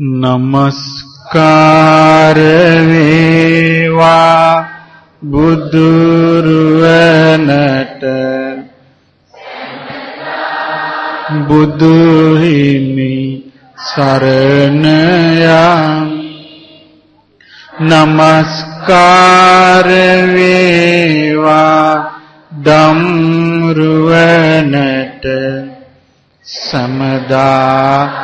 නමස්කාර වේවා බුදුරුවනට. බුදු හිමි සරණ යම්. නමස්කාර වේවා ධම්රුවනට. සමදා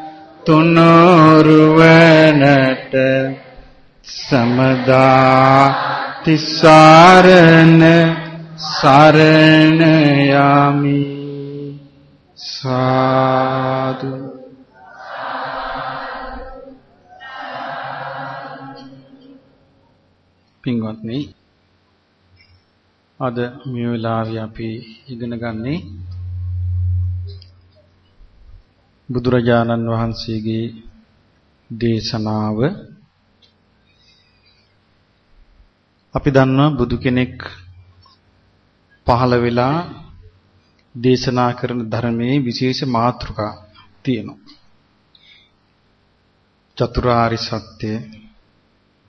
තුනුරුවනට සමදා තිසරණ සරණ යමි සාදු. පින්වත්නි අද මේ වෙලාවේ අපි ඉගෙන ගන්නේ බුදුරජාණන් වහන්සේගේ දේශනාව අපි දන්නවා බුදු කෙනෙක් පහළ වෙලා දේශනා කරන ධර්මයේ විශේෂ මාතෘකා තියෙනවා. චතුරාරි සත්‍ය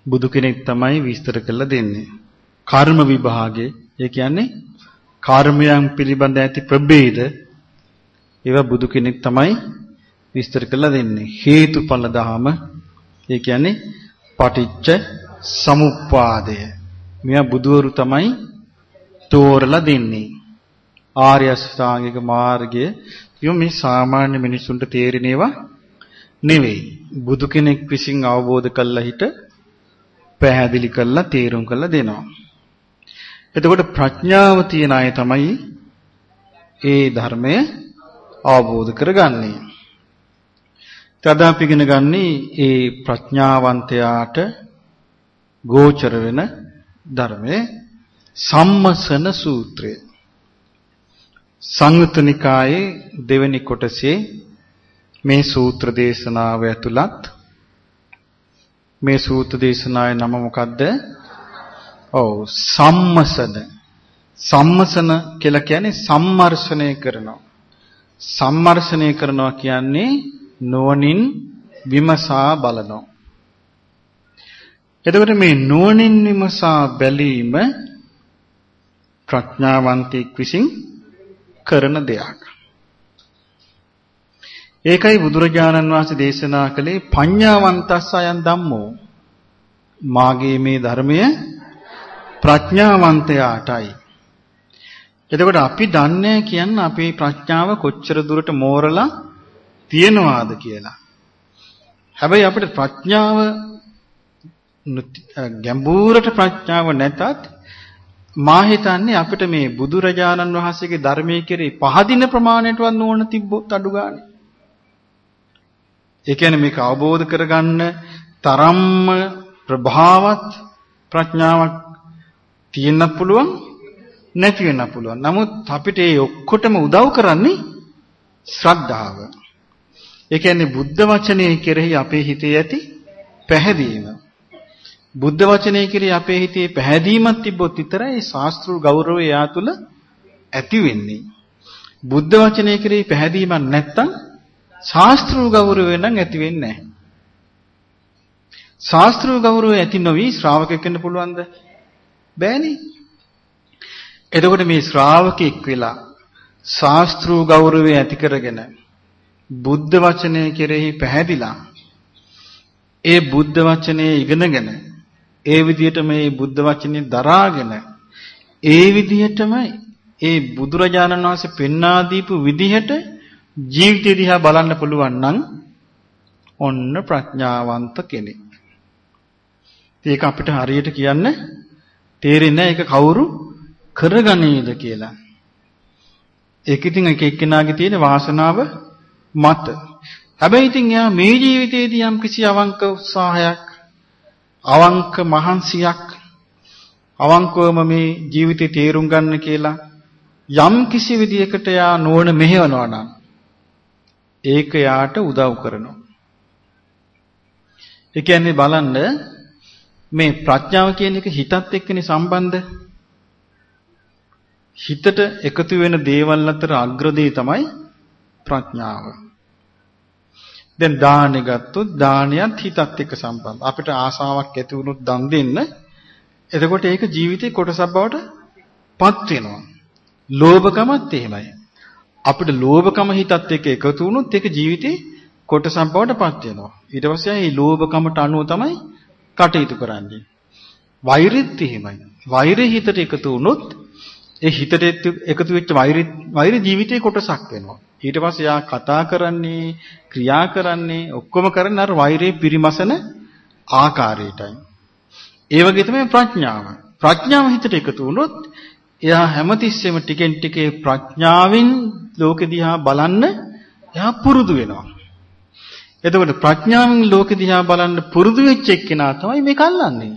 බුදු කෙනෙක් තමයි විස්තර කරලා දෙන්නේ. කර්ම විභාගේ ඒ කියන්නේ කර්මයන් පිළිබඳ ඇති ප්‍රභේද ඒවා බුදු කෙනෙක් තමයි විස්තර කරලා දෙන්නේ. හේතුඵල ධහම ඒ කියන්නේ පටිච්ච සමුප්පාදය. මෙයා බුදවරු තමයි තෝරලා දෙන්නේ. ආර්ය අෂ්ටාංගික මාර්ගය කියො මේ සාමාන්‍ය මිනිසුන්ට තේරෙන ඒවා නෙවෙයි. බුදු කෙනෙක් විසින් අවබෝධ කළා හිට පැහැදිලි කරලා තේරුම් කරලා දෙනවා. එතකොට ප්‍රඥාව තියන අය තමයි ඒ ධර්මය අවබෝධ කරගන්නේ. තද අපි ඉගෙන ගන්නේ ඒ ප්‍රඥාවන්තයාට ගෝචර වෙන ධර්මයේ සම්මසන සූත්‍රය. සංයුත්ත නිකායේ දෙවෙනි කොටසේ මේ සූත්‍ර දේශනාව ඇතුළත් මේ සූත්‍ර දේශනාවේ නම මොකද්ද? ඔව් සම්මසන. සම්මසන කියලා කියන්නේ සම්මර්ෂණය කරනවා. සම්මර්ෂණය කරනවා කියන්නේ නුවණින් විමසා බලනවා. එතකොට මේ නුවණින් විමසා බැලීම ප්‍රඥාවන්තෙක් විසින් කරන දෙයක්. ඒකයි බුදුරජාණන් වහන්සේ දේශනා කළේ පඤ්ඤාවන්තස්ස අයන් ධම්මෝ. මාගේ මේ ධර්මය ප්‍රඥාවන්තයාටයි. එතකොට අපි දන්නේ කියන්න අපේ ප්‍රඥාව කොච්චර දුරට මෝරලා තියනවාද කියලා. හැබැයි අපිට ප්‍රඥාව ගැඹුරට ප්‍රඥාව නැතත් මා හිතන්නේ අපිට මේ බුදුරජාණන් වහන්සේගේ ධර්මයේ කෙරේ පහදින ප්‍රමාණයටවත් නොවන තිබ්බොත් අඩු ගානේ. ඒ කියන්නේ මේක අවබෝධ කරගන්න තරම්ම ප්‍රභාවත් ප්‍රඥාවක් තියෙන්න පුළුවන් නැති වෙන්න පුළුවන්. නමුත් අපිට ඒ ඔක්කොටම උදව් කරන්නේ ශ්‍රද්ධාව. ඒ කියන්නේ බුද්ධ වචනේ කෙරෙහි අපේ හිතේ ඇති පැහැදීම. බුද්ධ වචනේ කෙරෙහි අපේ හිතේ පැහැදීමක් තිබ්බොත් විතරයි ශාස්ත්‍රීය ගෞරවය යා තුළ ඇති වෙන්නේ. බුද්ධ වචනේ කෙරෙහි පැහැදීමක් නැත්තම් ශාස්ත්‍රීය ගෞරවය නම් ඇති වෙන්නේ නැහැ. ශාස්ත්‍රීය ගෞරවය ඇති නොවි ශ්‍රාවකෙක් වෙන්න පුළුවන්ද? බෑනේ. එතකොට මේ ශ්‍රාවකෙක් වෙලා ශාස්ත්‍රීය ගෞරවය ඇති කරගෙන බුද්ධ වචනය කෙරෙහි පැහැදිලා ඒ බුද්ධ වචනේ ඉගෙනගෙන ඒ විදිහට මේ බුද්ධ වචනේ දරාගෙන ඒ විදිහටම ඒ බුදුරජාණන් වහන්සේ පෙන්වා දීපු විදිහට ජීවිතය දිහා බලන්න පුළුවන් නම් ඔන්න ප්‍රඥාවන්ත කෙනෙක්. ඒක අපිට හරියට කියන්න තේරෙන්නේ ඒක කවුරු කරගනේද කියලා. ඒක ඉතින් එක එක්කෙනාගේ තියෙන වාසනාව මත. හැබැයි ඉතින් එයා මේ ජීවිතයේදී යම් කිසි අවංක උත්සාහයක් අවංක මහන්සියක් අවංකවම මේ ජීවිතේ තේරුම් ගන්න කියලා යම් කිසි විදියකට යා නෝන මෙහෙවනවා නම් ඒක යාට උදව් කරනවා. ඒ කියන්නේ බලන්න මේ ප්‍රඥාව කියන එක හිතත් එක්කනේ සම්බන්ධ. හිතට එකතු වෙන දේවල් අතර අග්‍රදේ තමයි ප්‍රඥාව. දැන් දානෙ ගත්තොත් දානයත් හිතත් එක්ක සම්බන්ධ. අපිට ආසාවක් ඇති වුණොත් දන් දෙන්න. එතකොට ඒක ජීවිතේ කොටසක් බවට පත් වෙනවා. ලෝභකමත් එහෙමයි. අපිට ලෝභකම හිතත් එක්ක එකතු වුණොත් ඒක ජීවිතේ කොටසක් බවට පත් වෙනවා. ඊට පස්සේ මේ ලෝභකමට අනුව තමයි කටයුතු කරන්නේ. වෛරෙත් එහෙමයි. වෛරය හිතට එකතු වුණොත් ඒ හිතට එකතු වෙච්ච වෛරය වෛර ජීවිතේ කොටසක් වෙනවා. ඊට පස්සේ යා කතා කරන්නේ, ක්‍රියා කරන්නේ ඔක්කොම කරන්නේ අර වෛරේ පිරිමසන ආකාරයටයි. ඒ වගේ තමයි ප්‍රඥාව. ප්‍රඥාව හිතට එකතු වුණොත් එයා හැමතිස්සෙම ටිකෙන් ටිකේ ප්‍රඥාවෙන් ලෝකෙ දිහා බලන්න එයා පුරුදු වෙනවා. එතකොට ප්‍රඥාවෙන් ලෝකෙ දිහා බලන්න පුරුදු වෙච්ච එක්කෙනා තමයි මේක අල්ලන්නේ.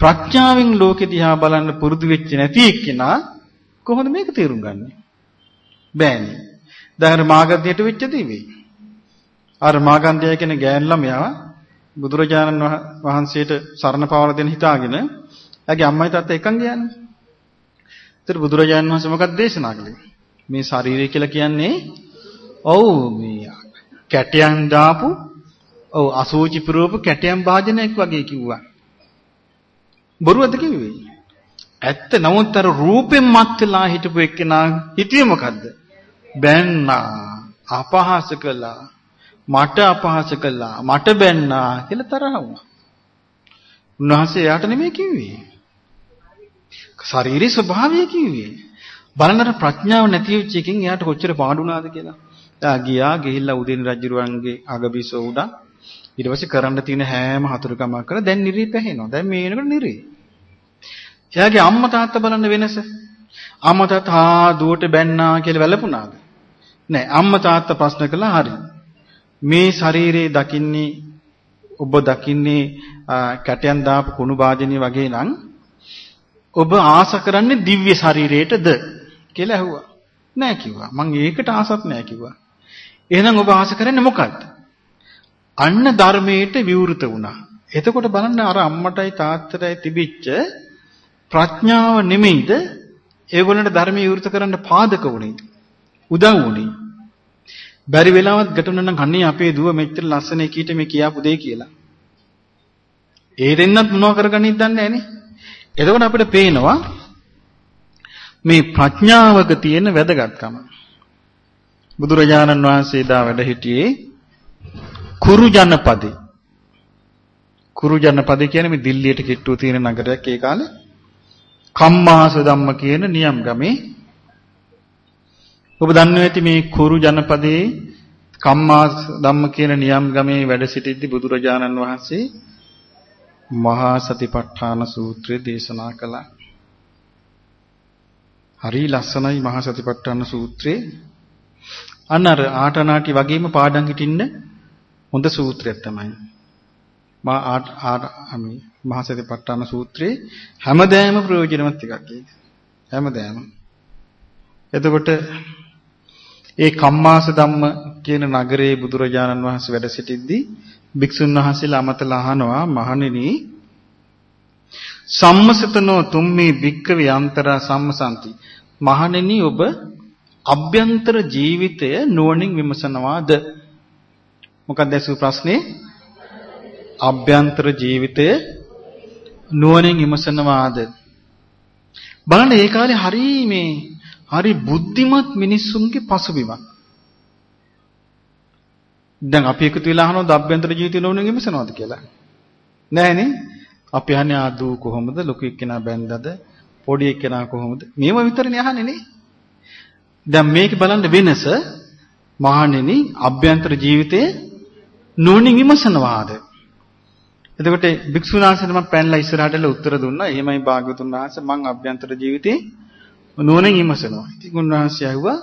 ප්‍රඥාවෙන් ලෝකෙ දිහා බලන්න පුරුදු වෙච්ච නැති එක්කෙනා කොහොමද මේක තේරුම් ගන්නෙ? බෑනේ. දැන් මාගන්ධයට වෙච්ච දේ අර මාගන්ධය කියන ගෑන් ළමයා බුදුරජාණන් වහන්සේට සරණ පාවල දෙන්න හිතාගෙන එයාගේ අම්මයි තාත්තා එකන් ගියානේ. ඒතර බුදුරජාණන් වහන්සේ මොකක්ද දේශනා කළේ? මේ ශරීරය කියලා කියන්නේ ඔව් මේ කැටයන් දාපු ඔව් අසෝචි පුරවපු කැටයන් භාජනයක් වගේ කිව්වා. බොරුවද කිව්වේ? ඇත්ත නමුත් අර රූපෙන් මත් වෙලා හිටපු එක්කෙනා හිතුවේ මොකද්ද? බැන්නා, අපහාස කළා, මට අපහාස කළා, මට බැන්නා කියලා තරහ වුණා. උන්වහන්සේ එයාට නෙමෙයි කිව්වේ. ශාරීරික ස්වභාවය කිව්වේ. බලනතර ප්‍රඥාව නැති වෙච්ච එකෙන් එයාට කොච්චර පාඩුණාද කියලා. එයා ගියා ගිහිල්ලා උදේනි රජුරුවන්ගේ අගබිසෝ උඩා ඊට පස්සේ කරන්න තියෙන හැම හතුරුකමක් කරලා දැන් නිරි පැහැෙනවා. දැන් මේ වෙනකොට නිරි. එයාගේ අම්මා තාත්තා බලන්න වෙනස. අම්මා තාත්තා ආ දුවට බැන්නා කියලා වැළපුණාද? නෑ අම්මා තාත්තා ප්‍රශ්න කළා හරි. මේ ශරීරේ දකින්නේ ඔබ දකින්නේ කැටයන් දාපු කුණු වාදනය වගේ නම් ඔබ ආස කරන්නේ දිව්‍ය ශරීරයටද කියලා ඇහුවා. නෑ කිව්වා. මං ඒකට ආසත් නෑ කිව්වා. එහෙනම් ඔබ ආස කරන්නේ මොකක්ද? අන්න ධර්මයට විවෘත වුණා. එතකොට බලන්න අර අම්මටයි තාත්තටයි තිබිච්ච ප්‍රඥාව නෙමෙයිද ඒගොල්ලන්ට ධර්මයේ විවෘත කරන්න පාදක වුණේ. උදව් වුණේ. බැරි වෙලාවත් ගැටුණා නම් අනේ අපේ දුව මෙච්චර ලස්සන කීට මේ කියාපු දෙය කියලා. ඒ දෙන්නත් මොනව කරගන්නේද දන්නේ නැහනේ. එතකොට අපිට පේනවා මේ ප්‍රඥාවක තියෙන වැදගත්කම. බුදුරජාණන් වහන්සේ දා වැඩ සිටියේ කුරු ජනපදේ. කුරු ජනපදේ කියන්නේ මේ දිල්ලියට කිට්ටුව තියෙන නගරයක් ඒ කාලේ. කම්මාස ධම්ම කියන නියම් ගමේ ඔබ දන්නවා ඇති මේ කුරු ජනපදයේ කම්මාස ධම්ම කියන නියම් ගමේ වැඩ සිටිද්දි බුදුරජාණන් වහන්සේ මහා සතිපට්ඨාන සූත්‍රය දේශනා කළා. හරි ලස්සනයි මහා සතිපට්ඨාන සූත්‍රේ. අන්න අර ආටනාටි වගේම පාඩම් හිටින්න හොඳ සූත්‍රයක් තමයි. මා ආට මහා සතිපට්ඨාන සූත්‍රේ හැමදෑම ප්‍රයෝජනවත් එකක් ඒක. හැමදෑම. එතකොට ඒ කම්මාස ධම්ම කියන නගරයේ බුදුරජාණන් වහන්සේ වැඩ සිටිද්දී භික්ෂුන් වහන්සේලා අමතලා අහනවා මහණෙනි සම්මසතනෝ තුම්මේ භික්කවේ අන්තරා සම්මසanti මහණෙනි ඔබ අභ්‍යන්තර ජීවිතය නුවණින් විමසනවාද මොකක්ද ඇසූ ප්‍රශ්නේ? අභ්‍යන්තර ජීවිතය නුවණින් විමසනවාද? බලන්න ඒ කාලේ හරි මේ හරි බුද්ධිමත් මිනිස්සුන්ගේ පසුබිමක්. දැන් අපි එකතු වෙලා අහනවද අභ්‍යන්තර ජීවිතය නුවණින් විමසනවාද කියලා? නෑනේ අපි අහන්නේ ආදූ කොහොමද? ලොකු එක්කෙනා බැන්දද පොඩි එක්කෙනා කොහොමද? මේව විතරනේ අහන්නේ නේ. දැන් මේක බලන්න වෙනස මහණෙනි අභ්‍යන්තර ජීවිතයේ නුවණින් විමසනවාද එතකොට භික්ෂුන් වහන්සේට මම පැනලා ඉස්සරහටලා උත්තර දුන්නා එහෙමයි භාග්‍යතුන් වහන්සේ මං අභ්‍යන්තර ජීවිතේ නුවණින් විමසනවා ඉතින් උන්වහන්සේ ඇහුවා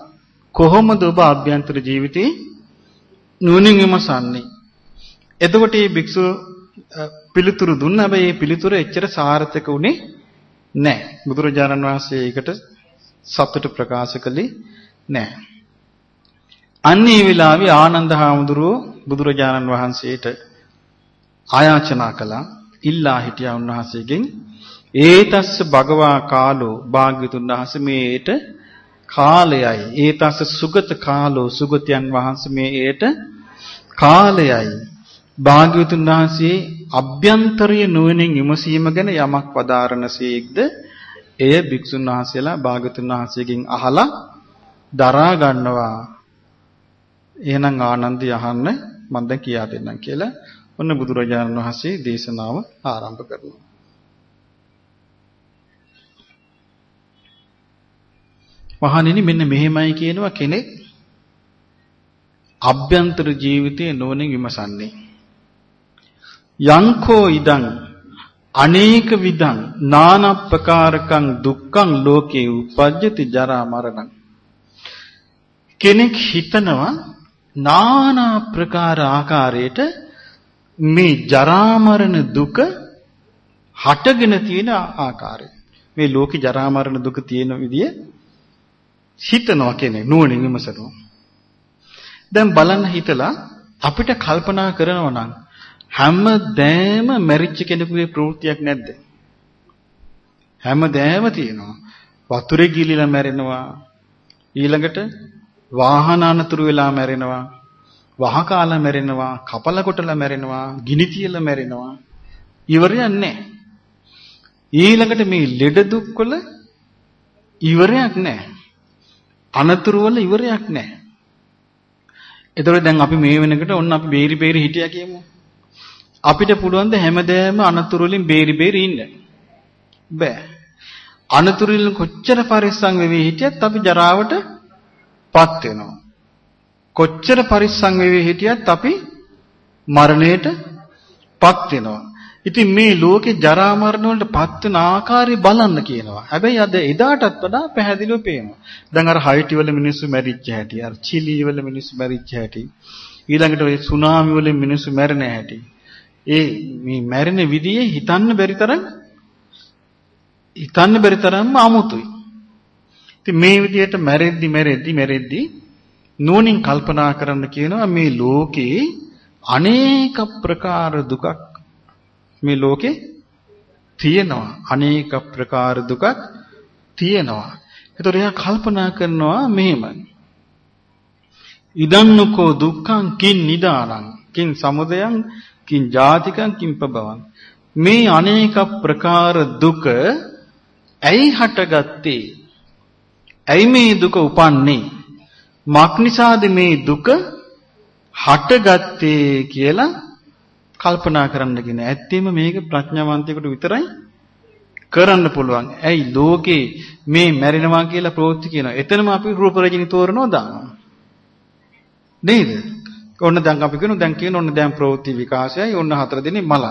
කොහොමද ඔබ අභ්‍යන්තර ජීවිතේ නුවණින් විමසන්නේ එතකොට මේ භික්ෂුව පිළිතුරු දුන්නා. හැබැයි මේ පිළිතුර එච්චර සාර්ථක වුණේ නැහැ. බුදුරජාණන් වහන්සේ ඒකට සතුට ප්‍රකාශ කළේ නැහැ. අන්නේ වෙලාවේ ආනන්ද හාමුදුරුව බුදුරජාණන් වහන්සේට ආයාචනා කළා. ඉල්ලා හිටියා උන්වහන්සේගෙන්. ඒතස්ස භගවා කාලෝ භාග්‍යතුන් වහන්සේ මේට කාලයයි. ඒතස්ස සුගත කාලෝ සුගතයන් වහන්සේ මේට කාලයයි. භාග්‍යවතුන් වහන්සේ අභ්‍යන්තරයේ නුවණින් විමසීම ගැන යමක් වදාරනසේක්ද එය භික්ෂුන් වහන්සේලා භාග්‍යවතුන් වහන්සේගෙන් අහලා දරා ගන්නවා. එහෙනම් ආනන්දය අහන්න මම දැන් කියා දෙන්නම් කියලා ඔන්න බුදුරජාණන් වහන්සේ දේශනාව ආරම්භ කරනවා. මහණෙනි මෙන්න මෙහෙමයි කියනවා කෙනෙක් අභ්‍යන්තර ජීවිතයේ නොවනින් විමසන්නේ. යංකෝ ඉදං අනේක විදං නාන ප්‍රකාරකං දුක්ඛං ලෝකේ උපජ්ජති ජරා මරණං. කෙනෙක් හිතනවා නානා ප්‍රකාර ආකාරයට මේ ජරා මරණ දුක හටගෙන තියෙන ආකාරය මේ ලෝකේ ජරා මරණ දුක තියෙන විදිය හිතනවා කෙනෙක් නුවණින් විමසනවා දැන් බලන්න හිතලා අපිට කල්පනා කරනවා නම් හැමදෑම මැරිච්ච කෙනෙකුගේ ප්‍රවෘත්තියක් නැද්ද? හැමදෑම තියෙනවා. වතුරේ ගිලිලා මැරෙනවා. ඊළඟට වාහන අනතුරු වෙලා මැරෙනවා. වහකාලා මැරෙනවා. කපල කොටලා මැරෙනවා. ගිනි තියලා මැරෙනවා. ඉවරයක් නැහැ. ඊළඟට මේ ලෙඩ දුක් වල ඉවරයක් නැහැ. අනතුරු වල ඉවරයක් නැහැ. එතකොට දැන් අපි මේ වෙනකොට ඔන්න අපි බේරි බේරි හිටියා කියමු. අපිට පුළුවන් ද හැමදේම අනතුරු වලින් බේරි බේරි ඉන්න? බෑ. අනතුරු වලින් කොච්චර පරිස්සම් වෙවි හිටියත් අපි ජරාවටපත් වෙනවා. කොච්චර පරිස්සම් වෙවි හිටියත් අපි මරණයටපත් වෙනවා. ඉතින් මේ ලෝකේ ජරා මරණ වලට පත් වෙන ආකාරය බලන්න කියනවා. හැබැයි අද එදාටත් වඩා පැහැදිලිව පේනවා. දැන් අර හයිටි වල මිනිස්සු මැරිච්ච හැටි, අර චිලි වල මිනිස්සු මැරිච්ච හැටි, ඊළඟට ඔය සුනාමි වල මිනිස්සු මැරෙන හැටි. ඒ මේ මැරෙන විදිය හිතන්න බැරි තරම් හිතන්න බැරි තරම්ම අමුතුයි. ඉතින් මේ විදියට මැරෙද්දි මැරෙද්දි මැරෙද්දි නුවණින් කල්පනා කරන්න කියනවා මේ ලෝකේ අනේක ප්‍රකාර දුකක් මේ ලෝකේ තියෙනවා. අනේක ප්‍රකාර දුකක් තියෙනවා. ඒතකොට එයා කල්පනා කරනවා මෙහෙම. ඉදන්නකෝ දුක්ඛං කින් නිදානං කින් සමුදයං කිං ජාතිකං කිං පබවං මේ අනේක ප්‍රකාර දුක ඇයි හටගත්තේ ඇයි මේ දුක උපන්නේ මක් නිසාද මේ දුක හටගත්තේ කියලා කල්පනා කරන්න කියන. ඇත්තෙම මේක ප්‍රඥාවන්තයෙකුට විතරයි කරන්න පුළුවන්. ඇයි ලෝකේ මේ මැරෙනවා කියලා ප්‍රවෘත්ති කියනවා. එතනම අපි රූප රජිනී තෝරනවා දානවා. නේද? ඔන්න දැන් අපි කියනවා දැන් කියන ඔන්න දැන් ප්‍රවෘත්ති විකාශයයි ඔන්න හතර දිනේ මල.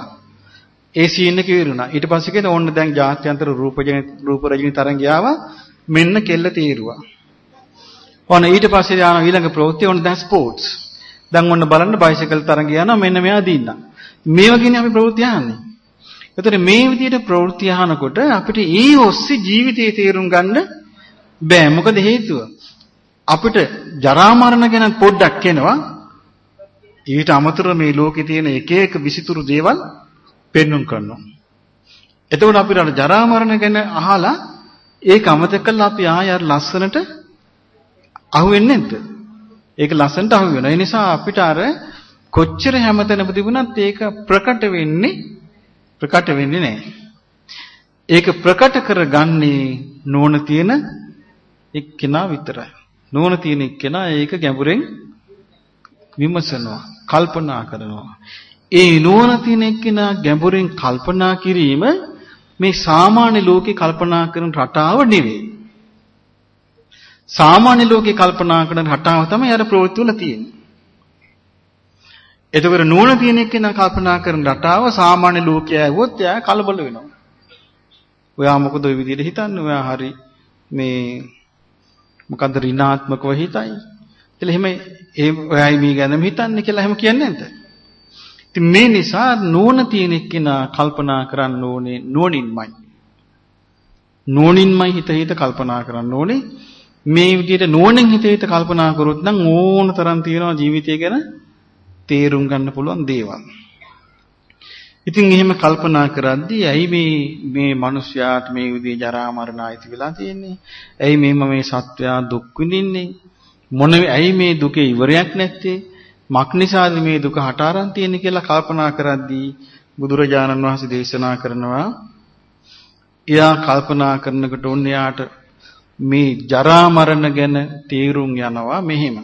ඒ සීන් එක ඉවරුණා. ඊට පස්සේ කියන ඔන්න දැන් ජාත්‍යන්තර රූපජන රූප රජිනී තරංගය ආවා. මෙන්න කෙල්ල තීරුවා. ඔන්න ඊට පස්සේ යාන ඊළඟ ප්‍රවෘත්ති ඔන්න දැන් ස්පෝර්ට්ස්. දැන් ඔන්න බලන්න බයිසිකල් තරංගය යනවා මෙන්න මෙයා දින්නා. මේ වගේනේ අපි ප්‍රවෘත්ති අහන්නේ. එතකොට මේ විදිහට ප්‍රවෘත්ති අහනකොට අපිට ඒ ඔස්සේ ජීවිතයේ තේරුම් ගන්න බෑ. මොකද හේතුව? අපිට ජරා මරණ ගැන පොඩ්ඩක් කියනවා ඊට අමතරව මේ ලෝකේ තියෙන එක එක විසිතුරු දේවල් පෙන්වුම් කරනවා. එතකොට අපිට අර ජරා මරණ ගැන අහලා ඒක අමතක කරලා අපි ආය අර ලස්සනට අහුවෙන්නේ නැද්ද? ඒක ලස්සනට අහු වෙනවා. ඒ නිසා අපිට අර කොච්චර හැමතැනම තිබුණත් ඒක ප්‍රකට වෙන්නේ ප්‍රකට වෙන්නේ නැහැ. ඒක ප්‍රකට කරගන්නේ නෝන තියෙන එක්කෙනා විතරයි. නෝන තියෙන එක්කෙනා ඒක ගැඹුරෙන් විමසනවා, කල්පනා කරනවා. ඒ නුවණ තියෙන එක්කෙනා ගැඹුරින් කල්පනා කිරීම මේ සාමාන්‍ය ලෝකේ කල්පනා කරන රටාව නෙවෙයි. සාමාන්‍ය ලෝකේ කල්පනා කරන රටාව තමයි අර ප්‍රවෘත්ති වල තියෙන්නේ. එතකොට නුවණ තියෙන එක්කෙනා කල්පනා කරන රටාව සාමාන්‍ය ලෝකයේ ඇහුවොත් එයා කලබල වෙනවා. ඔයා මොකද ওই විදිහට හිතන්නේ? ඔයා හරි මේ මොකද්ද ඍණාත්මකව හිතයි. කියලා එහෙම ඒ ඔයයි මේ ගැනම හිතන්නේ කියලා එහෙම කියන්නේ නැද්ද? ඉතින් මේ නිසා නුවණ තියෙන එක්කෙනා කල්පනා කරන්න ඕනේ නුවණින්මයි. නුවණින්මයි හිත හිත කල්පනා කරන්න ඕනේ. මේ විදිහට නුවණින් හිත හිත කල්පනා කරොත් නම් ඕන තරම් තියෙනවා ජීවිතය ගැන තේරුම් ගන්න පුළුවන් දේවල්. ඉතින් එහෙම කල්පනා කරද්දී ඇයි මේ මේ මිනිස්යාට මේ විදිහේ ජරා මරණ ආйти වෙලා තියෙන්නේ? ඇයි මේ මේ සත්වයා දුක් විඳින්නේ? මොන ඇයි මේ දුකේ ඉවරයක් නැත්තේ? මක් නිසාද මේ දුක හට අරන් තියෙන්නේ කියලා කල්පනා කරද්දී බුදුරජාණන් වහන්සේ දේශනා කරනවා එයා කල්පනා කරනකොට උන් එයාට මේ ජරා මරණ ගැන තීරුම් යනවා මෙහෙම.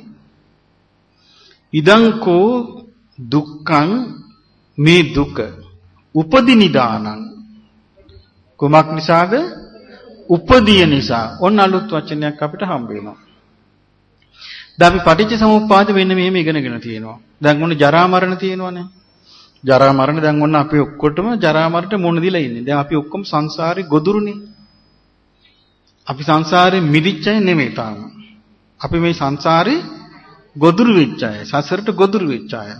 ඉදං කෝ දුක්ඛං මේ දුක උපදිනිදානං කුමක් නිසාද? උපදිය නිසා. ඔන්න අලුත් වචනයක් අපිට හම්බ වෙනවා. දැන් අපි පටිච්ච සමුප්පාද වෙන්න මෙහෙම ඉගෙනගෙන තියෙනවා. දැන් ඔන්න ජරා මරණ තියෙනවනේ. ජරා මරණ දැන් ඔන්න අපි ඔක්කොටම ජරා මරණට මුණ දීලා ඉන්නේ. දැන් අපි ඔක්කොම සංසාරේ ගොදුරුනේ. අපි සංසාරේ මිදිච්ච අය නෙමෙයි තාම. අපි මේ සංසාරේ ගොදුරු වෙච්ච අය. සසරට ගොදුරු වෙච්ච අය.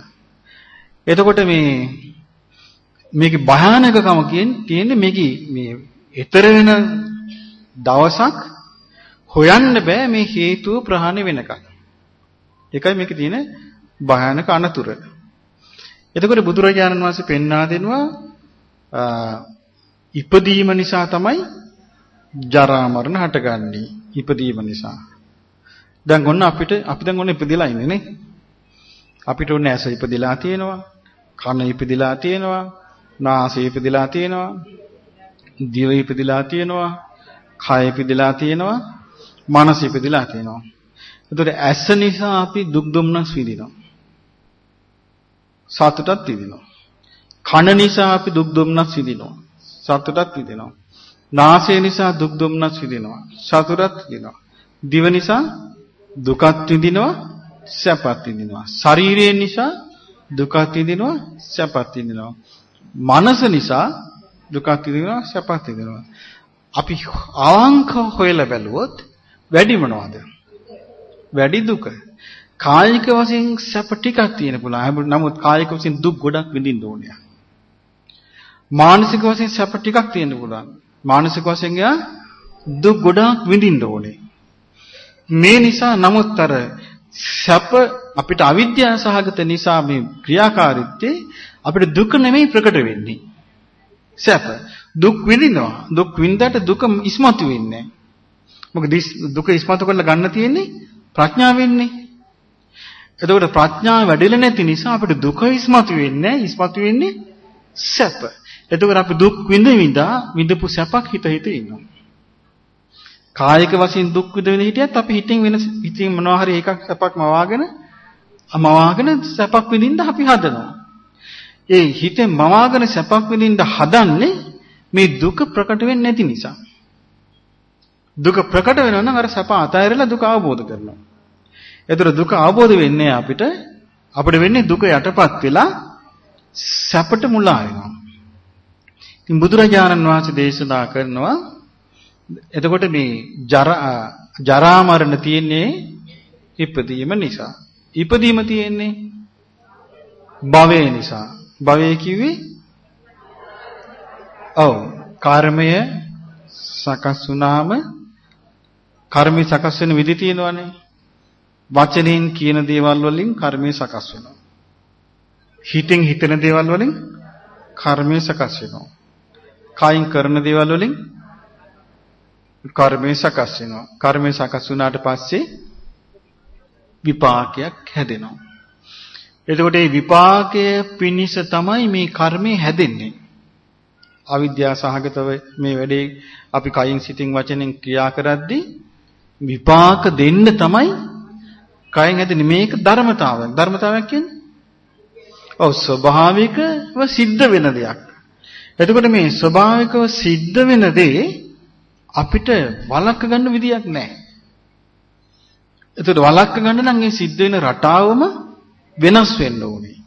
එතකොට මේ මේකේ භයානකකම කියන්නේ මේකේ මේ ඊතර වෙන දවසක් හොයන්න බෑ මේ හේතුව ප්‍රහාණය වෙනකන්. ඒකයි මේකේ තියෙන භයානක අනතුර. එතකොට බුදුරජාණන් වහන්සේ පෙන්වා දෙනවා ඉපදීම නිසා තමයි ජරා මරණ හටගන්නේ. ඉපදීම නිසා. දැන් ඔන්න අපිට අපි දැන් ඔන්න ඉපදිලා ඉන්නේ නේ. අපිට ඔන්න ඇස ඉපදිලා තියෙනවා. කන ඉපදිලා තියෙනවා. නාසය ඉපදිලා තියෙනවා. දිව ඉපදිලා තියෙනවා. කය ඉපදිලා තියෙනවා. මනස ඉපදිලා තියෙනවා. එතකොට ඇස නිසා අපි දුක් දුම්නස් විඳිනවා. සතුටත් විඳිනවා. කන නිසා අපි දුක් දුම්නස් විඳිනවා. සතුටත් විඳිනවා. නාසය නිසා දුක් දුම්නස් විඳිනවා. සතුටත් විඳිනවා. දිව නිසා දුකත් විඳිනවා, සැපත් විඳිනවා. ශරීරය නිසා දුකත් විඳිනවා, සැපත් විඳිනවා. මනස නිසා දුකක් විඳිනවා, සැපත් විඳිනවා. අපි අවංක හොයලා බැලුවොත් වැඩි මොනවද? වැඩි දුක. කායික වශයෙන් සැප ටිකක් තියෙන පුළුවන්. නමුත් කායික වශයෙන් දුක් ගොඩක් විඳින්න ඕනේ. මානසික වශයෙන් සැප ටිකක් තියෙන්න පුළුවන්. මානසික වශයෙන් යා දුක් ගොඩක් විඳින්න ඕනේ. මේ නිසා නමුත් අර සැප අපිට අවිද්‍යාව සහගත නිසා මේ ක්‍රියාකාරීත්වයේ අපිට දුක නෙමෙයි ප්‍රකට වෙන්නේ. සැප. දුක් විඳිනවා. දුක් විඳට දුක ඉස්මතු වෙන්නේ මොකද දුක ඉස්මතු කරලා ගන්න තියෙන්නේ ප්‍රඥාවෙන්නේ. එතකොට ප්‍රඥාව වැඩිලා නැති නිසා අපිට දුක ඉස්මතු වෙන්නේ ඉස්මතු වෙන්නේ සැප. එතකොට අපි දුක් විඳ විඳා විඳපු සැපක් හිත හිත ඉන්නවා. කායික වශයෙන් දුක් විඳින හිටියත් අපි හිතින් වෙන හිතින් මොනවා හරි එකක් සැපක් මවාගෙන මවාගෙන සැපක් විඳින්න අපි හදනවා. ඒ හිතෙන් මවාගෙන සැපක් විඳින්න හදන්නේ මේ දුක ප්‍රකට වෙන්නේ නැති නිසා. දුක ප්‍රකට වෙනවා නම් අර සැප අතහැරලා දුක අවබෝධ කරනවා. ඒතර දුක අවබෝධ වෙන්නේ අපිට අපිට වෙන්නේ දුක යටපත් වෙලා සැපට මුලා වෙනවා. ඉතින් බුදුරජාණන් වහන්සේ දේශනා කරනවා එතකොට මේ ජරා ජරා මරණ තියෙන්නේ ඉපදීම නිසා. ඉපදීම තියෙන්නේ භවය නිසා. භවය කිව්වේ ඔව් කර්මය සකස් වුණාම කර්මය සකස් වෙන විදි තියෙනවනේ. වචනෙන් කියන දේවල් වලින් කර්මය සකස් වෙනවා. හිතෙන් හිතන දේවල් වලින් කර්මය සකස් වෙනවා. කයින් කරන දේවල් වලින් කර්මය සකස් වෙනවා. කර්මය සකස් වුණාට පස්සේ විපාකයක් හැදෙනවා. එතකොට මේ විපාකය පිනිස තමයි මේ කර්මය හැදෙන්නේ. අවිද්‍යාව සහගතව මේ වැඩේ අපි කයින් සිතින් වචනෙන් ක්‍රියා කරද්දී විපාක දෙන්න තමයි කයින් හැදෙන්නේ මේක ධර්මතාවයක්. ධර්මතාවයක් කියන්නේ ඔව් ස්වභාවිකව සිද්ධ වෙන දෙයක්. එතකොට මේ ස්වභාවිකව සිද්ධ වෙන දේ අපිට වළක්ව ගන්න විදියක් නැහැ. එතකොට වළක්ව ගන්න නම් මේ සිද්ධ වෙන රටාවම වෙනස් වෙන්න ඕනේ.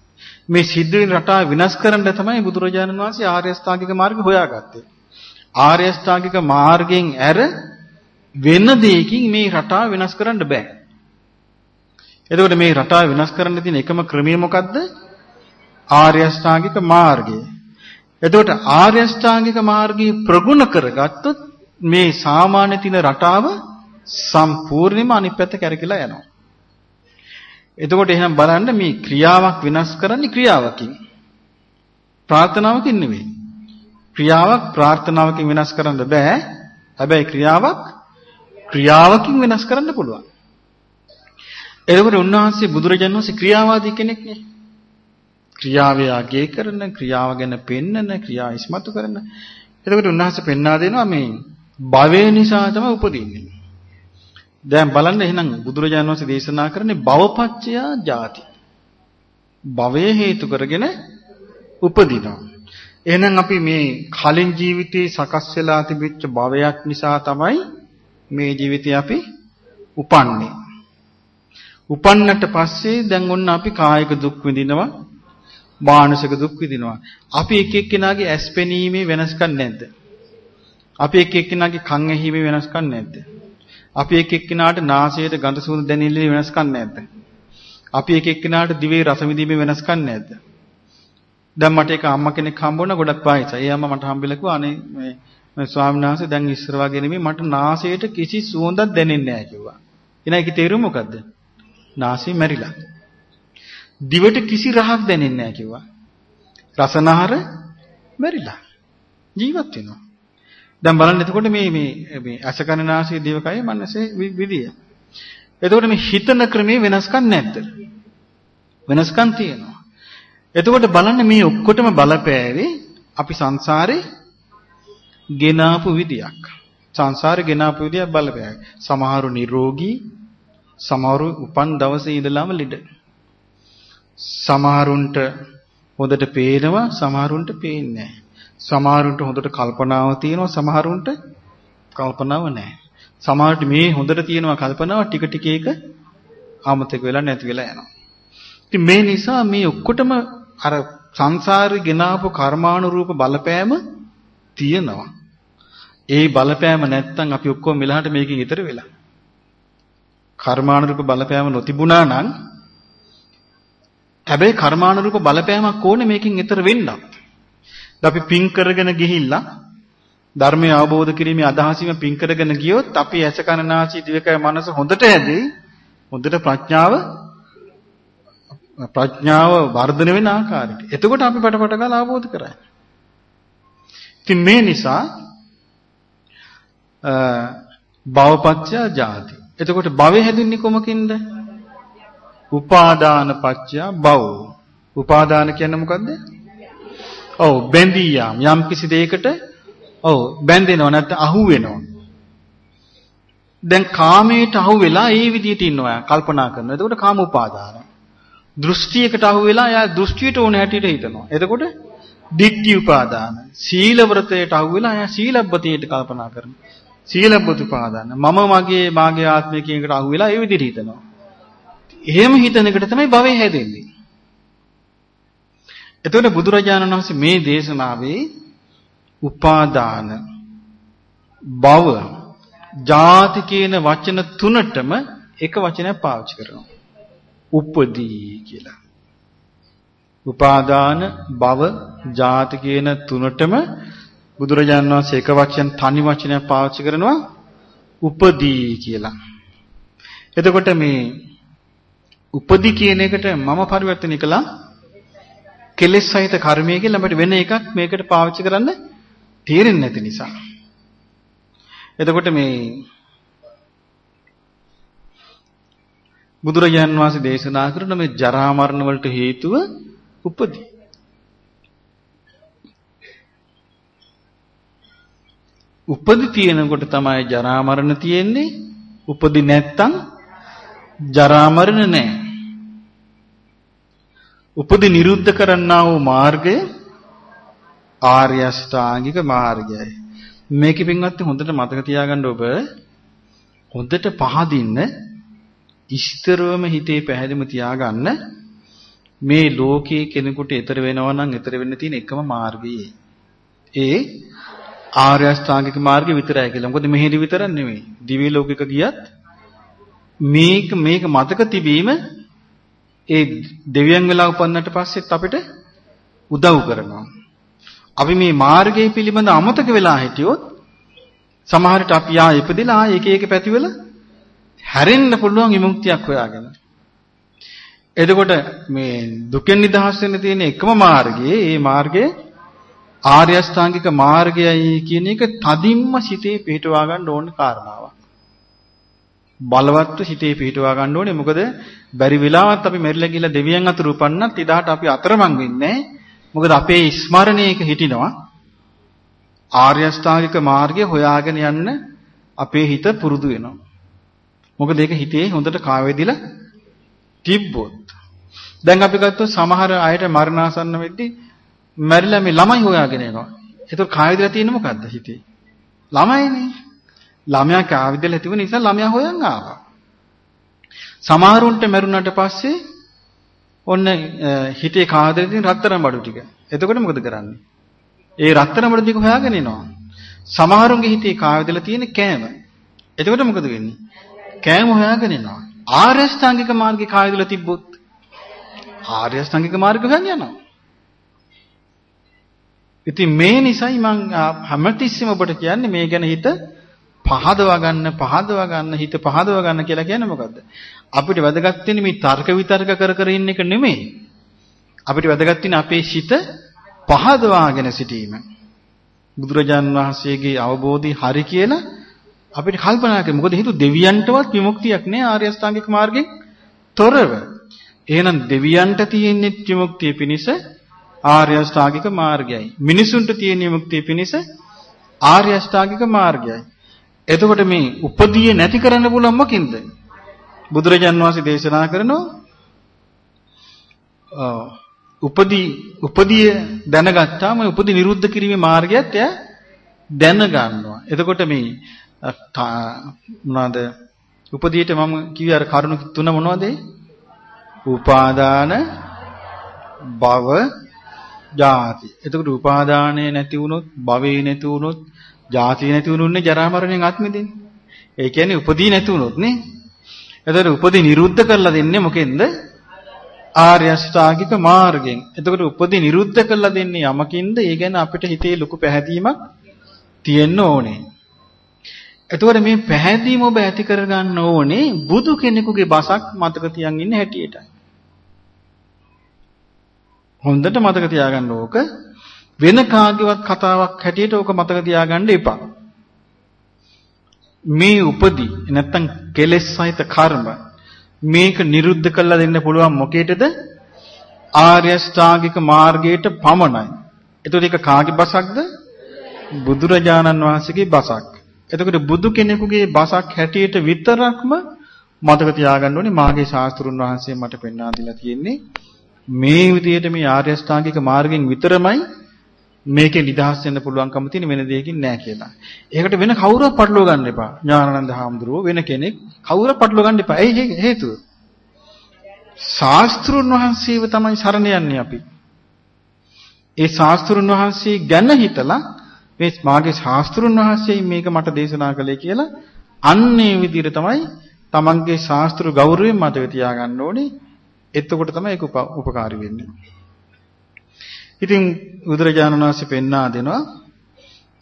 මේ සිද්ධ වෙන රටාව විනාශ කරන්න තමයි බුදුරජාණන් වහන්සේ ආර්ය අෂ්ටාංගික මාර්ගය හොයාගත්තේ. ආර්ය අෂ්ටාංගික මාර්ගයෙන් ඇර වෙන දෙයකින් මේ රටාව වෙනස් කරන්න බෑ. එතකොට මේ රටාව වෙනස් කරන්න තියෙන එකම ක්‍රමය මොකද්ද? ආර්ය අෂ්ටාංගික මාර්ගය. එතකොට ආර්ය අෂ්ටාංගික මාර්ගය ප්‍රගුණ කරගත්තොත් මේ සාමාන්‍ය තින රටාව සම්පූර්ණයෙන්ම අනිත් පැත්ත කැරකිලා යනවා. එතකොට එහෙනම් බලන්න මේ ක්‍රියාවක් වෙනස් කරන්නේ ක්‍රියාවකින්. ප්‍රාර්ථනාවකින් නෙවෙයි. ක්‍රියාවක් ප්‍රාර්ථනාවකින් වෙනස් කරන්න බෑ. හැබැයි ක්‍රියාවක් ක්‍රියාවකින් වෙනස් කරන්න පුළුවන්. එතකොට උන්වහන්සේ බුදුරජාණන් වහන්සේ ක්‍රියාවාදී කෙනෙක් නේ. ක්‍රියාවේ අගය කරන, ක්‍රියාව ගැන පෙන්නන, ක්‍රියා ඉස්මතු කරන. එතකොට උන්වහන්සේ පෙන්වා දෙනවා මේ භවය නිසා තමයි උපදින්නේ. දැන් බලන්න එහෙනම් බුදුරජාණන් වහන්සේ දේශනා කරන්නේ භවපච්චය ජාති. භවය හේතු කරගෙන උපදිනවා. එහෙනම් අපි මේ කලින් ජීවිතේ සකස් වෙලා තිබිච්ච භවයක් නිසා තමයි මේ ජීවිතේ අපි උපන්නේ. උපන්නට පස්සේ දැන් ඔන්න අපි කායික දුක් විඳිනවා මානසික දුක් විඳිනවා. අපි එක එක්කෙනාගේ ඇස් පෙනීමේ වෙනස්කම් නැද්ද? අපි එක එක්කෙනාගේ කන් ඇහිීමේ වෙනස්කම් නැද්ද? අපි එක එක්කෙනාට නාසයට ගඳ සුවඳ දැනෙන්නේ වෙනස්කම් නැද්ද? අපි එක එක්කෙනාට දිවේ රස විඳීමේ වෙනස්කම් නැද්ද? දැන් මට එක අම්මා කෙනෙක් හම්බ වුණා ගොඩක් පායිසයි. ඒ අම්මා මට හම්බෙලා කිව්වා අනේ මේ මේ ස්වාමීන් වහන්සේ දැන් ඉස්සර වගේ නෙමෙයි මට නාසයට කිසි සුවඳක් දැනෙන්නේ නැහැ කිව්වා. එහෙනම් ඒකේ තේරුම මොකද්ද? නාසය මැරිලා. දිවට කිසි රහක් දැනෙන්නේ නැහැ කිව්වා. රසනහර මැරිලා. ජීවත් වෙනවා. දැන් බලන්න එතකොට මේ මේ මේ අසකනාසී දිවකය මනසේ විදිය. එතකොට මේ හිතන ක්‍රමේ වෙනස්කම් නැද්ද? වෙනස්කම් තියෙනවා. එතකොට බලන්න මේ ඔක්කොටම බලපෑවේ අපි සංසාරේ ගෙනාපු විදියක්. සංසාරේ ගෙනාපු විදියක් බලපෑවේ. සමහරු නිරෝගී, සමහරු උපන් දවසේ ඉඳලාම ලෙඩ. සමහරුන්ට හොඳට පේනවා, සමහරුන්ට පේන්නේ නැහැ. සමහරුන්ට හොඳට කල්පනාව තියෙනවා, සමහරුන්ට කල්පනාව නැහැ. සමහරට මේ හොඳට තියෙනවා කල්පනාව ටික ටික එක අමතක වෙලා නැති වෙලා යනවා. ඉතින් මේ නිසා මේ ඔක්කොටම අර සංසාරේ ගෙනාවු කර්මානුරූප බලපෑම තියෙනවා. ඒ බලපෑම නැත්තම් අපි ඔක්කොම මෙලහට මේකෙන් ඈතර වෙලා. කර්මානුරූප බලපෑම නොතිබුණා නම් හැබැයි කර්මානුරූප බලපෑමක් ඕනේ මේකෙන් ඈතර වෙන්න. අපි පින් කරගෙන ගිහිල්ලා ධර්මය අවබෝධ කිරීමේ අදහසින්ම පින් කරගෙන ගියොත් අපි ඇස කන නාසය දිවකය මනස හොඳට හැදෙයි. හොඳට ප්‍රඥාව ප්‍රඥාව වර්ධනය වෙන ආකාරයට. එතකොට අපි පටපට ගාලා අවබෝධ කරගන්න. ඉතින් මේ නිසා භවපච්චය ජාති. එතකොට භවය හැදින්නේ කොමකින්ද? උපාදාන පච්චය භව. උපාදාන කියන්නේ මොකද්ද? ඔව් බැඳී යාම. යම් කිසි දෙයකට ඔව් බැඳෙනව නැත්නම් අහු වෙනවා. දැන් කාමයට අහු වෙලා ඒ විදිහට ඉන්නවා කල්පනා කරනවා. එතකොට කාම උපාදාන. දෘෂ්ටියකට අහු වෙලා එයා දෘෂ්ටියට ඕන හැටියට හිතනවා. එතකොට දිට්ඨි උපාදාන. සීල වෘතයට අහු වෙලා එයා සීලබ්බතයට කල්පනා කරනවා. සීලබ්බත උපාදාන. මම මගේ මාගේ ආත්මය කියන එකට අහු වෙලා ඒ විදිහට හිතනවා. එහෙම හිතන එකට තමයි භවය හැදෙන්නේ. එතකොට බුදුරජාණන් වහන්සේ මේ දේශනාවේ උපාදාන භව ජාති කියන වචන තුනටම එක වචනයක් පාවිච්චි කරනවා. උපදී කියලා. උපාදාන භව ජාති කියන තුනටම බුදුරජාන් වහන්සේ එක වචන තනි වචනයක් පාවිච්චි කරනවා උපදී කියලා. එතකොට මේ උපදී කියන එකට මම පරිවර්තනය කළා කෙලෙස් සහිත කර්මය කියලා අපිට වෙන එකක් මේකට පාවිච්චි කරන්න තේරෙන්නේ නැති නිසා. එතකොට මේ බුදුරජාන් වහන්සේ දේශනා කරන මේ ජරා මරණ වලට හේතුව උපදී. උපදි තියෙනකොට තමයි ජරා මරණ තියෙන්නේ. උපදි නැත්තම් ජරා මරණ නැහැ. උපදි නිරුද්ධ කරන්නා වූ මාර්ගය ආර්ය අෂ්ටාංගික මාර්ගයයි. මේකෙ පින්වත්නි හොඳට මතක තියාගන්න ඔබ හොඳට පහදින්න ඉස්තරවම හිතේ පැහැදිලිම තියාගන්න මේ ලෝකයේ කෙනෙකුට ඊතර වෙනවා නම් ඊතර වෙන්න තියෙන එකම මාර්ගය. ඒ ආර්ය අෂ්ටාංගික මාර්ගය විතරයි කියලා. මොකද මෙහෙදි විතරක් නෙමෙයි. දිව්‍ය ලෝකෙක ගියත් මේක මේක මතක තිබීම ඒ දෙවියන් වෙලා උපන්නට පස්සෙත් අපිට උදව් කරනවා. අපි මේ මාර්ගය පිළිබඳ අමතක වෙලා හිටියොත් සමහරට අපි ආ ඉපදිලා ආ එක එක පැතිවල හැරෙන්න පුළුවන් විමුක්තියක් හොයාගෙන. එතකොට මේ දුකෙන් නිදහස් වෙන්න තියෙන එකම මාර්ගය ඒ මාර්ගය ආර්ය අෂ්ටාංගික මාර්ගයයි කියන එක තදින්ම සිතේ පිටවා ගන්න ඕන කාරණාවක්. බලවත්ව සිතේ පිටවා ගන්න ඕනේ මොකද බැරි වෙලාවත් අපි මෙරිලා ගිහලා දෙවියන් අතර උපන්නත් එදාට අපි අතරමං වෙන්නේ මොකද අපේ ස්මරණයක හිටිනවා ආර්ය අෂ්ටාංගික මාර්ගය හොයාගෙන යන්න අපේ හිත පුරුදු වෙනවා. මොකද ඒක හිතේ හොඳට කාවැදිලා තිබ්බොත්. දැන් අපි ගත්තොත් සමහර අයට මරණාසන්න වෙද්දී මැරිලා මේ ළමයි හොයාගෙන යනවා. ඒතකොට කාවැදිලා තියෙන්නේ මොකද්ද හිතේ? ළමයිනේ. ළමයා කාවැදිලා තිබුණ නිසා ළමයා හොයන් ආවා. සමහරුන්ට මැරුණාට පස්සේ ඔන්න හිතේ කාවැදිලා තියෙන රත්තරන් බඩු ටික. එතකොට මොකද කරන්නේ? ඒ රත්තරන් බඩු ටික හොයාගෙන එනවා. සමහරුන්ගේ හිතේ කාවැදිලා තියෙන කෑම. එතකොට මොකද වෙන්නේ? කෑම හොයාගෙන එනවා. ආර්ය ශ්‍රාංගික මාර්ගේ කායදලා තිබ්බොත් ආර්ය ශ්‍රාංගික මාර්ග හොයන්න යනවා. ඉතින් මේ නිසයි මම හැමතිස්සෙම ඔබට කියන්නේ මේ ගැන හිත පහදවා ගන්න පහදවා ගන්න හිත පහදවා ගන්න කියලා කියන්නේ මොකද්ද? අපිට වැදගත් වෙන්නේ මේ තර්ක විතර්ක කර කර ඉන්න එක නෙමෙයි. අපිට වැදගත් වෙන්නේ අපේ සිත පහදවාගෙන සිටීම. බුදුරජාන් වහන්සේගේ අවබෝධي හරි කියලා අපිට කල්පනා කරමු. මොකද හේතුව දෙවියන්ටවත් විමුක්තියක් නෑ ආර්ය අෂ්ටාංගික මාර්ගෙන් තොරව. එහෙනම් දෙවියන්ට තියෙන විමුක්තිය පිණිස ආර්ය අෂ්ටාංගික මාර්ගයයි. මිනිසුන්ට තියෙන විමුක්තිය පිණිස ආර්ය අෂ්ටාංගික මාර්ගයයි. එතකොට මේ උපදී නැති කරන්න පුළුවන් මොකින්ද? බුදුරජාන් වහන්සේ දේශනා කරනවා උපදී උපදී දැනගත්තාම උපදී නිරුද්ධ කිරීමේ මාර්ගයත් එයා දැනගන්නවා. එතකොට මේ මොනවාද උපදීට මම කිව්වේ අර කරුණු තුන මොනවද උපාදාන භව ජාති. එතකොට උපාදානය නැති වුණොත් භවේ නැති වුණොත් ජාතිය නැති වුණොත්නේ ජරා මරණයෙන් ආත්මෙදින්නේ ඒ කියන්නේ උපදී නැති වුණොත් නේ. එතකොට උපදී නිරුද්ධ කරලා දෙන්නේ මොකෙන්ද? ආර්ය අෂ්ටාංගික මාර්ගයෙන්. එතකොට උපදී නිරුද්ධ කරලා දෙන්නේ යමකින්ද? ඒ ගැන අපිට හිතේ ලොකු පැහැදීමක් තියෙන්න ඕනේ. එතකොට මේ පැහැදීම ඔබ ඇති කරගන්න ඕනේ බුදු කෙනෙකුගේ බසක් මතක තියන් ඉන්න හැටියටයි. හොඳට මතක තියාගන්න ඕක වෙන කාගේවත් කතාවක් හැටියට ඕක මතක තියාගන්න එපා. මේ උපදි නැත්තම් කෙලෙස් සහිත කර්ම මේක නිරුද්ධ කළා දෙන්න පුළුවන් මොකේටද? ආර්ය ශ්‍රාගික මාර්ගයට පමණයි. එතකොට ඒක කාගේ බසක්ද? බුදුරජාණන් වහන්සේගේ බසක්. එතකොට බුදු කෙනෙකුගේ බසක් හැටියට විතරක්ම මතක තියාගන්න ඕනේ මාගේ ශාස්ත්‍රුන් වහන්සේ මට පෙන්වා දීලා තියෙන්නේ මේ විදියට මේ ආර්ය අෂ්ටාංගික මාර්ගයෙන් විතරමයි මේකේ නිදහස් වෙන්න පුළුවන්කම තියෙන වෙන දෙයකින් නෑ කියලා. ඒකට වෙන කවුරුවත් පටලව ගන්න එපා. ඥානানন্দ හාමුදුරුව වෙන කෙනෙක් කවුරුවත් පටලව ගන්න එපා. ඒ හේතුව. ශාස්ත්‍රුන් වහන්සේව තමයි සරණ යන්නේ අපි. ඒ ශාස්ත්‍රුන් වහන්සේ ගැන හිතලා මේ මාගේ ශාස්ත්‍රුන් වහන්සේයි මේක මට දේශනා කළේ කියලා අන්නේ විදිහට තමයි තමන්ගේ ශාස්ත්‍රු ගෞරවයෙන් මතක තියාගන්න ඕනේ. එතකොට තමයි ඒක උපකාරී වෙන්නේ. ඉතින් බුදුරජාණන් වහන්සේ පෙන්වා දෙනවා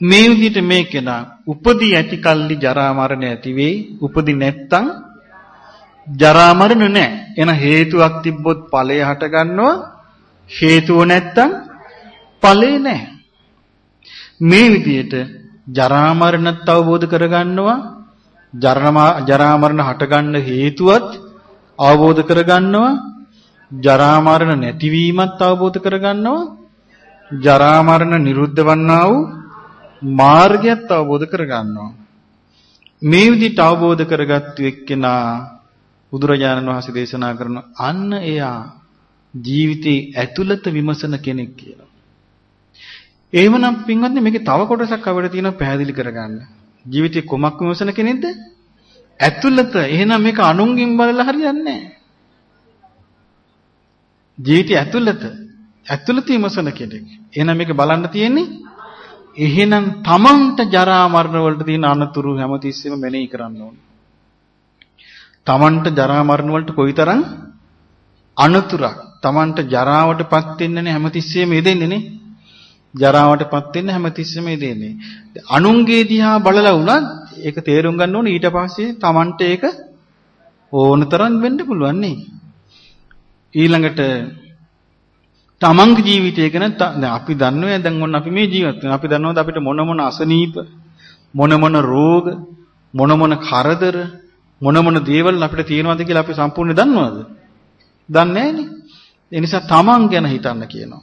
මේ විදිහට මේ කෙනා උපදී ඇති කල්ලි ජරා මරණ ඇති වෙයි. උපදී නැත්තම් ජරා මරණ නැහැ. එන හේතුවක් තිබ්බොත් ඵලය හට ගන්නවා. හේතුව නැත්තම් ඵලේ නැහැ. මේ විදිහට ජරා මරණත් අවබෝධ කරගන්නවා ජරා මරණ හටගන්න හේතුවත් අවබෝධ කරගන්නවා ජරා මරණ නැතිවීමත් අවබෝධ කරගන්නවා ජරා මරණ නිරුද්ධ වන්නා වූ මාර්ගයත් අවබෝධ කරගන්නවා මේ විදිහට අවබෝධ කරගත්තු එක්කෙනා බුදුරජාණන් වහන්සේ දේශනා කරන අන්න එයා ජීවිතේ ඇතුළත විමසන කෙනෙක් කියලා එහෙමනම් පින්වත්නි මේකේ තව කොටසක් අපිට තියෙනවා පැහැදිලි කරගන්න. ජීවිතේ කොමක් විමසන කෙනෙක්ද? ඇතුළත. එහෙනම් මේක අනුන්ගෙන් බලලා හරියන්නේ නැහැ. ජීවිතය ඇතුළත. ඇතුළත විමසන කෙනෙක්. එහෙනම් මේක බලන්න තියෙන්නේ එහෙනම් තමන්ට ජරා මරණ වලට තියෙන අනතුරු හැමතිස්සෙම මෙනෙහි කරන්න ඕනේ. තමන්ට ජරා මරණ වලට කොයිතරම් අනතුරක් Tamanට ජරාවටපත් වෙන්නනේ හැමතිස්සෙම යෙදෙන්නේ නේ. ජරාවටපත් වෙන්න හැමතිස්සෙම යෙදෙන්නේ. අනුන්ගේ දිහා බලලා වුණත් ඒක තේරුම් ගන්න ඕනේ ඊට පස්සේ Tamanට ඒක ඕනතරම් වෙන්න පුළුවන් නේ. ඊළඟට තමන්ගේ ජීවිතය ගැන දැන් අපි දන්නවා දැන් ඔන්න අපි මේ ජීවත් වෙන අපි දන්නවද අපිට මොන මොන අසනීප මොන මොන රෝග මොන මොන කරදර මොන මොන දේවල් අපිට තියෙනවද කියලා අපි සම්පූර්ණයෙන් දන්නවද? දන්නේ නැහනේ. ඒ නිසා තමන් ගැන හිතන්න කියනවා.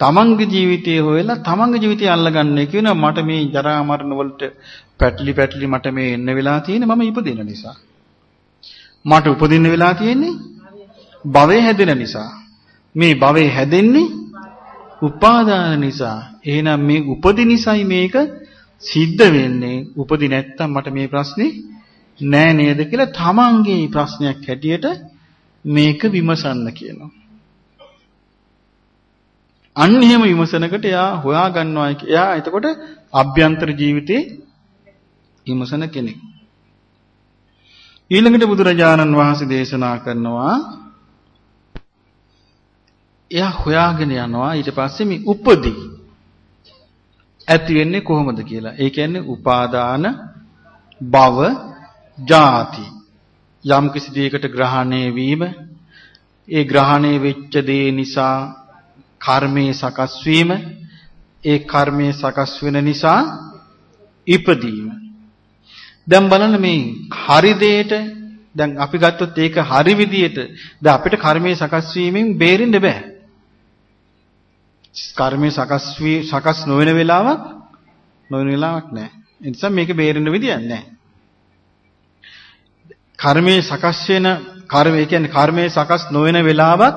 තමන්ගේ ජීවිතය හොයලා තමන්ගේ ජීවිතය අල්ලගන්නේ කියනවා මට මේ ජරා මරණ වලට පැටලි පැටලි මට මේ එන්න වෙලා තියෙන්නේ මම ඉපදින නිසා. මට උපදින්න වෙලා තියෙන්නේ භවයේ හැදෙන නිසා. මේ භවයේ හැදෙන්නේ උපාදාන නිසා. එහෙනම් මේ උපදි නිසායි මේක සිද්ධ වෙන්නේ. උපදි නැත්තම් මට මේ ප්‍රශ්නේ නෑ නේද කියලා තමන්ගේ ප්‍රශ්නයක් හැටියට මේක විමසන්න කියනවා. අන්න එහෙම විමසනකට එයා හොයා ගන්නවා එයා එතකොට අභ්‍යන්තර ජීවිතේ විමසන කෙනෙක්. ඊළඟට බුදුරජාණන් වහන්සේ දේශනා කරනවා එයා හොයාගෙන යනවා. ඊට පස්සේ මේ උපදී. ඇති වෙන්නේ කොහොමද කියලා. ඒ කියන්නේ උපාදාන භව ජාති. යම් කිසි දෙයකට ග්‍රහණය වීම ඒ ග්‍රහණය වෙච්ච දේ නිසා කර්මයේ සකස් වීම ඒ කර්මයේ සකස් වෙන නිසා ඉපදීම. දැන් බලන්න මේ හරි දෙයට දැන් අපි ගත්තොත් ඒක හරි විදියට දැන් අපිට කර්මයේ සකස් වීමෙන් බේරෙන්න බෑ. කර්මයේ සකස් වී සකස් නොවන වෙලාවක් නොවන වෙලාවක් නැහැ ඒ නිසා මේක බේරෙන්න විදියක් නැහැ කර්මයේ සකස් වෙන කර්මය කියන්නේ කර්මයේ සකස් නොවන වෙලාවක්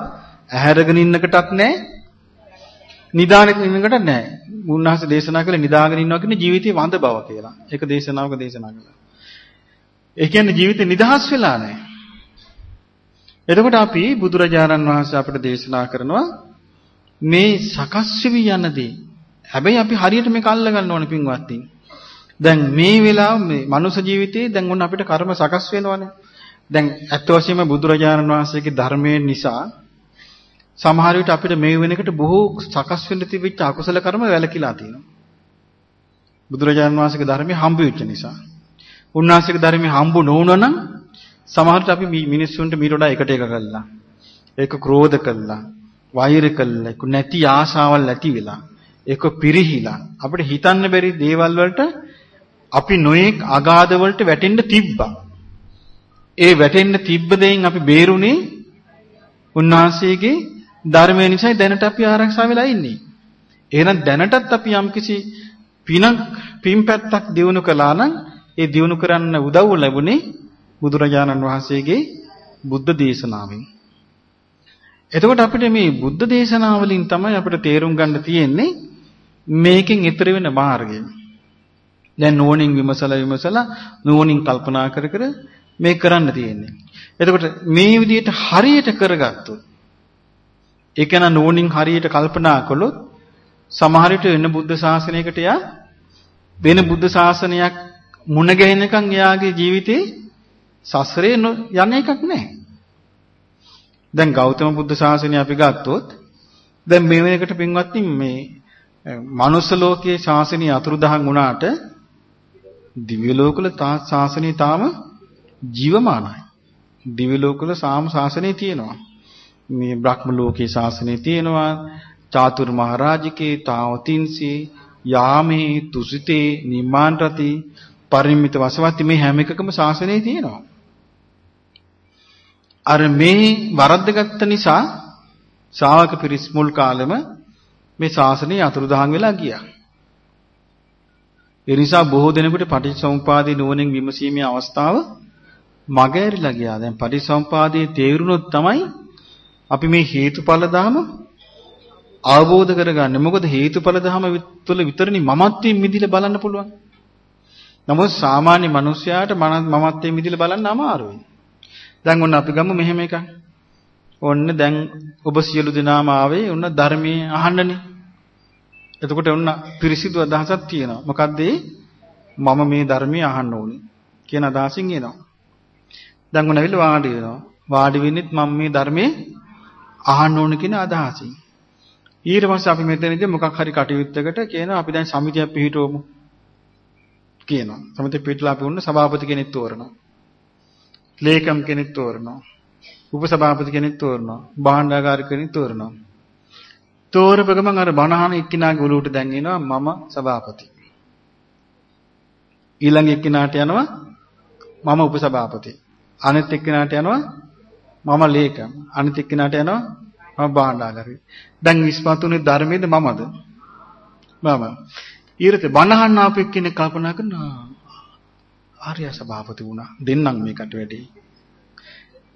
ඇහැරගෙන ඉන්නකටත් නැහැ නිදාගෙන ඉන්නකට නැහැ. උන්වහන්සේ දේශනා කළේ නිදාගෙන ඉන්නවා කියන්නේ ජීවිතේ වඳ බව කියලා. ඒක දේශනාවක දේශනා කළා. ඒ කියන්නේ ජීවිතේ නිදහස් වෙලා නැහැ. එතකොට අපි බුදුරජාණන් වහන්සේ අපිට දේශනා කරනවා මේ සකස් වෙවි යනදී හැබැයි අපි හරියට මේක අල්ල ගන්න ඕනේ පින්වත්නි. දැන් මේ වෙලාව මේ මනුෂ්‍ය ජීවිතේ දැන් ඔන්න අපිට කර්ම සකස් වෙනවනේ. දැන් ඇත්ත වශයෙන්ම බුදුරජාණන් වහන්සේගේ ධර්මයේ නිසා සමහර විට අපිට මේ වෙනකොට බොහෝ සකස් වෙන්න තිබිච්ච අකුසල කර්ම වැළකීලා තියෙනවා. බුදුරජාණන් වහන්සේගේ ධර්මයේ හම්බ වෙච්ච නිසා. උන්වහන්සේගේ ධර්මයේ හම්බු නොවුණා නම් සමහරට අපි මිනිස්සුන්ට මීට වඩා එකට එක කළා. ඒක ක්‍රෝධ කළා. වෛර කළා. ඒක නැති ආශාවල් ඇති වෙලා. ඒක පිරිහිලා. අපිට හිතන්න බැරි දේවල් වලට අපි නොඑක් අගාධ වලට වැටෙන්න තිබ්බා. ඒ වැටෙන්න තිබ්බ දෙයින් අපි බේරුනේ උන්වහන්සේගේ ධර්මය නිසායි දැනට අපි ආරක්ෂා වෙලා ඉන්නේ. එහෙනම් දැනටත් අපි යම්කිසි පිනක් පින්පැත්තක් දිනු කළා නම් ඒ දිනු කරන්න උදව් ලැබුණේ බුදුරජාණන් වහන්සේගේ බුද්ධ දේශනාවෙන්. එතකොට අපිට මේ බුද්ධ දේශනාවලින් තමයි අපිට තේරුම් ගන්න තියෙන්නේ මේකෙන් ඈතර වෙන මාර්ගය. දැන් නෝනින් විමසලා විමසලා නෝනින් කල්පනා කර කර මේක කරන්න තියෙන්නේ. එතකොට මේ විදිහට හරියට කරගත්තොත් ඒක න නෝනින් හරියට කල්පනා කළොත් සමහර විට වෙන බුද්ධ ශාසනයකට යා වෙන බුද්ධ ශාසනයක් මුණ ගැහෙනකන් එයාගේ ජීවිතේ සසරේ යන එකක් නැහැ. දැන් ගෞතම බුද්ධ ශාසනය අපි ගත්තොත් දැන් මේ වෙනකට පින්වත්නි මේ මනුස්ස ලෝකයේ ශාසනය අතුරුදහන් වුණාට දිව්‍ය ලෝකවල තා ශාසනය තාම ජීවමානයි. දිව්‍ය ලෝකවල සාම ශාසනය තියෙනවා. මේ බ්‍රහ්ම ලෝකේ ශාසනය තියෙනවා. චාතුර් මහරජිකේ තාවතින්සි යාමේ තුසිතේ නිමාන් රති පරිමිත වසවති මේ හැම එකකම ශාසනය තියෙනවා. අර මේ වරද්දගත්ත නිසා ශාවක පිරිස් මුල් කාලෙම මේ ශාසනය අතුරුදහන් වෙලා ගියා. ඒ නිසා බොහෝ දෙනෙකුට පටිච්චසමුපාදේ නුවණින් විමසීමේ අවස්ථාව මගහැරිලා ගියා. දැන් පටිච්චසමුපාදයේ තේරුනොත් තමයි අපි මේ හේතුඵල ධම අවබෝධ කරගන්නේ. මොකද හේතුඵල ධම තුළ විතරනේ මමත්වයෙන් මිදිලා බලන්න පුළුවන්. නමුත් සාමාන්‍ය මිනිසයාට මමත්වයෙන් මිදිලා බලන්න අමාරුයි. දැන් ඔන්න අපි ගමු මෙහෙම එකක්. ඔන්න දැන් ඔබ සියලු දෙනාම ආවේ ඔන්න ධර්මයේ අහන්නනේ. එතකොට ඔන්න පිරිසිදු අදහසක් තියෙනවා. මොකද්ද මම මේ ධර්මයේ අහන්න ඕනේ කියන අදහසින් එනවා. දැන් ඔන්න ඇවිල්ලා වාඩි වෙනවා. වාඩි වෙන්නෙත් මම මේ ධර්මයේ අහන්න ඕන කියන අදහසින්. ඊට පස්සේ අපි මෙතනදී මොකක් හරි කටයුත්තකට කියනවා අපි දැන් සමිතියක් පිහිටවමු කියනවා. සමිතිය පිහිටලා අපි උන්න සභාපති කෙනෙක් තෝරනවා. ලේකම් කෙනෙක් තෝරනවා. උපසභාපති කෙනෙක් තෝරනවා. භාණ්ඩාගාරික කෙනෙක් තෝරනවා. තෝරපු ගමන් අර බණහන එක්කිනාගේ ඔලුවට දැන් එනවා මම සභාපති. ඊළඟ එක්කිනාට යනවා මම උපසභාපති. අනිත් එක්කිනාට යනවා මම ලේකම්. අනිත් එක්කිනාට යනවා මම භාණ්ඩාගාරික. දැන් ඉස්මතුනේ ධර්මයේද මමද? මම. ඊට බණහන් ආපු එක්කෙනෙක් කල්පනා කරනවා ආර්ය සභාපති වුණා. දෙන්නම් මේකට වැඩි.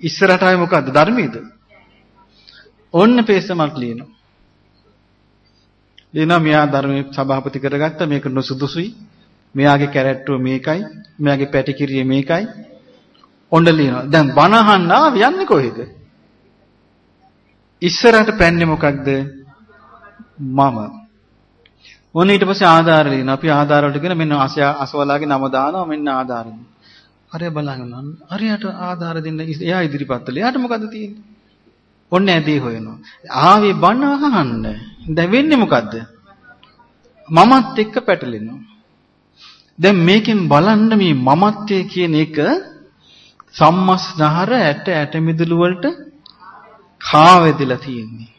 ඉස්සරහට ආයේ මොකද්ද ධර්මයේද? ඔන්න පේසමක් ලියනවා. ලියනවා මෙයා ධර්මයේ සභාපති කරගත්ත මේක නොසුදුසුයි. මෙයාගේ කැරක්ටර් මේකයි. මෙයාගේ පැටිකිරිය මේකයි. ඔන්න ලියනවා. දැන් බණහන්න ආව යන්නේ කොහෙද? ඉස්සරහට පැන්නේ මොකක්ද? මම. ඔන්න ඊට පස්සේ ආධාර ලියනවා. අපි ආධාර වලට කියන මෙන්න අසවලාගේ නම දානවා මෙන්න ආධාරෙ. හරිය බලන්න. හරියට ආධාර දෙන්න එයා ඉදිරිපත් කළා. එයාට මොකද තියෙන්නේ? ඔන්න ඇදී හොයනවා. ආවේ බණ අහන්න. දැන් වෙන්නේ මොකද්ද? මමත් එක්ක පැටලෙනවා. දැන් මේකෙන් බලන්න මේ මමත්වයේ කියන එක සම්මස්නහර ඇට ඇට මිදුළු වලට කාවැදිලා තියෙන්නේ.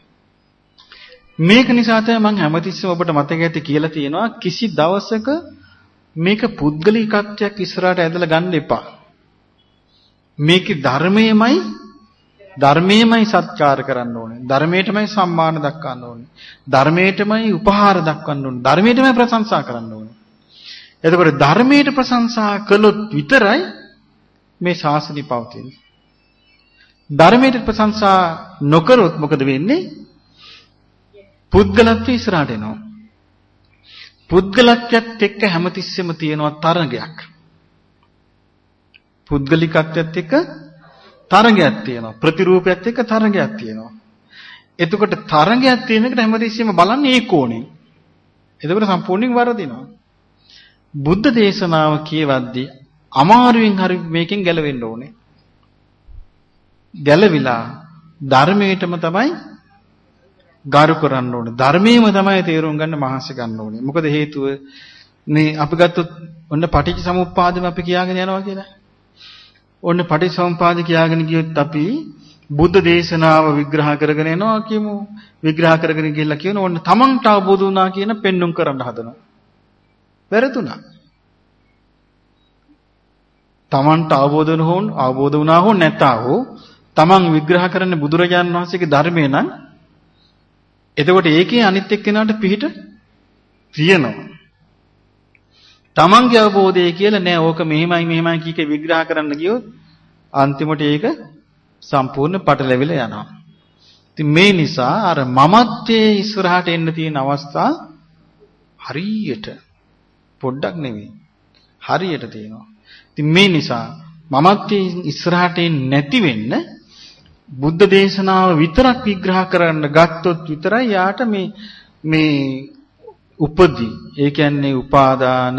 මේක නිසා තමයි මම හැමතිස්සෙම ඔබට මතක ඇති කියලා තියෙනවා කිසි දවසක මේක පුද්ගලිකත්වයක් ඉස්සරහට ඇදලා ගන්න එපා. මේකේ ධර්මයමයි ධර්මයමයි සත්කාර කරන්න ඕනේ. ධර්මයටමයි සම්මාන දක්වන්න ඕනේ. ධර්මයටමයි උපහාර දක්වන්න ඕනේ. ධර්මයටමයි ප්‍රශංසා කරන්න ඕනේ. එතකොට ධර්මයට ප්‍රශංසා කළොත් විතරයි මේ ශාසනය පවතින්නේ. ධර්මයට ප්‍රශංසා නොකරොත් මොකද වෙන්නේ? පුද්ගලත්වයේ ඉස්සරහට එනවා. පුද්ගලත්වයට එක්ක හැමතිස්සෙම තියෙනවා තරඟයක්. පුද්ගලිකත්වයට එක්ක තරඟයක් තියෙනවා. ප්‍රතිරූපයත් එක්ක තරඟයක් තියෙනවා. එතකොට තරඟයක් තියෙන එකට හැමතිස්සෙම බලන්නේ ඒ කෝණේ. එතකොට සම්පූර්ණයෙන් වරදිනවා. බුද්ධ දේශනාව කියවද්දී අමාරුවෙන් හරි මේකෙන් ගැලවෙන්න ඕනේ. ගැලවිලා ධර්මයටම තමයි ගරු කරන්න ඕනේ. ධර්මයේම තමයි තේරුම් ගන්න මහසි ගන්න ඕනේ. මොකද හේතුව මේ අපි ගත්තොත් ඔන්න පටිච්ච සමුප්පාදෙම අපි කියාගෙන යනවා කියලා. ඔන්න පටිච්ච සමුප්පාද කියාගෙන ගියොත් අපි බුද්ධ දේශනාව විග්‍රහ කරගෙන යනවා කියමු. විග්‍රහ කරගෙන ගිහලා කියන ඔන්න තමන්ට අවබෝධ වුණා කියන පෙන්눔 කරන්න හදනවා. වැරදුනා. තමන්ට අවබෝධ වුණ අවබෝධ වුණා හෝ නැතා හෝ තමන් විග්‍රහ කරන්නේ බුදුරජාණන් වහන්සේගේ ධර්මය නම් එතකොට ඒකේ අනිත් එක්කෙනාට පිහිට තියෙනවා. තමන්ගේ අවබෝධය කියලා නෑ ඕක මෙහෙමයි මෙහෙමයි කීක විග්‍රහ කරන්න ගියොත් අන්තිමට ඒක සම්පූර්ණ පටලැවිලා යනවා. ඉතින් මේ නිසා අර මමත්වයේ ඉස්සරහට එන්න තියෙන අවස්ථා හරියට පොඩ්ඩක් නෙවෙයි. හරියට තියෙනවා. ඉතින් මේ නිසා මමත්වයේ ඉස්සරහට නැති වෙන්න බුද්ධ දේශනාව විතරක් විග්‍රහ කරන්න ගත්තොත් විතරයි යාට මේ මේ උපදී ඒ කියන්නේ උපාදාන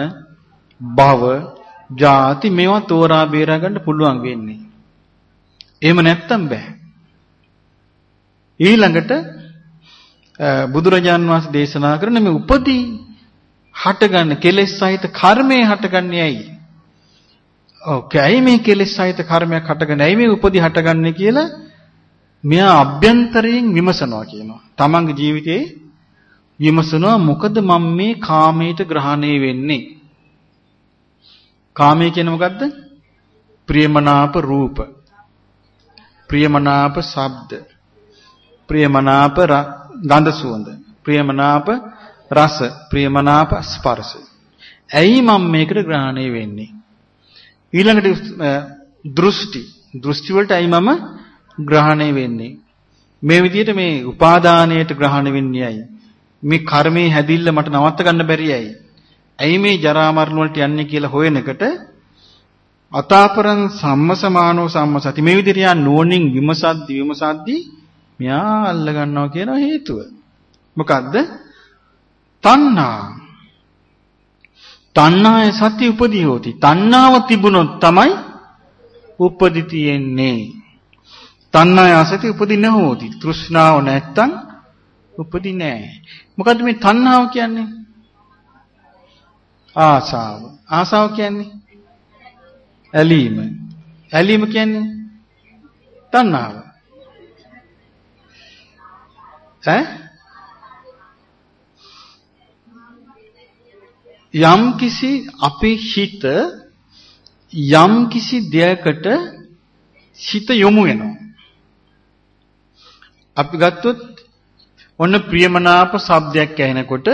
භව ජාති මේවා තෝරා බේරා ගන්න පුළුවන් වෙන්නේ. එහෙම නැත්තම් බෑ. ඊළඟට බුදුරජාන් වහන්සේ දේශනා කරන මේ උපදී හටගන්න කෙලෙස් සහිත කර්මය හටගන්නේ ඇයි? ඔව් ඇයි මේ කෙලෙස් සහිත කර්මයක් හටගන්නේ? ඇයි මේ උපදී හටගන්නේ කියලා මෙයා අභ්‍යන්තරයෙන් විමසනවා කියනවා. තමන්ගේ ජීවිතේ විමසනවා මොකද මම මේ කාමයට ග්‍රහණය වෙන්නේ? කාමය කියන්නේ මොකද්ද? ප්‍රියමනාප රූප. ප්‍රියමනාප ශබ්ද. ප්‍රියමනාප ගන්ධ සුවඳ. ප්‍රියමනාප රස. ප්‍රියමනාප ස්පර්ශ. ඇයි මම මේකට ග්‍රහණය වෙන්නේ? ඊළඟට දෘෂ්ටි. දෘෂ්ටි වලට ඇයි මම ග්‍රහණය වෙන්නේ. මේ විදිහට මේ උපාදානයට ග්‍රහණය වෙන්නේ ඇයි? මේ කර්මයේ හැදිල්ල මට නවත්ත ගන්න බැරි ඇයි? ඇයි මේ ජරා මරණ වලට යන්නේ කියලා හොයනකට අතාපරං සම්මසමානෝ සම්මසති මේ විදිහට යා නෝනින් විමසද්දි විමසද්දි මෙයා අල්ල ගන්නවා කියන හේතුව. මොකද්ද? තණ්හා. තණ්හාය සති උපදී හොති. තණ්හාව තිබුණොත් තමයි උපදි තියෙන්නේ. තණ්හාය ආසති උපදින්න හෝති. තෘෂ්ණාව නැත්තම් උපදින්නේ නැහැ. මොකද්ද මේ තණ්හාව කියන්නේ? ආසාව. ආසාව කියන්නේ ඇලීම. ඇලීම කියන්නේ තණ්හාව. ඈ යම් කිසි අපේ හිත යම් කිසි දෙයකට හිත යොමු වෙනවා. අපි ගත්තොත් ඔන්න ප්‍රියමනාප ශබ්දයක් ඇහෙනකොට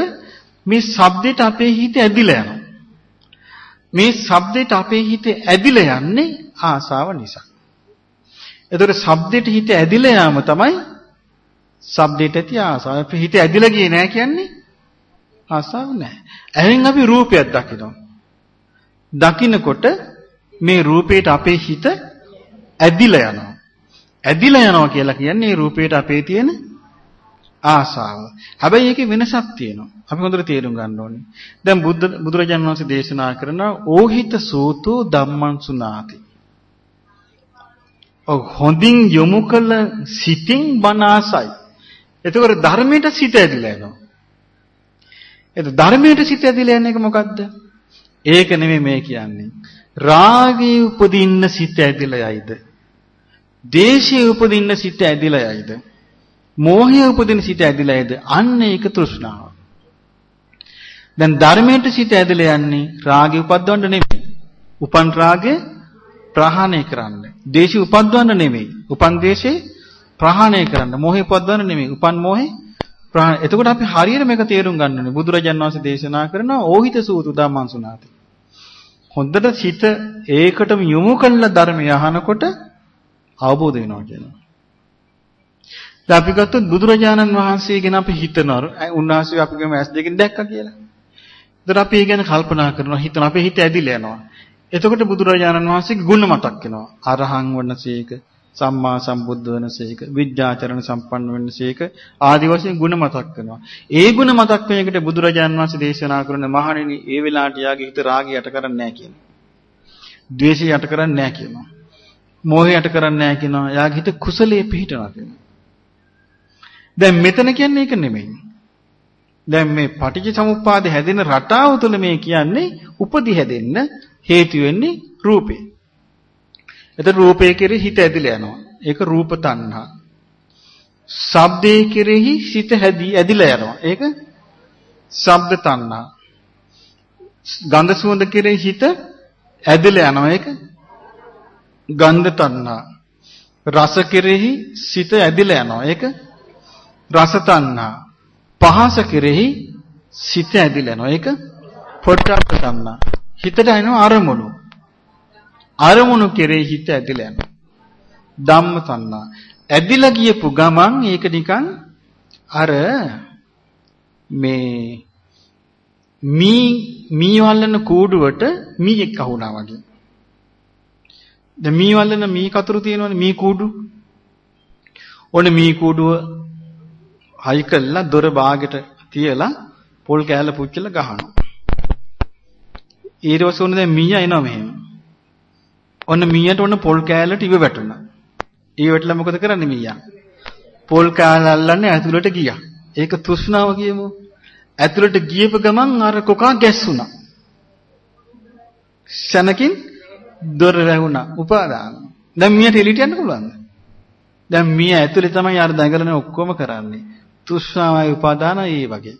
මේ ශබ්දෙට අපේ හිත ඇදිලා යනවා. මේ ශබ්දෙට අපේ හිත ඇදිලා යන්නේ ආසාව නිසා. එතකොට ශබ්දෙට හිත ඇදිලා යාම තමයි ශබ්දෙට ඇති ආසාව. අපේ හිත ඇදිලා ගියේ නෑ කියන්නේ ආසාව නෑ. එහෙන් අපි රූපයක් දකිනවා. දකින්නකොට මේ රූපේට අපේ හිත ඇදිලා යනවා. ඇදිලා යනවා කියලා කියන්නේ රූපේට අපේ තියෙන ආසාව. හැබැයි ඒකේ වෙනසක් තියෙනවා. අපි හොඳට තේරුම් ගන්න ඕනේ. දැන් බුද්ධ බුදුරජාණන් වහන්සේ දේශනා කරන ඕහිත සූතෝ ධම්මං සුනාති. ඔව් හොඳින් යොමු කළ සිතින් බණ ආසයි. එතකොට ධර්මයට සිත ඇදිලා යනවා. එතකොට ධර්මයට සිත ඇදිලා යන එක මොකද්ද? ඒක නෙමෙයි මේ කියන්නේ. රාගයේ උපදින්න සිත ඇදිලා යයිද? දේශයේ උපදින්න සිත ඇදිලා යයිද? මෝහය උපදින සිත ඇදිලා යයිද? අන්න ඒක තෘෂ්ණාව. දැන් ධර්මයට සිත ඇදලා යන්නේ රාගය උපද්දවන්න නෙමෙයි. උපන් රාගය ප්‍රහාණය කරන්න. දේශي උපද්දවන්න නෙමෙයි. උපන් දේශේ ප්‍රහාණය කරන්න. මොහේ උපද්දවන්න නෙමෙයි. උපන් මොහේ ප්‍රහාණය. එතකොට අපි හරියට මේක තේරුම් ගන්න ඕනේ. බුදුරජාණන් වහන්සේ දේශනා කරනවා ඕහිත සූතු ධම්මං සුනාති. හොඳට සිත ඒකටම යොමු කළ ධර්මය අහනකොට අවබෝධ වෙනවා කියනවා. දැන් අපි ගත්තොත් බුදුරජාණන් වහන්සේ ගැන අපි හිතනවා උන්වහන්සේ අපි ගම ඇස් දෙකෙන් දැක්කා කියලා. එතකොට අපි ඒ ගැන කල්පනා කරනවා හිතන අපේ හිත ඇදිලා යනවා. එතකොට බුදුරජාණන් වහන්සේගේ ගුණ මතක් වෙනවා. අරහං වනසේක, සම්මා සම්බුද්ධ වනසේක, විද්‍යාචරණ සම්පන්න වනසේක ආදි වශයෙන් ගුණ මතක් වෙනවා. ඒ ගුණ මතක් වෙන එකට බුදුරජාණන් වහන්සේ දේශනා කරන මහණෙනි ඒ වෙලාවට යාගේ හිත රාගය යට කරන්නේ නැහැ කියනවා. ද්වේෂය යට කරන්නේ නැහැ කියනවා. මෝහය යට කරන්නේ නැහැ කියනවා. යාගේ හිත කුසලයේ පිහිටනවා කියනවා. දැන් මෙතන කියන්නේ ඒක නෙමෙයි. දැන් මේ පටිච්ච සමුප්පාද හැදෙන රටාව තුළ මේ කියන්නේ උපදි හැදෙන්න හේතු වෙන්නේ රූපේ. එතකොට රූපේ කෙරෙහි හිත ඇදිලා යනවා. ඒක රූප තණ්හා. ශබ්දේ කෙරෙහි සිත හැදී ඇදිලා යනවා. ඒක ශබ්ද තණ්හා. ගන්ධ සුවඳ කෙරෙහි හිත ඇදිලා යනවා. ඒක ගන්ධ තණ්හා. රස කෙරෙහි සිත ඇදිලා යනවා. ඒක රස තණ්හා. පහස කෙරෙහි සිත ඇදිලා යනවා. ඒක පොට්ටබ්බ තණ්හා. හිතට එනවා අරමුණු. අරමුණු කෙරෙහි හිත ඇදිලා යනවා. ධම්ම තණ්හා. ඇදිලා ගියපු ගමන් ඒක නිකන් අර මේ මී මී වල්ලන කූඩුවට මීෙක් අහුණා වගේ. දැන් මී වල්ලන මී කතුරු තියෙනවනේ මී කූඩු. ඔන්න මී කූඩුව හයි කළා දොර බාගෙට තියලා පොල් කෑල්ල පුච්චලා ගහනවා. ඊට පස්සේ ඔන්න දැන් මීයා එනවා මෙහෙම. ඔන්න මීයට ඔන්න පොල් කෑල්ලට ඉව වැටුණා. ඊ වැටලා මොකද කරන්නේ මීයා? පොල් කෑල්ල අල්ලන්නේ ඇතුළට ගියා. ඒක තෘෂ්ණාව කියමු. ඇතුළට ගියපු ගමන් අර කොකා ගැස්සුණා. ශනකින් දොර වැහුණා. උපාදාන. දැන් මීයට එළියට යන්න පුළුවන්ද? දැන් මීය ඇතුලේ තමයි අර දඟලන ඔක්කොම කරන්නේ. තෘෂ්ණාවයි උපාදානයි ඒ වගේ.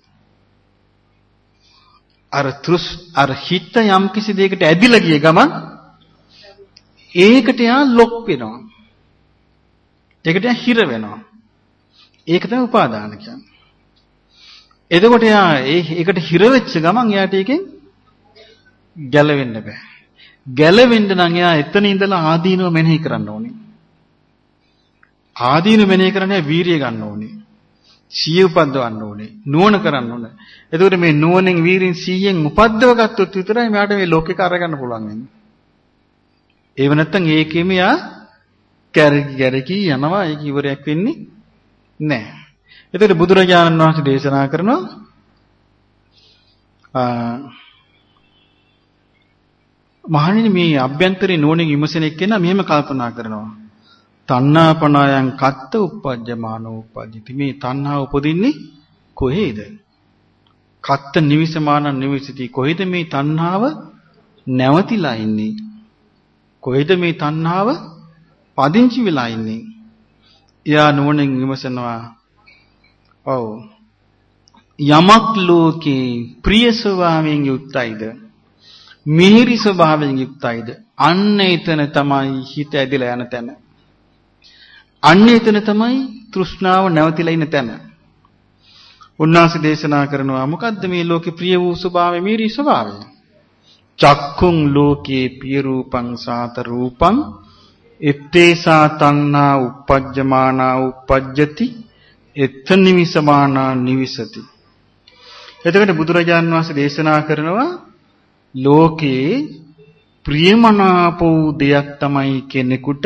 අර තෘස් අර හිත යම් කිසි දෙයකට ඇදිලා ගිය ගමන් ඒකට යා ලොක් වෙනවා. ඒකට යා හිර වෙනවා. ඒක තමයි උපාදාන කියන්නේ. එතකොට යා ඒකට හිර වෙච්ච ගමන් එයාට ඒකෙන් ගැලවෙන්න බෑ. ගැලවෙන්න නම් එයා එතන ඉඳලා ආදීනව මෙනෙහි කරන්න ඕනේ. ආදීන මෙනෙහි කරන්නේ වීරිය ගන්න ඕනේ. සිය උපද්දවන්න ඕනේ. නුවණ කරන්න ඕනේ. එතකොට මේ නුවණෙන් වීරියෙන් සිහියෙන් උපද්දව ගත්තොත් විතරයි මෙයාට මේ ලෝකෙක අරගන්න පුළුවන් වෙන්නේ. ඒව නැත්තම් ඒකෙම යා කැරකි කැරකි යනවා ඒක ඉවරයක් වෙන්නේ නැහැ. එතකොට බුදුරජාණන් වහන්සේ දේශනා කරනවා මහණෙනි මේ අභ්‍යන්තරේ නුවණින් විමසන එක්කෙනා මෙහෙම කල්පනා කරනවා. තණ්හාපනායන් කත්ත uppajjamaano uppajjati මේ තණ්හාව උපදින්නේ කොහේද? කත්ත නිවිසමාන නිවිසිති කොහෙද මේ තණ්හාව නැවතිලා ඉන්නේ? කොහෙද මේ තණ්හාව පදිංචි වෙලා ඉන්නේ? එයා නුවණින් විමසනවා. ඔව්. යමක් ලෝකේ ප්‍රිය ස්වභාවයෙන් යුක්තයිද? මිහිරි ස්වභාවයෙන් යුක්තයිද? අන්න එතන තමයි හිත ඇදලා යන තැන. අන්න එතන තමයි තෘෂ්ණාව නැවතිලා ඉන්න තැන. උන්වහන්සේ දේශනා කරනවා මොකද්ද මේ ලෝකේ ප්‍රිය වූ ස්වභාවය මිහිරි ස්වභාවය? චක්කුං ලෝකේ පිය රූපං සාත රූපං එත්තේසා තණ්හා uppajjamaana uppajjati එත්ත නිවිසමානා නිවිසති. එතකොට බුදුරජාන් වහන්සේ දේශනා කරනවා ලෝකේ ප්‍රියමනාප වූ දෙයක් තමයි කෙනෙකුට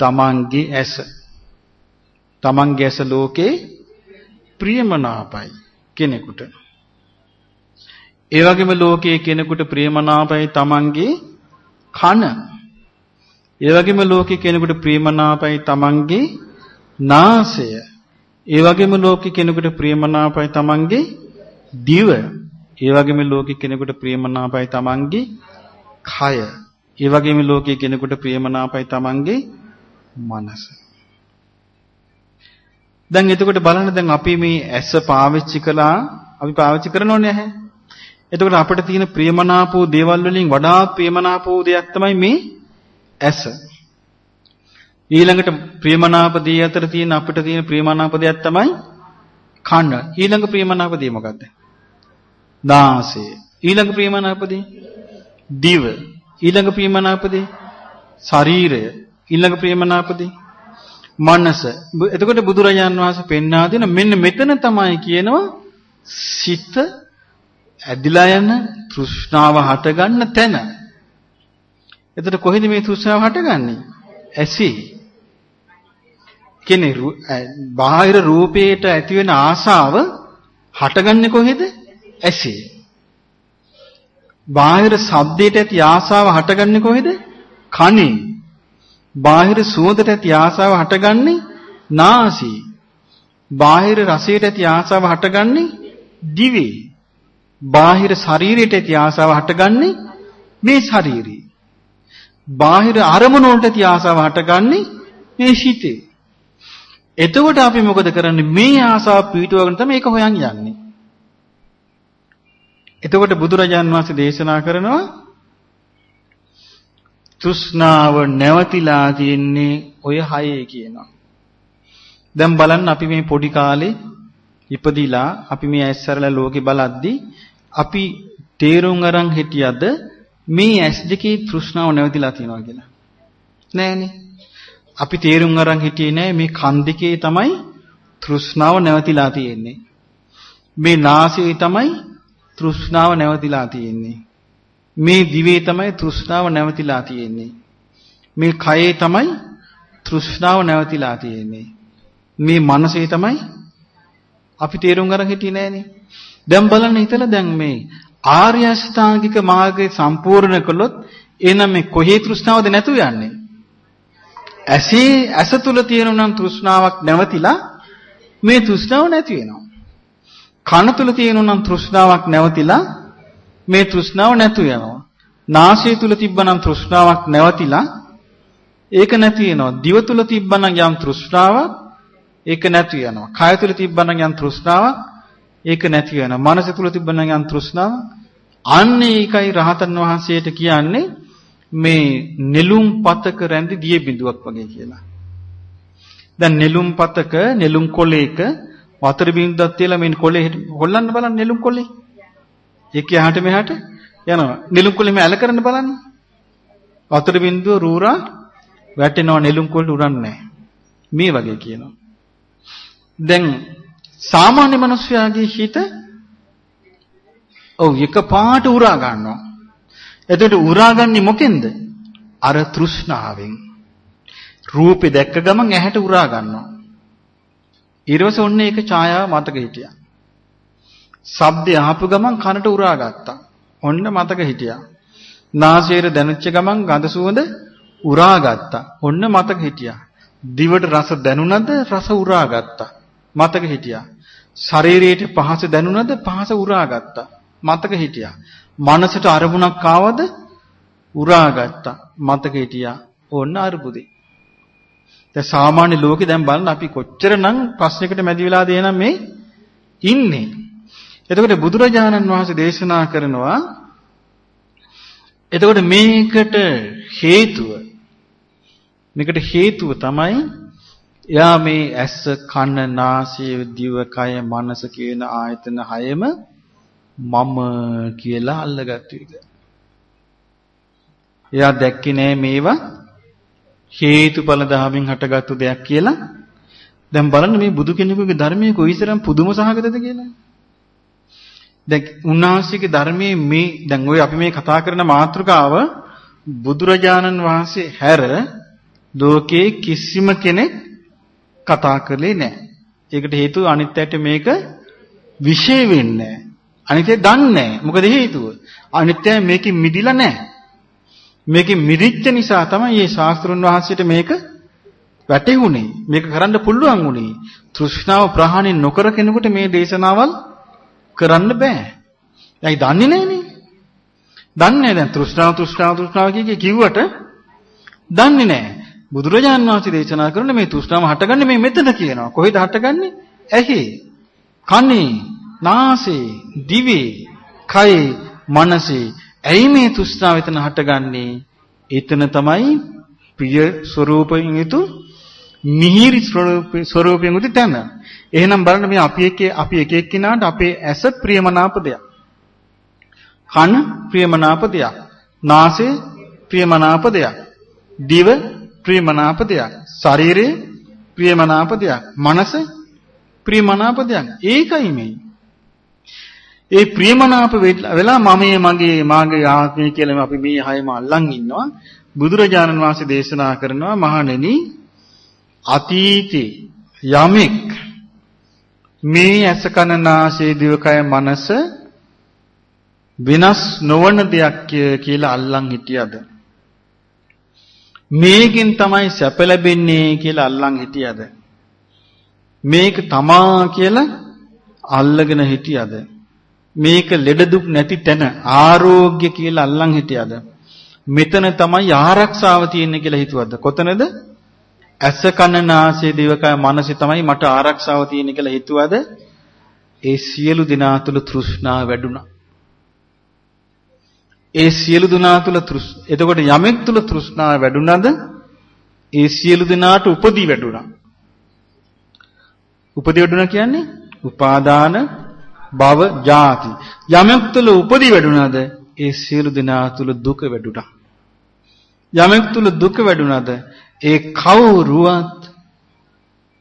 තමන්ගේ ඇස. තමන්ගේ ඇස ලෝකේ ප්‍රියමනාපයි කෙනෙකුට. ඒ වගේම ලෝකයේ කෙනෙකුට ප්‍රියමනාපයි තමන්ගේ කන. ඒ වගේම ලෝකයේ කෙනෙකුට ප්‍රියමනාපයි තමන්ගේ නාසය. ඒ වගේම ලෝකයේ කෙනෙකුට ප්‍රියමනාපයි තමන්ගේ දිව. ඒ වගේම ලෝකයේ කෙනෙකුට ප්‍රියමනාපයි තමන්ගේ කය. ඒ වගේම ලෝකයේ කෙනෙකුට ප්‍රියමනාපයි තමන්ගේ මනස. දැන් එතකොට බලන්න දැන් අපි මේ ඇස පාවිච්චි කළා අපි පාවිච්චි කරනෝනේ නැහැ. එතකොට අපිට තියෙන ප්‍රියමනාපෝ දේවල් වලින් වඩා ප්‍රියමනාපෝ දෙයක් තමයි මේ ඇස. ඊළඟට ප්‍රියමනාප දේ අතර තියෙන අපිට තියෙන ප්‍රියමනාප දෙයක් තමයි කන. ඊළඟ ප්‍රියමනාප දේ මොකද්ද? නාසය. ඊළඟ ප්‍රියමනාප දේ දිව. ඊළඟ ප්‍රියමනාප දේ ශරීරය. ඊළඟ ප්‍රියමනාප දේ මනස. එතකොට බුදුරජාන් වහන්සේ පෙන්වා දෙන මෙන්න මෙතන තමයි කියනවා සිත ඇදිලා යන තෘෂ්ණාව හටගන්න තැන. එතකොට කොහෙද මේ තෘෂ්ණාව හටගන්නේ? ඇසි. කෙනේ බාහිර රූපයට ඇති වෙන ආසාව හටගන්නේ කොහෙද? ඇසි. බාහිර ශබ්දයට ඇති ආසාව හටගන්නේ කොහෙද? කනේ. බාහිර සුවඳට ඇති ආසාව හටගන්නේ නාසී. බාහිර රසයට ඇති ආසාව හටගන්නේ දිවේ. බාහිර ශරීරයට ඇති ආසාව හටගන්නේ මේ ශරීරේ. බාහිර අරමුණු වලට ඇති ආසාව හටගන්නේ මේ සිතේ. එතකොට අපි මොකද කරන්නේ? මේ ආසාව පීඩුවගෙන තමයි ඒක හොයන් යන්නේ. එතකොට බුදුරජාන් වහන්සේ දේශනා කරනවා තෘෂ්ණාව නැවතිලා තියෙන්නේ ඔය හයේ කියනවා. දැන් බලන්න අපි මේ පොඩි කාලේ ඉපදිලා අපි මේ ඇස්සරලා ලෝකේ බලද්දි අපි තේරුම් අරන් හිටියද මේ ඇස් දෙකේ තෘෂ්ණාව නැවතිලා තියෙනවා කියලා. නෑනේ. අපි තේරුම් අරන් හිටියේ නෑ මේ කන් දෙකේ තමයි තෘෂ්ණාව නැවතිලා තියෙන්නේ. මේ නාසයේ තමයි තෘෂ්ණාව නැවතිලා තියෙන්නේ. මේ දිවේ තමයි තෘෂ්ණාව නැවතිලා තියෙන්නේ. මේ කයේ තමයි තෘෂ්ණාව නැවතිලා තියෙන්නේ. මේ මනසේ තමයි අපි තේරුම් ගන්න හිටියේ නෑනේ. දැන් බලන්න හිතලා දැන් මේ ආර්ය අෂ්ටාංගික මාර්ගය සම්පූර්ණ කළොත් එහෙනම් මේ කොහේ තෘෂ්ණාවද නැතු යන්නේ? ඇසේ ඇස තුල තියෙන නම් තෘෂ්ණාවක් නැවතිලා මේ තෘෂ්ණාව නැති වෙනවා. කන තුල තියෙන නම් තෘෂ්ණාවක් නැවතිලා මේ තෘෂ්ණාව නැතු යනවා. නාසය තුල තිබ්බනම් තෘෂ්ණාවක් නැවතිලා ඒක නැති වෙනවා. දිව තුල තිබ්බනම් යම් තෘෂ්ණාවක් ඒක නැති වෙනවා. කය තුල තිබ්බනම් යම් තෘෂ්ණාවක් ඒක නැති වෙනවා. මනස තුල තිබ්බනම් යම් තෘෂ්ණාවක් අන්න ඒකයි රහතන් වහන්සේට කියන්නේ මේ නෙළුම් පතක රැඳි දිය බිඳුවක් වගේ කියලා. දැන් නෙළුම් පතක නෙළුම් කොළයක වතුර බිඳුවක් තියලා මේ කොළේ හොල්ලන්න බලන්න නෙළුම් කොළේ. ඒක යහට මෙහාට යනවා. නෙළුම් කොළේ මේ ඇල කරන්න බලන්න. වතුර බින්දුව රූරා වැටෙනවා නෙළුම් කොළේ උරන්නේ මේ වගේ කියනවා. දැන් සාමාන්‍ය මිනිස්යාගේ හිත ඔව් එකපාරට උරා ගන්නවා. එතකොට උරාගන්නේ මොකෙන්ද? අර තෘෂ්ණාවෙන්. රූපේ දැක්ක ගමන් ඇහැට උරා ගන්නවා. ඊට පස්සේ ඔන්න ඒක ඡායාව මතක හිටියා. ශබ්දය අහපු ගමන් කනට උරා ගත්තා. ඔන්න මතක හිටියා. නාසයේ දැනෙච්ච ගමන් ගඳ සුවඳ උරා ගත්තා. ඔන්න මතක හිටියා. දිවට රස දැනුණද රස උරාගත්තා. මතක හිටියා. ශරීරයට පහස දැනුණද පහස උරාගත්තා. මතක හිටියා. මනසට අරමුණක් ආවද උරාගත්තා. මතක හිටියා. ඕන්න අරුබුදේ. දැන් සාමාන්‍ය ලෝකේ දැන් බලන්න අපි කොච්චරනම් ප්‍රශ්නයකට මැදි වෙලාද එනනම් මේ ඉන්නේ. එතකොට බුදුරජාණන් වහන්සේ දේශනා කරනවා එතකොට මේකට හේතුව මේකට හේතුව තමයි එයා මේ ඇස කන නාසය දිව කය මනස කියන ආයතන හයම මම කියලා අල්ලගත්තු එක. එයා දැක්කේ නෑ මේවා හේතුඵල ධාමෙන් හටගත්තු දෙයක් කියලා. දැන් බලන්න මේ බුදු කෙනෙකුගේ ධර්මයේ කොයිතරම් පුදුම සහගතද කියලා. දැන් උන්වහන්සේගේ ධර්මයේ මේ දැන් ඔය අපි මේ කතා කරන මාතෘකාව බුදුරජාණන් වහන්සේ හැර ලෝකේ කිසිම කෙනෙක් කතා කරලේ නැහැ. ඒකට හේතුව අනිත්‍යයට මේක විශේෂ වෙන්නේ නැහැ. අනිත්‍ය දන්නේ නැහැ. මොකද හේතුව? අනිත්‍ය මේකෙන් මිදිලා නැහැ. මේකෙන් මිදිච්ච නිසා තමයි මේ ශාස්ත්‍රුන් වහන්සේට මේක වැටහුනේ. මේක කරන්න පුළුවන් උනේ. තෘෂ්ණාව ප්‍රහාණය නොකර කෙනෙකුට මේ දේශනාවල් කරන්න බෑ. ඇයි දන්නේ නැහනේ? දන්නේ දැන් තෘෂ්ණාව තෘෂ්ණාව තෘෂ්ණාව කිය කිව්වට දන්නේ නැහැ. බුදුරජාන් වහන්සේ දේශනා කරන මේ තෘෂ්ණාව හටගන්නේ මේ මෙතන කියනවා. කොහෙද හටගන්නේ? ඇහි, කනේ, නාසයේ, දිවේ, කයේ, මනසේ. ඇයි මේ තෘෂ්ණාව එතන හටගන්නේ? එතන තමයි ප්‍රිය ස්වરૂපයෙන් යුතු මිහිරි ස්වરૂපයෙන් යුතු තැන. එහෙනම් බලන්න මේ අපි එක්ක අපි එක එක්කිනාට අපේ ඇස ප්‍රියමනාප දෙයක්. කන ප්‍රියමනාප දෙයක්. නාසය ප්‍රියමනාප දෙයක්. දිව ප්‍රියමනාප දෙයක්. ශරීරය ප්‍රියමනාප දෙයක්. මනස ප්‍රියමනාප දෙයක්. ඒකයි මේ. ඒ ප්‍රියමනාප වෙලා මමයේ මගේ මාගේ ආත්මය කියලා අපි මේ හැම අල්ලන් ඉන්නවා. බුදුරජාණන් වහන්සේ දේශනා කරනවා මහණෙනි අතීතේ යමෙක් මේ ඇස කන නාසය දිවකය මනස වෙනස් නොවන දෙයක් කියලා අල්ලන් හිටියද මේකෙන් තමයි සැප ලැබෙන්නේ කියලා අල්ලන් හිටියද? මේක තමා කියලා අල්ලගෙන හිටියද? මේක ලෙඩ දුක් නැති තැන ආරෝග්‍ය කියලා අල්ලන් හිටියද? මෙතන තමයි ආරක්ෂාව තියෙන්නේ කියලා හිතුවද? කොතනද? ඇස කන නාසය දිවකය මනස තමයි මට ආරක්ෂාව තියෙන්නේ කියලා හිතුවද? ඒ සියලු දිනා තුල තෘෂ්ණාව වැඩුණා. ඒ සියලු දෙනා තුල තෘෂ් එතකොට යමෙක් තුල තෘෂ්ණාව වැඩුණාද ඒ සියලු දෙනාට උපදී වැඩුණා. උපදී වැඩුණා කියන්නේ උපාදාන භව ජාති. යමෙක් තුල උපදී වැඩුණාද ඒ සියලු දෙනා තුල දුක වැඩුණා. යමෙක් තුල දුක වැඩුණාද ඒ කවුරුවත්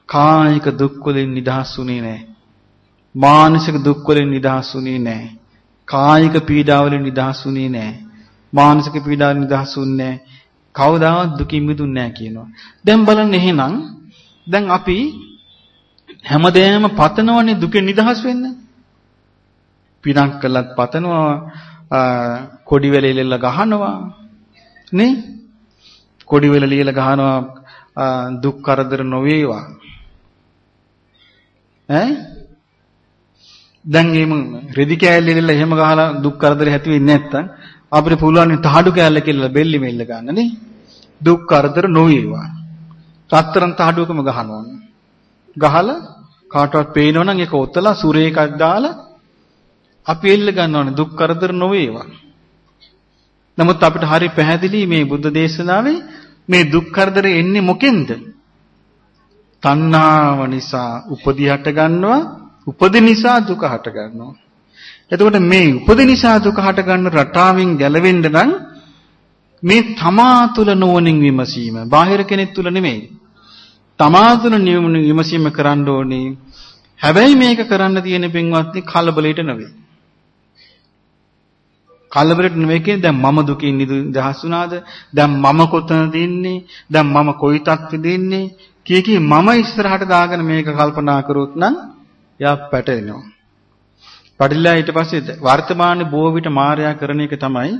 කායික දුක් වලින් නිදහස් වුණේ නැහැ. මානසික දුක් වලින් නිදහස් වුණේ නැහැ. කායික පීඩාවලින් නිදහස් වුණේ නැහැ. මානසික පීඩාවලින් නිදහස් වුණේ නැහැ. කවදාවත් දුකින් මිදුන්නේ නැහැ කියනවා. දැන් බලන්න එහෙනම් දැන් අපි හැමදේම පතනවනේ දුකෙන් නිදහස් වෙන්න. පිනක් කළත් පතනවා කොඩි වෙලෙල්ල ගහනවා නේ කොඩි වෙල ලියලා ගහනවා දුක් කරදර නොවේවා ඈ දැන් එහෙම රෙදි කෑල්ල ඉල්ලලා එහෙම ගහලා දුක් කරදර ඇති වෙන්නේ නැත්තම් අපිට පුළුවන් තහඩු කෑල්ල කියලා බෙල්ලි මෙල්ල ගන්න නේ. දුක් කරදර නොවේවා. රත්තරන් තහඩුවකම ගහනවා. ගහලා කාටවත් පේනවනම් ඒක ඔතලා සුරේකක් දාලා අපි එල්ල ගන්නවනේ දුක් කරදර නොවේවා. නමුත් අපිට හරි පැහැදිලි මේ බුද්ධ දේශනාවේ මේ දුක් කරදර එන්නේ මොකෙන්ද? තණ්හාව නිසා උපදී හට ගන්නවා උපද නිසා දුක හට ගන්නවා. එතකොට මේ උපද නිසා දුක හට ගන්න රටාවෙන් ගැලවෙන්න නම් මේ තමා තුල නොවනින් විමසීම බාහිර කෙනෙක් තුල නෙමෙයි. තමා තුල විමසීම කරන්න ඕනේ. හැබැයි මේක කරන්න තියෙන පින්වත්නි කලබලයට නෙවෙයි. කලබලෙට නෙවෙයි කියන්නේ දැන් මම දුකින් නිදහස් වුණාද? දැන් මම කොතනද ඉන්නේ? දැන් මම කොයි තත්ත්වෙද ඉන්නේ? කී කී මම ඉස්සරහට දාගෙන මේක කල්පනා කරොත් නම් එයා පැටලෙනවා. පැටලිලා ඊට පස්සේ වර්තමානයේ බොහෝ විට මායя කරන එක තමයි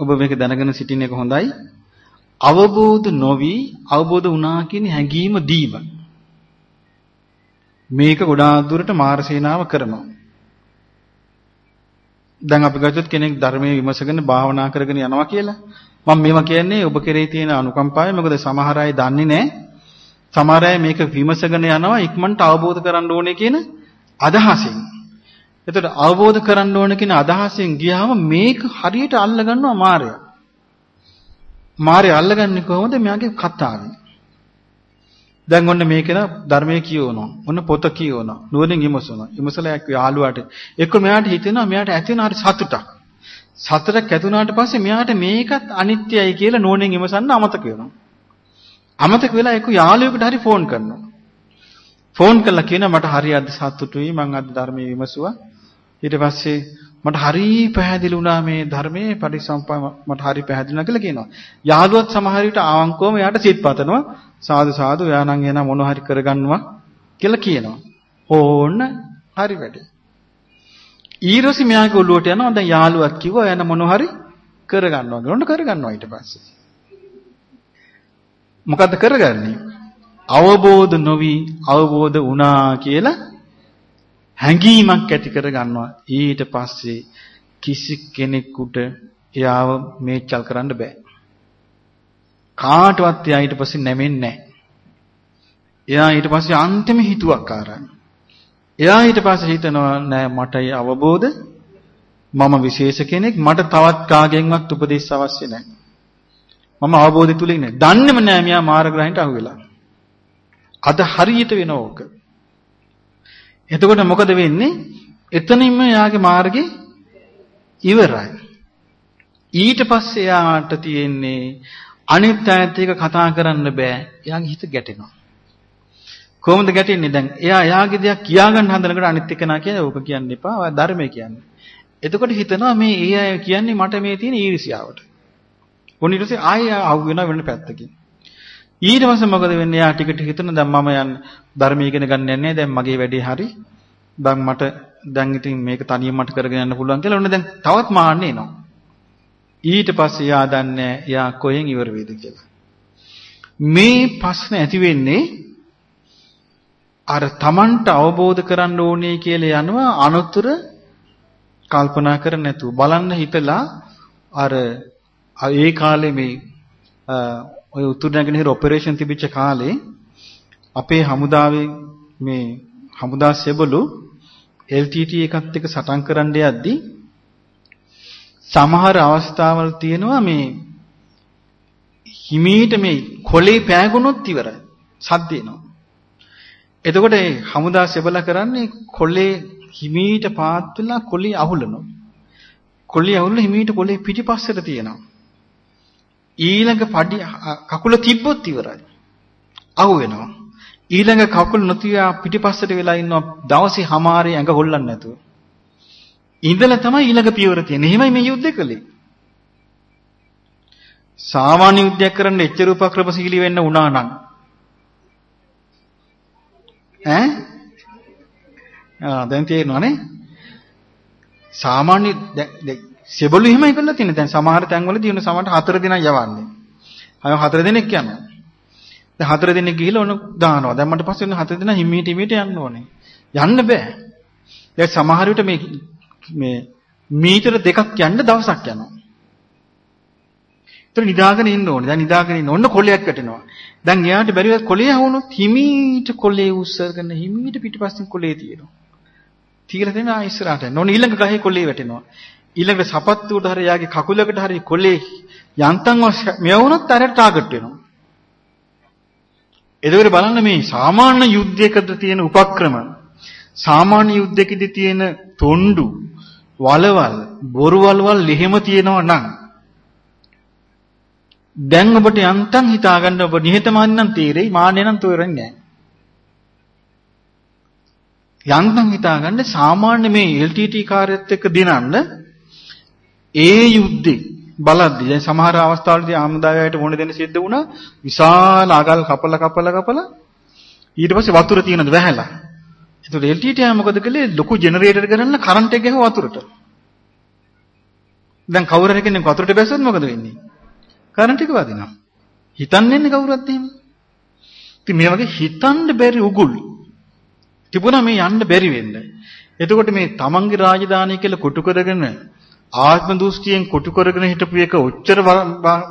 ඔබ මේක දැනගෙන සිටින එක හොඳයි. අවබෝධ නොවි අවබෝධ වුණා කියන හැඟීම දීම. මේක ගොඩාක් දුරට මාර්සේනාව කරනවා. දැන් අපි ගත්තොත් කෙනෙක් ධර්මයේ විමසගෙන භාවනා කරගෙන යනවා කියලා. මම මේවා කියන්නේ ඔබ කෙරෙහි තියෙන අනුකම්පාවයි. මොකද සමහර අය දන්නේ නැහැ. සමහර අය මේක විමසගෙන යනවා ඉක්මනට අවබෝධ කරගන්න ඕනේ කියන අදහසින්. එතකොට අවබෝධ කරගන්න ඕන කියන අදහසින් ගියාම මේක හරියට අල්ලගන්නවා මායя. මායя අල්ලගන්නේ කොහොමද? මෙයාගේ කතාවෙන්. දැන් ඔන්න මේකන ධර්මයේ කියවනවා. ඔන්න පොත කියවනවා. නුවණින් විමසනවා. විමසලා එක්ක යාළුවාට එක්ක මෙයාට හිතෙනවා මෙයාට ඇති වෙන හරි සතුටක්. සතුටක් ඇති වුණාට පස්සේ මෙයාට මේකත් අනිත්‍යයි කියලා නුවණින් විමසන්න අමතක වෙනවා. අමතක වෙලා එක්ක යාළුවෙකුට හරි ෆෝන් කරනවා. ෆෝන් කළා කියනවා මට හරි අද සතුටුයි මං අද ධර්මයේ විමසුවා. ඊට පස්සේ මට හරි පැහැදිලි වුණා මේ ධර්මයේ පරිසම්පා මට හරි පැහැදිලි වුණා කියලා කියනවා. යාළුවත් සමහර විට ආවංකවම එයාට සිත් පතනවා. සාදු සාදු එයා නම් එන මොන හරි කරගන්නවා කියලා කියනවා. ඕන්න හරි වැඩේ. ඊරසි මෙයාගේ ඔළුවට යනවා දැන් යාළුවත් කිව්වා එයා මොන හරි කරගන්නවා කියලා. ඔන්න කරගන්නවා ඊට පස්සේ. මොකද්ද කරගන්නේ? අවබෝධ නොවි අවබෝධ වුණා කියලා හැඟීමක් ඇති කරගන්නවා. ඊට පස්සේ කිසි කෙනෙකුට එයාව මේචල් කරන්න බෑ. කාටවත් එයා ඊට පස්සේ නැමෙන්නේ නැහැ. එයා ඊට පස්සේ අන්තිම හිතුවක්කාරයි. එයා ඊට පස්සේ හිතනවා නෑ මටයි අවබෝධ මම විශේෂ කෙනෙක් මට තවත් කාගෙන්වත් උපදෙස් අවශ්‍ය නැහැ. මම අවබෝධය තුල ඉන්නේ. දන්නේම නෑ මෙයා මාර්ගග්‍රහණයට අහු වෙලා. අද හරියට වෙන ඕක. එතකොට මොකද වෙන්නේ? එතනින්ම යාගේ මාර්ගේ ඉවරයි. ඊට පස්සේ යාට තියෙන්නේ අනිත් අයත් එක්ක කතා කරන්න බෑ. එයාගේ හිත ගැටෙනවා. කොහොමද ගැටෙන්නේ දැන්? එයා එයාගේ දෙයක් කියාගන්න හදනකොට අනිත් එක්කනා කියන්නේ ඕක කියන්න එපා. ඔය ධර්මය කියන්නේ. එතකොට හිතනවා මේ ඒ අය කියන්නේ මට මේ තියෙන ඊර්ෂ්‍යාවට. ඔන්න ඊට පස්සේ ආයෙ අහු වෙනවා වෙන පැත්තකින්. ඊට පස්සේ මොකද වෙන්නේ? එයා ටික ටික හිතන දැන් මම යන්න ධර්මය ඉගෙන ගන්න යන්නේ දැන් මගේ වැඩේ හරි. දැන් මට දැන් ඉතින් මේක තනියම මට කරගෙන යන්න පුළුවන් කියලා ඔන්න දැන් තවත් මාන්නේ එනවා. ඊට පස්සේ යා දන්නේ යා කොහෙන් ඉවර වෙයිද කියලා. මේ ප්‍රශ්න ඇති වෙන්නේ අර Tamanට අවබෝධ කරන්න ඕනේ කියලා යනවා අනුතර කල්පනා කර නැතුව බලන්න හිතලා අර ඒ කාලේ මේ ඔය උතුරු නැගෙනහිර ඔපරේෂන් තිබිච්ච කාලේ අපේ හමුදාවේ මේ හමුදා සෙබළු LTT එකත් එක්ක සටන් කරන්න යද්දී සමහර අවස්ථාවල් තියෙනවා මේ හිමීට මේ කොලේ පෑගුණොත් ඉවරයි. සද්ද එනවා. එතකොට මේ හමුදා සෙබලා කරන්නේ කොලේ හිමීට පාත් වෙලා කොලේ අහුලනවා. කොලේ අහුලලා හිමීට කොලේ පිටිපස්සට තියෙනවා. ඊළඟ පඩි කකුල තිබ්බොත් ඉවරයි. අහු වෙනවා. ඊළඟ කකුල නොතියා පිටිපස්සට වෙලා ඉන්නවා දවසේ හමාරේ ඇඟ හොල්ලන්නේ නැතුව. ඉඳලා තමයි ඊළඟ පියවර තියෙන්නේ. එහෙමයි මේ යුද්ධය කළේ. සාමාන්‍ය යුද්ධයක් කරන්න එච්චර උපක්‍රමශීලී වෙන්න උනා නම් ඈ ආ දැන් තේරෙනවනේ සාමාන්‍ය සෙබළු එහෙමයි කරලා තියෙන්නේ. දැන් සමහර තැන්වලදී වෙන සමහරට හතර දිනක් යවන්නේ. අය හතර දිනක් යනවා. දැන් හතර දිනක් ගිහිල්ලා ඔන්න දානවා. දැන් මට පස්සේ ඔන්න හතර දින හිමීට හිමීට යන්න ඕනේ. යන්න බෑ. දැන් සමහර විට මේ මේ මීටර දෙකක් යන්න දවසක් යනවා. ඒතර නිදාගෙන ඉන්න ඕනේ. දැන් නිදාගෙන ඉන්න. ඔන්න කොළයක් වැටෙනවා. දැන් එයාට බැරිව කොළේ වුණොත් හිමීට කොළේ උස්සගෙන හිමීට පිටිපස්සෙන් කොළේ තියෙනවා. තියලා දෙන ආ ඉස්සරහට. නොන ඊළඟ ගහේ කොළේ වැටෙනවා. ඊළඟ සපත්තුවට හරි යාගේ කකුලකට හරි කොළේ යන්තම් මෙව වුණොත් අර ටාගට් වෙනවා. එතකොට බලන්න මේ සාමාන්‍ය යුද්ධයකද තියෙන උපක්‍රම සාමාන්‍ය යුද්ධයකදී තියෙන තොණ්ඩු වලවල් බොරු වලවල් එහෙම තියෙනවා නම් දැන් ඔබට යන්තම් හිතාගන්න ඔබ නිහතමානී නම් තීරෙයි මාන්නේ නම් තෝරන්නේ නැහැ යන්තම් හිතාගන්න සාමාන්‍ය මේ LTT කාර්යයත් එක්ක දිනන්න ඒ යුද්ධේ බලද්දි දැන් සමහර අවස්ථාවලදී ආමදායයට මොන දෙන්න සිද්ධ වුණා. විශාල අගල් කපල කපල කපල. ඊට පස්සේ වතුර තියෙනද වැහැලා. ඒතකොට LTT මොකද කළේ? ලොකු ජෙනරේටර් ගන්න කරන්ට් එක ගහුවා වතුරට. දැන් කවුරු හරි කෙනෙක් වතුරට බැස්සොත් මොකද වෙන්නේ? කරන්ට් එක වදිනවා. හිතන්නේ නැහැ කවුරුත් එහෙම. ඉතින් මේ වගේ හිතන්න බැරි උගුල් තිබුණා මේ යන්න බැරි වෙන්න. එතකොට මේ තමන්ගේ රාජධානිය කියලා කොටු කරගෙන ආත්ම දෘෂ්ටියෙන් කොටු කරගෙන හිටපු එක ඔච්චර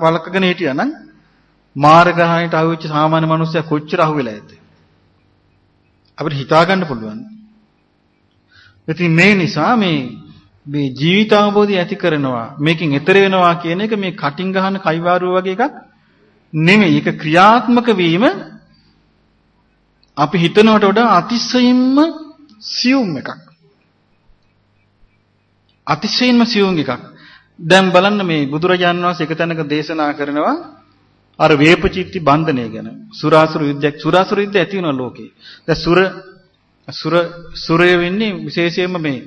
වලකගෙන හිටියානම් මාර්ගහානියට අහුවෙච්ච සාමාන්‍ය මිනිස්සයා කොච්චර අහුවෙලා ඇද්ද? අපිට හිතා ගන්න පුළුවන්. ඉතින් මේ නිසා මේ මේ ජීවිත අවබෝධය ඇති කරනවා මේකෙන් එතර වෙනවා කියන එක මේ කටින් ගහන කයිවාරුව වගේ එකක් නෙමෙයි. ඒක ක්‍රියාත්මක වීම අපි හිතනවට වඩා අතිශයින්ම සියුම් එකක්. අතිශයින්ම සියුම් එකක්. දැන් බලන්න මේ බුදුරජාණන් වහන්සේ එක තැනක දේශනා කරනවා අර වේපචිත්ති බන්ධනය ගැන. සුරාසුර යුද්ධයක් සුරාසුර යුද්ධ ඇති වෙනවා ලෝකේ. දැන් සුර සුර සුරය වෙන්නේ විශේෂයෙන්ම මේ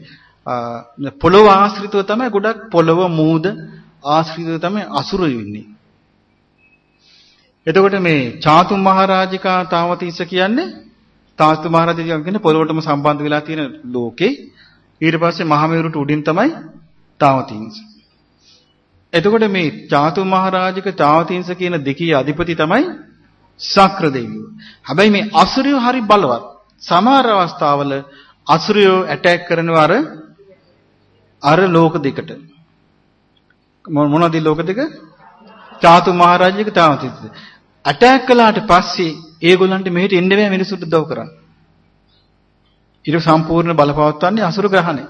පොළොව ආශ්‍රිතව තමයි ගොඩක් පොළොව මූද ආශ්‍රිතව තමයි අසුරයෝ ඉන්නේ. එතකොට මේ චාතු මහරජිකා තාවතිස්ස කියන්නේ තාතු මහරජිකා කියන්නේ පොළොවටම සම්බන්ධ වෙලා තියෙන ලෝකේ ඊට පස්සේ මහමෙරුට උඩින් තමයි තාවතින්ස. එතකොට මේ චාතු මහරජික තාවතින්ස කියන දෙකේ අධිපති තමයි සක්‍ර දෙවියෝ. හැබැයි මේ අසුරියෝ හරි බලවත්. සමහර අවස්ථාවල අසුරියෝ ඇටැක් කරනවා අර අර ලෝක දෙකට. මොනවද ලෝක දෙක? චාතු මහරජික තාවතින්ස. ඇටැක් කළාට පස්සේ ඒගොල්ලන්ට මෙහෙට එන්න බෑ මිනිසුන්ට දව කරන්න. ඊට සම්පූර්ණ බලපවත්වන්නේ අසුර ග්‍රහණය.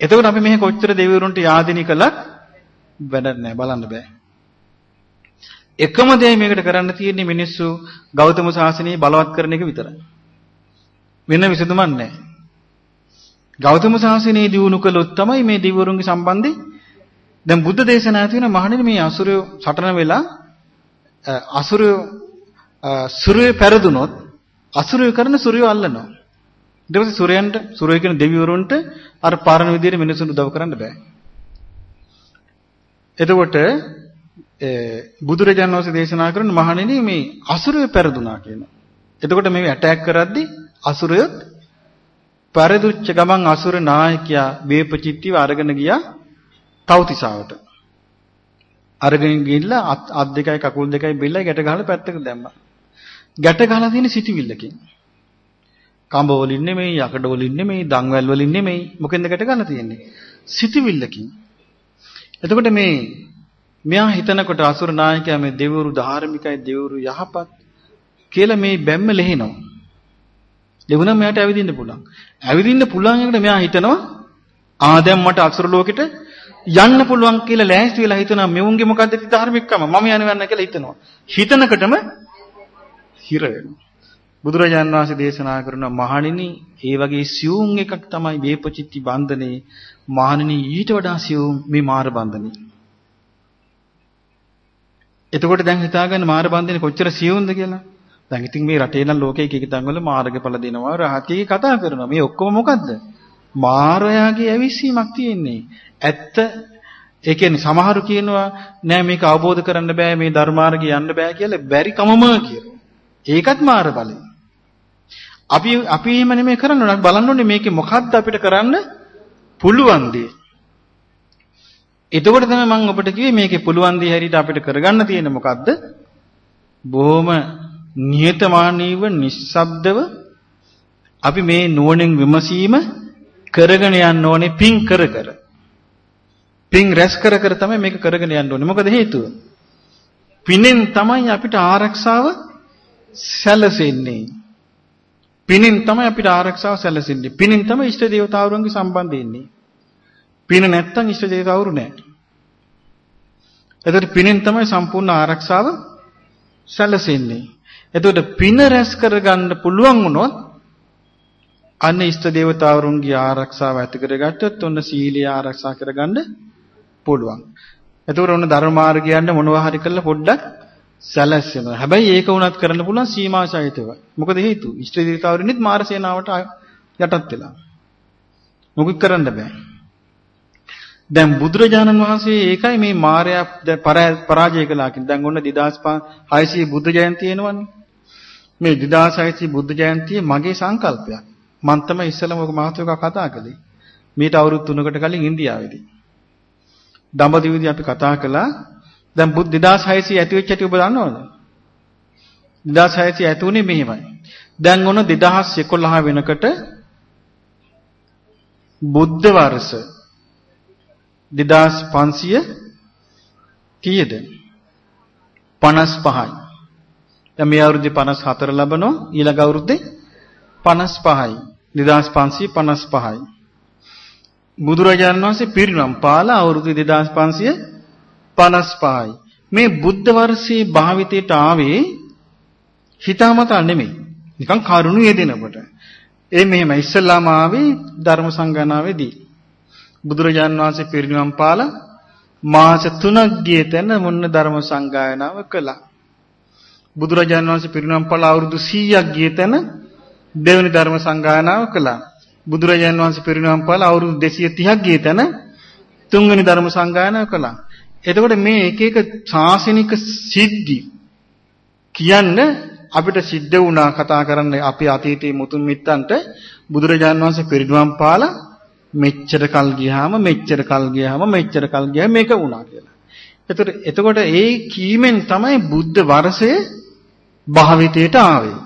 එතකොට අපි මෙහි කොච්චර දෙවිවරුන්ට යාදිනී කළත් වැඩක් නැහැ බලන්න බෑ. එකම දේ මේකට කරන්න තියෙන්නේ මිනිස්සු ගෞතම සාසනය බලවත් කරන එක විතරයි. වෙන විසඳුමක් නැහැ. ගෞතම සාසනය දිනු කළොත් තමයි මේ දිවවරුන්ගේ සම්බන්ධي දැන් බුද්ධ දේශනා තියෙන මහණෙනි මේ අසුරය සටන වෙලා අසුරය සුරය පෙරදුනොත් අසුරය කරන සුරය අල්ලනවා. ඊට පස්සේ සුරයන්ට සුරය කියන දෙවිවරුන්ට අර පාරණ විදියට මිනිසුන් උදව් කරන්න බෑ. එතකොට බුදුරජාණන් වහන්සේ දේශනා කරන මහණෙනි මේ අසුරය පෙරදුනා කියන. එතකොට මේ ඇටැක් කරද්දී අසුරයොත් පෙරදුච්ච ගමන් අසුර නායකයා වේපචිත්තිව අරගෙන ගියා තවතිසාවට. අරගෙන ගිහිල්ලා අත් දෙකයි කකුල් දෙකයි බෙල්ලයි ගැට ගහලා පැත්තකට දැම්මා. ගැට ගහලා තියෙන සිටිවිල්ලකින්. කඹ වලින් නෙමෙයි, යකඩ වලින් නෙමෙයි, දන්වැල් වලින් නෙමෙයි. මොකෙන්ද ගැට ගන්න තියෙන්නේ? සිටිවිල්ලකින්. එතකොට මේ මෙයා හිතනකොට අසුර නායකයා මේ දෙවිවරු ධාර්මිකයි, දෙවිවරු යහපත් කියලා මේ බැම්ම ලෙහෙනවා. ලෙහුණා මෙයාට ඇවිදින්න පුළුවන්. ඇවිදින්න පුළුවන් එකට මෙයා හිතනවා ආ දැන් මට අසුර ලෝකෙට යන්න පුළුවන් කියලා ලෑස්ති වෙලා හිතනවා මෙවුන්ගේ මොකද්ද ධාර්මිකකම මම යනවා කියලා හිතනවා. හිතනකොටම හිර වෙනවා. බුදුරජාන් වහන්සේ දේශනා කරන මහණෙනි ඒ වගේ සියුම් එකක් තමයි වේපචිත්ති බන්ධනේ මහණෙනි ඊට වඩා සියුම් මේ මාර බන්ධනේ. එතකොට දැන් හිතාගන්න මාර බන්ධනේ කොච්චර සියුම්ද කියලා. දැන් ඉතින් මේ රටේ නම් ලෝකේ එක එක තැන්වල මාර්ගඵල දෙනවා රහතිය කතා කරනවා. මේ ඔක්කොම මොකද්ද? මාරයාගේ ඇවිස්සීමක් තියෙන්නේ. ඇත්ත ඒ කියන්නේ සමහරු කියනවා නෑ මේක අවබෝධ කරන්න බෑ මේ ධර්මාර්ගය යන්න බෑ කියලා බැරි කමම කියනවා. ඒකත් මාර බලය. අපි අපි එහෙම නෙමෙයි කරන්න ඕනේ. බලන්න ඕනේ මේකේ මොකද්ද අපිට කරන්න පුළුවන් දේ. එතකොට තමයි මම ඔබට කිව්වේ මේකේ පුළුවන් දේ හැටියට අපිට කරගන්න තියෙන්නේ මොකද්ද? බොහොම නියතමානීව නිස්සබ්දව අපි මේ නුවණින් විමසීම කරගෙන යන්න ඕනේ පින් කර කර. පින් රැස් කර කර තමයි මේක කරගෙන යන්න ඕනේ. මොකද හේතුව? පිනෙන් තමයි අපිට ආරක්ෂාව සැලසෙන්නේ. පිනෙන් තමයි අපිට ආරක්ෂාව සැලසෙන්නේ. පිනෙන් තමයි ඉෂ්ට දේවතාවුන්ගේ සම්බන්ධය ඉන්නේ. පින නැත්තම් ඉෂ්ට දේවතාවුරු නැහැ. එතකොට පිනෙන් තමයි සම්පූර්ණ ආරක්ෂාව සැලසෙන්නේ. එතකොට පින රැස් කරගන්න පුළුවන් වුණොත් අන්න ඉෂ්ට දේවතාවුන්ගේ ආරක්ෂාව ඇති කරගත්තොත් ඔන්න සීලය ආරක්ෂා කරගන්න පුළුවන්. එතකොට ඔන්න ධර්ම මාර්ගය යන්න මොනවා හරි කරලා පොඩ්ඩක් සැලැස්සෙනවා. හැබැයි ඒක වුණත් කරන්න පුළුවන් සීමා සහිතව. මොකද හේතුව? ඉෂ්ට දේවතාවරුන්ෙත් මාර සේනාවට යටත් වෙලා. මොකුත් කරන්න බෑ. දැන් බුදුරජාණන් වහන්සේ ඒකයි මේ මායя පරාජය කළා කියන. දැන් ඔන්න 2600 බුද්ධ ජයන්තිය එනවනේ. මේ 2600 බුද්ධ ජයන්තිය මගේ සංකල්පයක්. මම තමයි ඉස්සෙල්ලම ඔක මහත්වක කතා කළේ. මීට අවුරුදු 3කට කලින් ඉන්දියාවේදී. දඹදිවදී අපි කතා කළා දැන් 2600 ඇති වෙච්ච හැටි ඔබ දන්නවද? 2600 ඇති උනේ මෙහෙමයි. දැන් ඔන්න 2011 වෙනකොට බුද්ධ වර්ෂ 2500 කීයද? 55යි. දැන් මේ අවුරුද්දේ 54 ලබනවා ඊළඟ අවුරුද්දේ 55යි. 2555යි. බුදුරජාණන් වහන්සේ පිරිනම් පාලා අවුරුදු 2555යි. මේ බුද්ධ වර්ෂයේ භාවිතයට ආවේ හිතාමතා නෙමෙයි. නිකන් කරුණු යෙදෙනකොට. ඒ මෙහෙම ඉස්සල්ලාම ආවේ ධර්ම සංගායනාවේදී. බුදුරජාණන් වහන්සේ පිරිනිවන් පාලා මාස 3ක් ගිය තැන මොන්න ධර්ම සංගායනාව කළා. බුදුරජාණන් වහන්සේ පිරිනිවන් පාලා අවුරුදු 100ක් ගිය තැන දෙවෙනි ධර්ම සංගායනාව කළා. බුදුරජාණන් වහන්සේ පිරිනිවන් පාලා අවුරුදු 230ක් ගිය තැන තුන්වෙනි ධර්ම සංගායනාව කළා. එතකොට මේ එක එක ශාසනික සිද්ධි කියන්න අපිට සිද්ධ වුණා කතා කරන්න අපේ අතීතයේ මුතුන් මිත්තන්ට බුදුරජාණන් වහන්සේ පිරිනුවම් පාලා මෙච්චර කල් ගියාම මෙච්චර කල් ගියාම මෙච්චර කල් ගියාම මේක වුණා කියලා. එතකොට එතකොට ඒ කීමෙන් තමයි බුද්ධ වර්ෂය භාවිතයට ආවේ.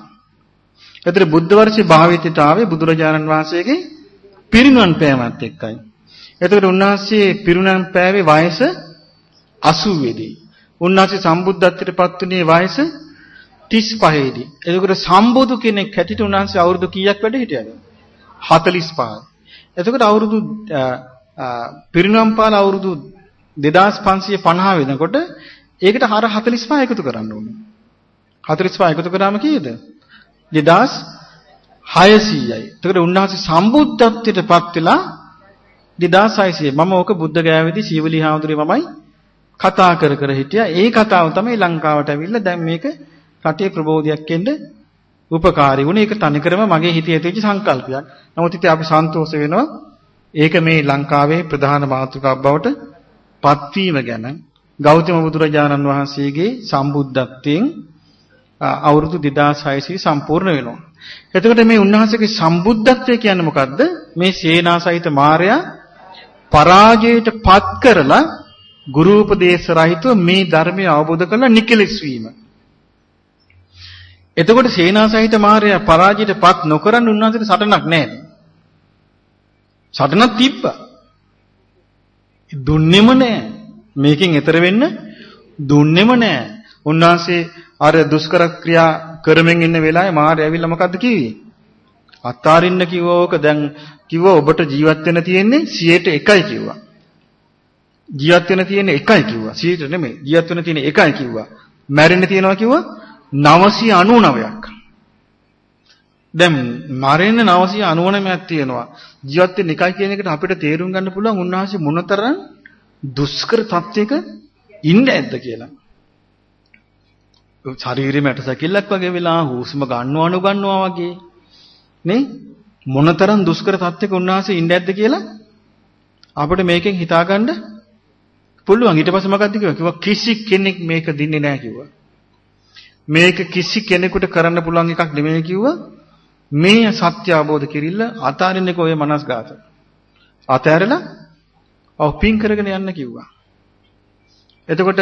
එතකොට බුද්ධ වර්ෂේ භාවිතයට ආවේ බුදුරජාණන් වහන්සේගේ පිරිනුවම් පෑමත් එක්කයි. එතකොට උන්වහන්සේ පිරිනුවම් පෑවේ වයස 80 දී. උන්වහන්සේ සම්බුද්ධත්වයට පත් වුණේ වයස 35 දී. එතකොට සම්බුදු කෙනෙක් හැටියට උන්වහන්සේ අවුරුදු කීයක් වැඩ හිටියද? 45. එතකොට අවුරුදු පිරිනවම් පාල අවුරුදු 2550 වෙනකොට ඒකට හර 45 එකතු කරන්න ඕනේ. 45 එකතු කරාම කීයද? 2600යි. එතකොට උන්වහන්සේ සම්බුද්ධත්වයට පත් වෙලා 2600. මම ඕක බුද්ධ ගයාවේදී සීවලී හාමුදුරුවෝ මමයි කතා කර කර හිටියා. ඒ කතාව තමයි ලංකාවට ඇවිල්ලා දැන් මේක රටේ ප්‍රබෝධයක් එන්න උපකාරී වුණේ. ඒක තනිකරම මගේ හිතේ ඇතිවෙච්ච සංකල්පයක්. නමුත් ඉතින් අපි සන්තෝෂ වෙනවා. ඒක මේ ලංකාවේ ප්‍රධාන මාතෘකාවක් බවට පත්වීම ගැන ගෞතම බුදුරජාණන් වහන්සේගේ සම්බුද්ධත්වයෙන් අවුරුදු 2600 සම්පූර්ණ වෙනවා. එතකොට මේ උන්වහන්සේගේ සම්බුද්ධත්වය කියන්නේ මොකද්ද? මේ සේනාසහිත මාර්යා පරාජයට පත් කරලා ගුරු උපදේශ රහිතව මේ ධර්මය අවබෝධ කරලා නිකලස් වීම. එතකොට සේනාසහිත මාර්යා පරාජයටපත් නොකරන් උන්වහන්සේට සටනක් නැහැ. සටනක් තිබ්බා. දුන්නෙම නැහැ. මේකෙන් එතර වෙන්න දුන්නෙම නැහැ. උන්වහන්සේ අර දුෂ්කර ක්‍රියා කරමින් ඉන්න වෙලාවේ මාර්යා ඇවිල්ලා මොකද්ද කිව්වේ? අත්තාරින්න කිව්වා ඕක දැන් කිව්වා ඔබට ජීවත් වෙන්න තියෙන්නේ 100ට 1යි කිව්වා. ජීවත් වෙන්න තියෙන්නේ 1යි කිව්වා. 100ට නෙමෙයි. ජීවත් වෙන්න තියෙන්නේ 1යි කිව්වා. මැරෙන්න තියෙනවා කිව්වා 999ක්. දැන් මරෙන්න 999ක් තියෙනවා. ජීවත් වෙන්න එකයි කියන එකට අපිට තේරුම් ගන්න පුළුවන් උන්වහන්සේ මොනතරම් දුෂ්කර තත්යක ඉන්නේ නැද්ද කියලා. ශරීරෙම ඇටසැකිල්ලක් වගේ වෙලා හුස්ම ගන්නවා නුගන්නවා වගේ නේ මොනතරම් දුෂ්කර තත්යක උන්වහන්සේ ඉන්නේ නැද්ද කියලා අපිට මේකෙන් හිතාගන්න පුළුවන් ඊට පස්සේ මොකක්ද කිව්වා කිව්වා කිසි කෙනෙක් මේක දින්නේ නැහැ කිව්වා මේක කිසි කෙනෙකුට කරන්න පුළුවන් එකක් නෙමෙයි කිව්වා. මේ සත්‍ය අවබෝධ කිරිල්ල අතාරින්නක ඔය මනස්ගත. අතෑරලා ඔව් පින් කරගෙන යන්න කිව්වා. එතකොට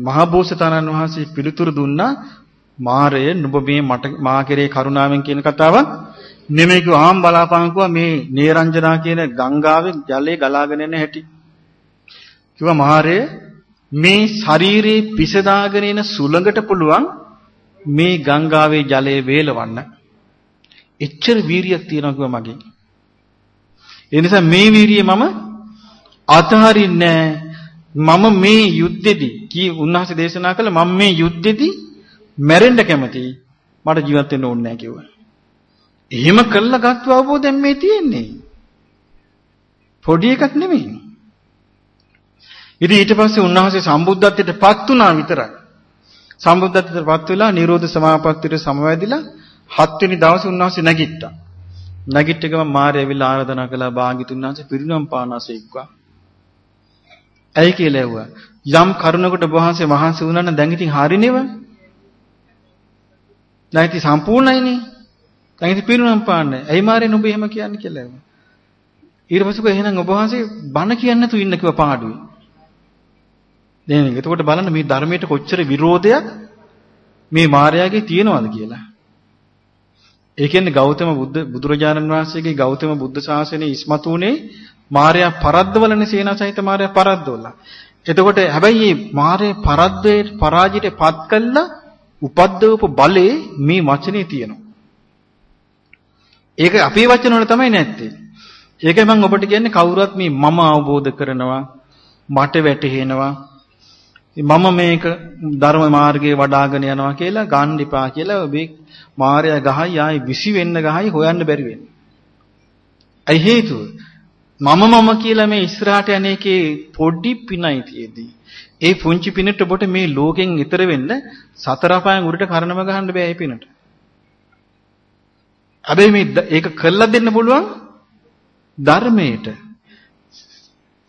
මහබෝසතාණන් වහන්සේ පිළිතුරු දුන්නා මාරය නුඹ මේ මට මා කෙරේ කරුණාවෙන් කියන කතාවක් නෙමෙයි කිව්වා ආම් බලාපංකුවා මේ නේරංජනා කියන ගංගාවේ ජලය ගලාගෙන එන හැටි. කිව්වා මාරය මේ ශරීරේ පිසදාගෙන එන සුළඟට පුළුවන් මේ ගංගාවේ ජලය වේලවන්න එච්චර වීරියක් තියෙනවා කිව්වා මගේ. ඒ නිසා මේ වීරිය මම අතහරින්නේ මම මේ යුද්ධෙදි කී උන්වහන්සේ දේශනා කළ මම මේ යුද්ධෙදි මැරෙන්න කැමතියි. මට ජීවත් වෙන්න ඕනේ නැහැ කිව්වා. එහෙම කළා ගත්ත අවබෝධයෙන් මේ තියෙන්නේ. පොඩි එකක් නෙමෙයි. ඉතින් ඊට පස්සේ උන්වහන්සේ සම්බුද්ධත්වයට පත් වුණා විතරයි. සම්බුද්ධත්වයටපත් වෙලා නිරෝධ සමාපත්තියට සමවැදිලා හත්වෙනි දවසේ උන්වහන්සේ නැගිට්ටා. නැගිට ගම මාරය ඇවිල්ලා ආරාධනා කළා භාග්‍යතුන් වහන්සේ පිරිනම් පානසෙක්වා. ඇයි කියලා ඇහුවා. යම් කරුණකට වහන්සේ මහන්සි වුණා නම් දැන් ඉතින් හරිනේව. දැන් ඉතින් සම්පූර්ණයිනේ. දැන් ඉතින් පිරිනම් පාන්නේ. ඇයි මාරේ නුඹ එහෙම කියන්නේ කියලා ඇහුවා. ඊට පස්සේ කොහේ එහෙනම් ඔබ වහන්සේ බණ කියන්නේ නැතුව ඉන්න කිව්වා පාඩුවේ. දැන් එතකොට බලන්න මේ ධර්මයට කොච්චර විරෝධයක් මේ මායාවේ තියෙනවද කියලා. ඒ කියන්නේ ගෞතම බුද්ධ බුදුරජාණන් වහන්සේගේ ගෞතම බුද්ධ ශාසනයේ ඉස්මතු වුණේ මායා පරද්දවලනේ සේනාසහිත මායා පරද්දවලා. එතකොට හැබැයි මේ මායා පරද්දේ පරාජයට පත් කළා උපද්දවපු බලේ මේ වචනේ තියෙනවා. ඒක අපේ වචන වල තමයි නැත්තේ. ඒකයි මම ඔබට කියන්නේ කවුරුත් මේ මම අවබෝධ කරනවා මට වැටහෙනවා මම මේක ධර්ම මාර්ගයේ වඩාගෙන යනවා කියලා ගන්න එපා කියලා මේ මායя ගහයි ආයි විසි වෙන්න ගහයි හොයන්න බැරි වෙන්නේ. ඇයි හේතුව? මම මම කියලා මේ ඉස්සරහට යන එකේ පොඩි පිනයි තියේදී. ඒ පුංචි පිනට ඔබට මේ ලෝකෙන් ඈතර වෙන්න සතර පායන් උඩට කරනම ගහන්න බෑ ඒ පිනට. හැබැයි මේ ඒක කළලා දෙන්න පුළුවන් ධර්මයට.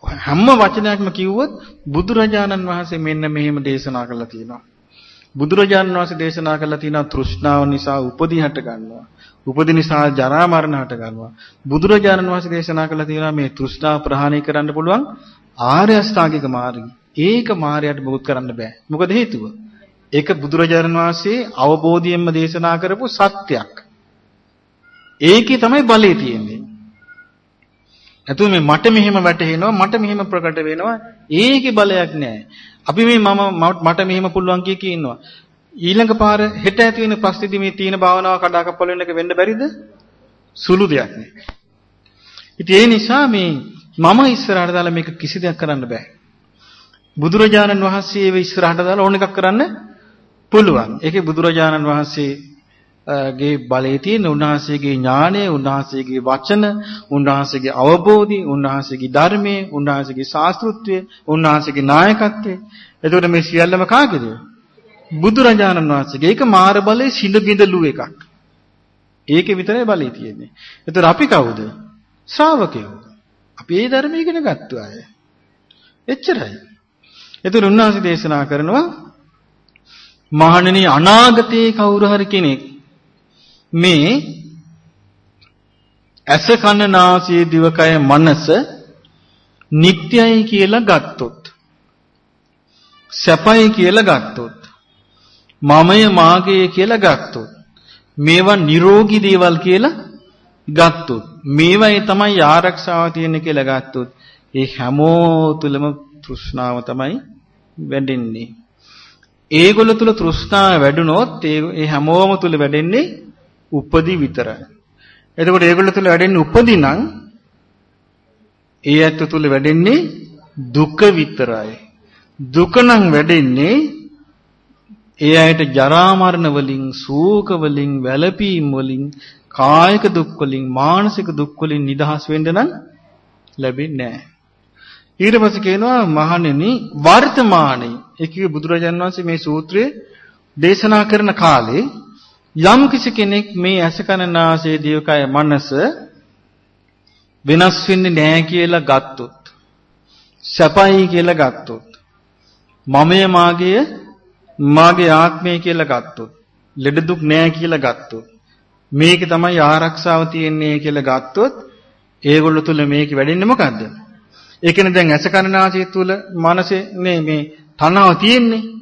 හැම වචනයක්ම කිව්වොත් බුදුරජාණන් වහන්සේ මෙන්න මෙහෙම දේශනා කළා තියෙනවා. බුදුරජාණන් වහන්සේ දේශනා කළා තියෙනවා තෘෂ්ණාව නිසා උපදී හට ගන්නවා. උපදී නිසා ජරා මරණ හට ගන්නවා. බුදුරජාණන් වහන්සේ දේශනා කළා තියෙනවා මේ තෘෂ්ණාව ප්‍රහාණය කරන්න පුළුවන් ආර්ය අෂ්ටාංගික මාර්ගය. ඒක මාර්යයට මොකුත් කරන්න බෑ. මොකද හේතුව? ඒක බුදුරජාණන් වහන්සේ අවබෝධයෙන්ම දේශනා කරපු සත්‍යයක්. ඒකේ තමයි බලය තියෙන්නේ. නැතුව මේ මට මෙහෙම වැටහෙනවා මට මෙහෙම ප්‍රකට වෙනවා ඒකේ බලයක් නැහැ. අපි මේ මම මට මෙහෙම පුළුවන් කිය කී ඉන්නවා. ඊළඟ පාර හෙට ඇති වෙන ප්‍රස්තිති මේ තීන භාවනාව කඩාකප්පල වෙන එක වෙන්න බැරිද? සුළු දෙයක් නේ. ඉතින් ඒ නිසා මේ මම ඉස්සරහට දාලා මේක කිසි දෙයක් කරන්න බෑ. බුදුරජාණන් වහන්සේ ඒව ඉස්සරහට දාලා ඕන එකක් කරන්න පුළුවන්. ඒකේ බුදුරජාණන් වහන්සේ ගේ බලයේ තියෙන උන්වහන්සේගේ ඥානය, උන්වහන්සේගේ වචන, උන්වහන්සේගේ අවබෝධය, උන්වහන්සේගේ ධර්මයේ, උන්වහන්සේගේ ශාස්ත්‍රත්වය, උන්වහන්සේගේ නායකත්වය. එතකොට මේ සියල්ලම කාගේද? බුදුරජාණන් වහන්සේගේ. ඒක මාර බලයේ සිඳ බිඳලු එකක්. ඒකේ විතරයි බලය තියෙන්නේ. එතකොට අපි කවුද? ශ්‍රාවකයෝ. අපි ඒ ධර්මය ඉගෙන ගත්තු අය. එච්චරයි. එතකොට උන්වහන්සේ දේශනා කරනවා මහණෙනි අනාගතයේ කවුරු හරි කෙනෙක් මේ ඇස කන නාසය දිවකය මනස නිට්ටයයි කියලා ගත්තොත් සැපයි කියලා ගත්තොත් මමය මාගේ කියලා ගත්තොත් මේවා නිරෝගී දේවල් කියලා ගත්තොත් මේවයි තමයි ආරක්ෂාව තියෙන්නේ කියලා ගත්තොත් ඒ හැමෝ තුලම තෘෂ්ණාව තමයි වැඩෙන්නේ. ඒගොල්ල තුල තෘෂ්ණාව වැඩුණොත් ඒ හැමෝම තුල වැඩෙන්නේ උපදි විතරයි. එතකොට ඒගොල්ල තුල වැඩෙන්නේ උපදි නම් ඒ ඇත්ත තුල වැඩෙන්නේ දුක විතරයි. දුක නම් වැඩෙන්නේ ඒ අයට ජරා මරණ වලින්, ශෝක වලින්, වැළපීම් වලින්, කායික දුක් වලින්, මානසික දුක් වලින් නිදහස් වෙන්න නම් ලැබෙන්නේ නැහැ. ඊට පස්සේ කියනවා මහණෙනි වර්තමානයේ ඒ කිව්වේ බුදුරජාණන් වහන්සේ මේ සූත්‍රය දේශනා කරන කාලේ යම් කිසි කෙනෙක් මේ ඇස කන නාසය දිවකය මනස වෙනස් වෙන්නේ නැහැ කියලා ගත්තොත් සැපයි කියලා ගත්තොත් මමය මාගේ මාගේ ආත්මය කියලා ගත්තොත් ලෙඩ දුක් නැහැ කියලා ගත්තොත් මේක තමයි ආරක්ෂාව තියෙන්නේ කියලා ගත්තොත් ඒගොල්ලෝ තුල මේක වැඩෙන්නේ මොකද්ද? ඒ කියන්නේ දැන් ඇස කන නාසය තුල මනසේ මේ තණ්හාව තියෙන්නේ.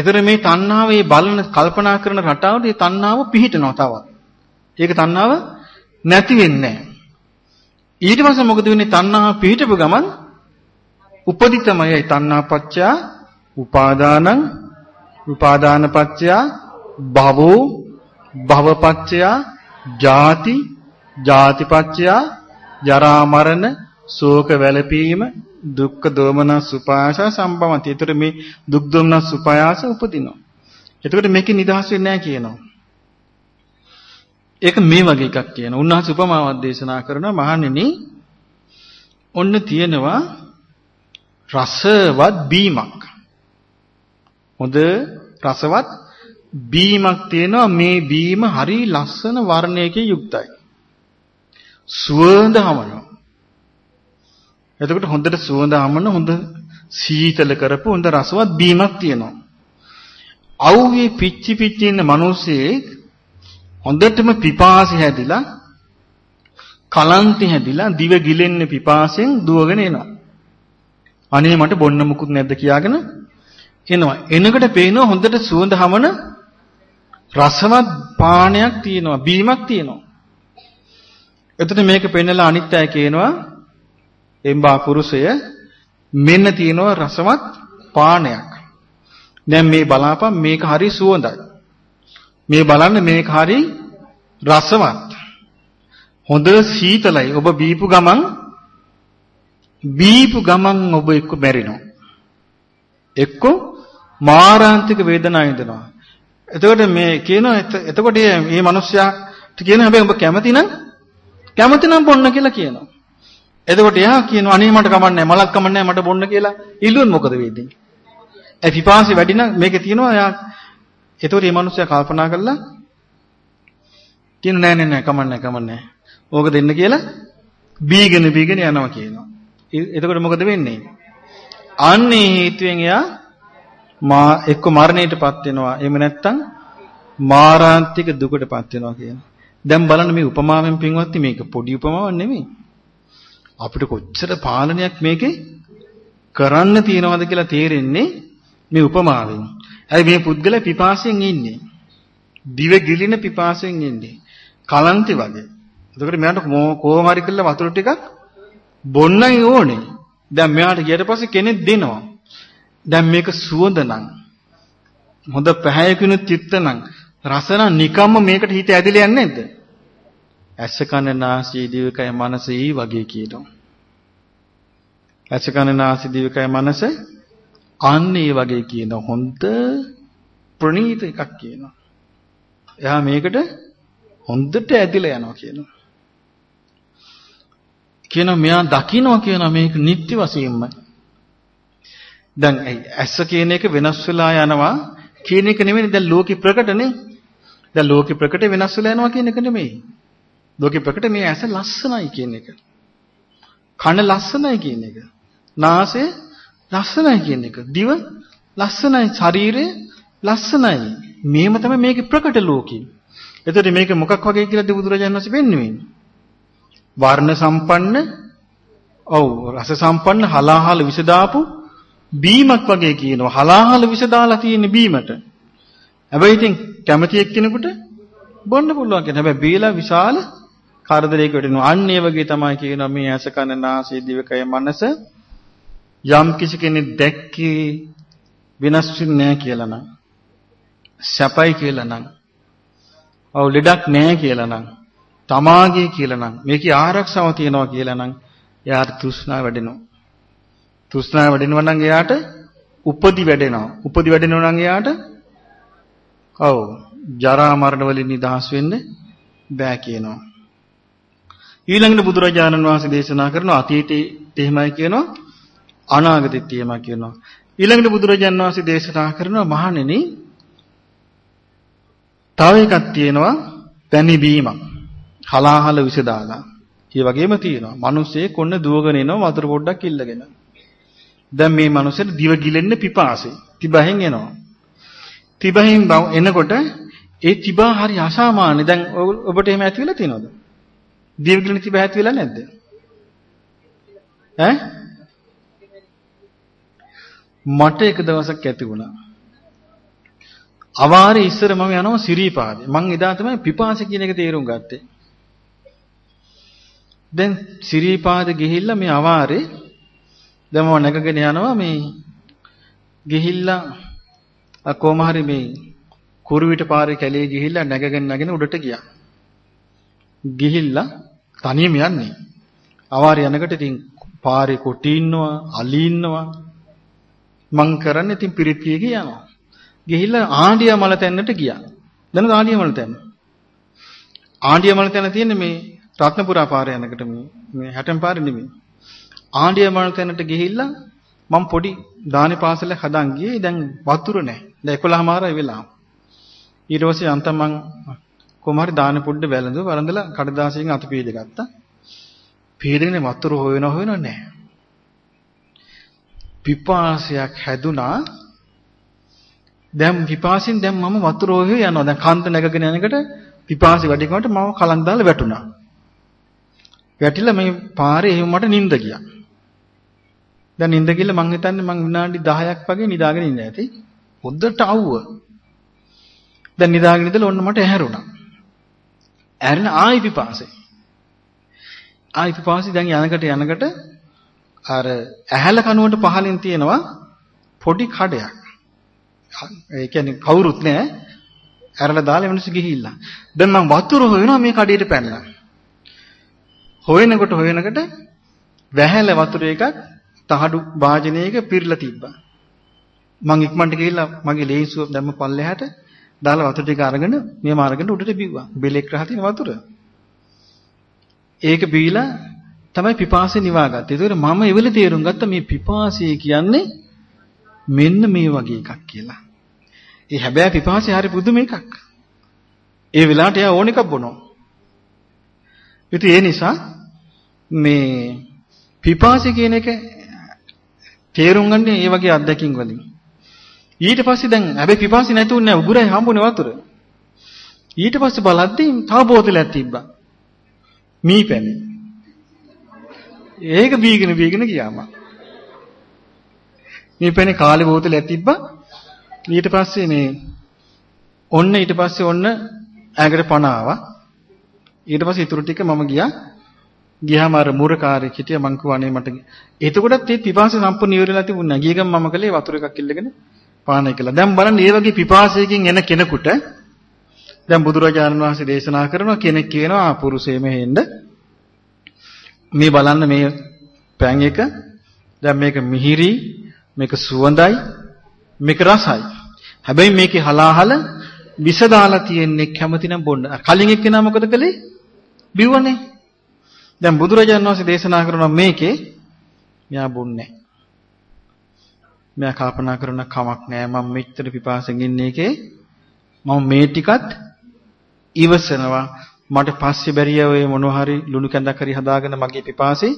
ඒතර මේ තණ්හාව මේ බලන කල්පනා කරන රටාවට මේ තණ්හාව පිහිටනවා තවත්. ඒක තණ්හාව නැති වෙන්නේ නැහැ. ඊට පස්සේ මොකද වෙන්නේ තණ්හාව පිහිටපු ගමන් උපදිතමයයි තණ්හාපච්චය උපාදානං උපාදානපච්චය භවෝ භවපච්චය ජාති ජාතිපච්චය ජරා මරණ ශෝක වැළපීම දුක්ඛ දෝමනස් උපායාස සම්භවಂತಿ. ඒතර මේ දුක් දෝමනස් උපායාස උපදිනවා. එතකොට මේකේ නිදහස් වෙන්නේ නැහැ කියනවා. ඒක මේ වගේ එකක් කියනවා. උන්වහන්සේ උපමාවක් දේශනා කරනවා මහණෙනි ඔන්න තියෙනවා රසවත් බීමක්. හොඳ රසවත් බීමක් තියෙනවා මේ බීම හරි ලස්සන වර්ණයකින් යුක්තයි. සුවඳ හමනවා. එතකොට හොඳට සුවඳ හමන හොඳ සීතල කරපු හොඳ රසවත් බීමක් තියෙනවා. අවුවේ පිච්චි පිච්චි ඉන්න මිනිස්සේ හොඳටම පිපාසය හැදිලා කලන්තේ හැදිලා දිව ගිලෙන්න පිපාසෙන් දුවගෙන එනවා. අනේ මට බොන්න මුකුත් නැද්ද කියාගෙන එනවා. එනකොට පේනවා හොඳට සුවඳ හමන රසවත් පානයක් තියෙනවා, බීමක් තියෙනවා. එතකොට මේක පෙන්නලා අනිත් අය කියනවා එම්බා පුරුෂය මෙන්න තියෙනවා රසවත් පානයක්. දැන් මේ බලාපන් මේක හරි සුවඳයි. මේ බලන්න මේක හරි රසවත්. හොඳ සීතලයි. ඔබ බීපු ගමන් බීපු ගමන් ඔබ එක්ක මැරෙනවා. එක්ක මාරාන්තික වේදනාවක් විඳිනවා. එතකොට මේ කියනවා එතකොට මේ මිනිස්සයාට කියන හැබැයි ඔබ කැමති නම් කැමති නම් බොන්න කියලා කියනවා. එතකොට එයා කියනවා අනේ මට කමන්නේ මලක් කමන්නේ මට බොන්න කියලා. ඉල්ලුවොත් මොකද වෙන්නේ? ඒ පිපාසය වැඩි නම් මේකේ තියෙනවා එයා එතකොට මේ මිනිස්සයා කල්පනා කළා කියන නෑ නෑ නෑ කමන්නේ කමන්නේ. ඕක දෙන්න කියලා බීගෙන බීගෙන යනවා කියනවා. එතකොට මොකද වෙන්නේ? අන්නේ හේතුවෙන් එයා මා එක්ක මරණයටපත් වෙනවා. එහෙම නැත්නම් මාරාන්තික දුකටපත් වෙනවා කියනවා. දැන් බලන්න මේ උපමාවෙන් පින්වත්නි මේක පොඩි උපමාවක් නෙමෙයි. අපිට කොච්චර පාලනයක් මේකේ කරන්න තියනවද කියලා තේරෙන්නේ මේ උපමාවෙන්. ඇයි මේ පුද්ගලයා පිපාසයෙන් ඉන්නේ? දිව ගිලින පිපාසයෙන් ඉන්නේ. කලන්ති වගේ. එතකොට මෙයාට කොහොම හරි කරලා වතුර ටිකක් බොන්නයි ඕනේ. දැන් මෙයාට ගියට පස්සේ කෙනෙක් දෙනවා. දැන් මේක සුවඳ නම් හොඳ පැහැයකිනු චිත්ත නම් රස නම් නිකම්ම මේකට හිත ඇදලා යන්නේ නැද්ද? ඇස කන නාසය දිවකය මනස ඊ වගේ කියනවා. ඇස කන නාසය දිවකය මනස අන්න ඒ වගේ කියන හොඳ ප්‍රණීත එකක් කියනවා. එයා මේකට හොඳට ඇදිලා යනවා කියනවා. කියනවා මෙයා දකින්නවා කියනවා මේක නිත්‍ය වශයෙන්ම. දැන් ඇස කියන එක වෙනස් වෙලා යනවා කියන එක නෙමෙයි දැන් ලෝකෙ ප්‍රකටනේ. දැන් ලෝකෙ ප්‍රකට වෙනස් වෙලා යනවා කියන එක නෙමෙයි. ලෝකෙ ප්‍රකට මේ ඇස ලස්සනයි කියන එක. කන ලස්සනයි කියන එක. නාසය ලස්සනයි කියන එක. දිව ලස්සනයි. ශරීරය ලස්සනයි. මේම තමයි මේකේ ප්‍රකට ලෝකේ. එතකොට මේක මොකක් වගේ කියලාද බුදුරජාණන් වහන්සේ පෙන්වන්නේ? වර්ණ සම්පන්න ඔව් රස සම්පන්න හලාහල විස දාපු බීමක් වගේ කියනවා. හලාහල විස දාලා තියෙන බීමට. හැබැයි ඉතින් කැමති එක්කෙනෙකුට බොන්න පුළුවන් කියන. හැබැයි බීලා විශාල කරදරයකට වෙනවා. අන්න ඒ වගේ තමයි කියනවා මේ ඇස කන නාසය දිවකය මනස යම් කිසි කෙනෙක් දැක්කේ වෙනස් වෙන්නේ නැහැ කියලා නම් සැපයි කියලා නම් ඔව් ලෙඩක් නැහැ කියලා නම් තමාගේ කියලා නම් මේකේ ආරක්ෂාව තියනවා කියලා නම් එයාට තෘෂ්ණාව වැඩෙනවා. තෘෂ්ණාව වැඩෙනවා නම් එයාට උපදි වැඩෙනවා. උපදි වැඩෙනවා නම් එයාට ඔව් ජරා මරණ වලින් නිදහස් වෙන්න බෑ කියනවා. ඊළඟට බුදුරජාණන් වහන්සේ දේශනා කරන අතීතයේ එහෙමයි කියනවා අනාගතෙත් එහෙමයි කියනවා ඊළඟට බුදුරජාණන් වහන්සේ දේශනා කරනවා මහණෙනි තව එකක් තියෙනවා පැණි බීමක්. හලාහල විස දාලා. ඒ වගේම තියෙනවා. මිනිස්සේ කොන්න දුවගෙන එනවා වතුර පොඩ්ඩක් ඉල්ලගෙන. දැන් මේ මිනිස්සෙට දිව ගිලෙන්න පිපාසෙ. තිබහෙන් එනවා. තිබහෙන් එනකොට ඒ තිබා හරි අසාමාන්‍ය. දැන් ඔබට එහෙම ඇති වෙලා තියෙනවද? දිව ගිලෙන තිබහ ඇති වෙලා නැද්ද? ඈ? මට එක දවසක් ඇති වුණා. අවාරේ ඉස්සර මම යනවා සිරීපාදේ. මං එදා තමයි පිපාස කියන එක තේරුම් ගත්තේ. දැන් සිරීපාදේ ගිහිල්ලා මේ අවාරේ දැන් මම නැගගෙන යනවා මේ ගිහිල්ලා කොහොම හරි මේ කුරුවිට පාරේ කැලේ ගිහිල්ලා නැගගෙන නැගෙන උඩට ගියා. ගිහිල්ලා තනියම යන්නේ. අවාරේ යනකොට ඉතින් පාරේ කොටි ඉන්නවා, අලි ඉන්නවා. මං කරන්නේ ඉතින් පිරිත් කිය යනවා. ගිහිල්ලා ආණ්ඩිය මල තැන්නට ගියා. දැනද ආණ්ඩිය මල තැන්න? ආණ්ඩිය මල තැන තියෙන්නේ මේ රත්නපුරා පාරේ යනකොට මේ මේ හැටම් පාරේ නෙමෙයි. ආණ්ඩිය මල තැනට ගිහිල්ලා මම පොඩි දානේ පාසල හදන් ගියේ දැන් වතුර නැහැ. දැන් 11මාරයි වෙලා. ඊට පස්සේ අන්තම් මං කොහමහරි දාන පොඩ්ඩ වැළඳුව වළඳලා කඩදාසියෙන් අත පීද ගත්තා. පීදගෙන වතුර හොයන හොයන නැහැ. පිපාසයක් හැදුනා දැන් පිපාසින් දැන් මම වතුර ඔහේ යනවා. දැන් කන්ද නැගගෙන යනකොට පිපාසි වැඩි කමට මම කලන් දාලා වැටුණා. වැටිලා මේ පාරේ එහෙම මට නිින්ද ගියා. දැන් නිින්ද කියලා මං හිතන්නේ මං විනාඩි 10ක් වගේ නිදාගෙන ඉන්න ඇති. හොද්දට අවුව. දැන් නිදාගෙන ඉඳලා ඔන්න මට ඇහැරුණා. ඇහැරෙන ආයි පිපාසෙ. ආයි පිපාසෙ දැන් යනකට යනකට අර ඇහැල කනුවට පහලින් තියෙනවා පොඩි කඩයක්. ඒ කියන්නේ කවුරුත් නෑ. ඇරලා දාලා මිනිස්සු ගිහිල්ලා. දැන් මම වතුර හොයනවා මේ කඩේට පැනලා. හොයනකොට හොයනකොට වැහැල වතුර එකක් තහඩු වාජනයක පිරලා තිබ්බා. මං ඉක්මනට ගිහිල්ලා මගේ ලේසුව දැම්ම පල්ලෙහාට දාලා වතුර ටික අරගෙන මේ මාර්ගෙට උඩට බිව්වා. බෙලෙක් රහ තියෙන වතුර. ඒක බීලා තමයි පිපාසය නිවාගත්තේ. ඒතකොට මම එවල තේරුම් ගත්ත මේ පිපාසය කියන්නේ මෙන්න මේ වගේ එකක් කියලා. ඒ හැබැයි පිපාසය හරි පුදුම එකක්. ඒ වෙලාවට එයා ඕන එකක් බොනවා. ඉතින් ඒ නිසා මේ පිපාසය කියන එක තේරුම් ගන්න මේ වගේ අත්දැකීම් වලින්. ඊට පස්සේ දැන් හැබැයි පිපාසය නැතුව නෑ උගුරයි හම්බුනේ වතුර. ඊට පස්සේ බලද්දී තව බෝතලයක් තිබ්බා. මී පැණි. ඒක බීගෙන බීගෙන ගියාම. මේ පැණි කාලේ බෝතලයක් තිබ්බා. ඊට පස්සේ මේ ඔන්න ඊට පස්සේ ඔන්න ඇඟට පණ ආවා. ඊට පස්සේ ඊටු ටික මම ගියා. ගියාම අර මුරකාරයෙක් හිටියා මං කිව්වා මට. එතකොටත් මේ පිපාසය සම්පූර්ණ ඉවරලා තිබුණා. ගිය ගමන් මම කළේ වතුර එකක් ඉල්ලගෙන පානය කළා. දැන් බලන්න මේ වගේ පිපාසයකින් එන කෙනෙකුට දැන් බුදුරජාණන් වහන්සේ දේශනා කරනවා කෙනෙක් කියනවා පුරුෂයෙ මෙහෙන්න. මේ බලන්න මේ පෑන් එක. දැන් මේක මිහිරි මේක සුවඳයි මේක රසයි. හැබැයි මේකේ හලාහල විස දාලා තියෙන්නේ කැමති නම් බොන්න. කලින් එක්කෙනා මොකද කළේ? බිව්වනේ. දැන් බුදුරජාණන් වහන්සේ දේශනා කරනවා මේකේ. මෙයා බොන්නේ. මෙයා කල්පනා කරන කමක් නෑ මම මෙච්චර පිපාසෙන් ඉන්නේ එකේ මම මේ ටිකත් ඉවසනවා මට පස්සේ බැරිය ඔය මොනවා හරි ලුණු කැඳක් හරි හදාගෙන මගේ පිපාසෙ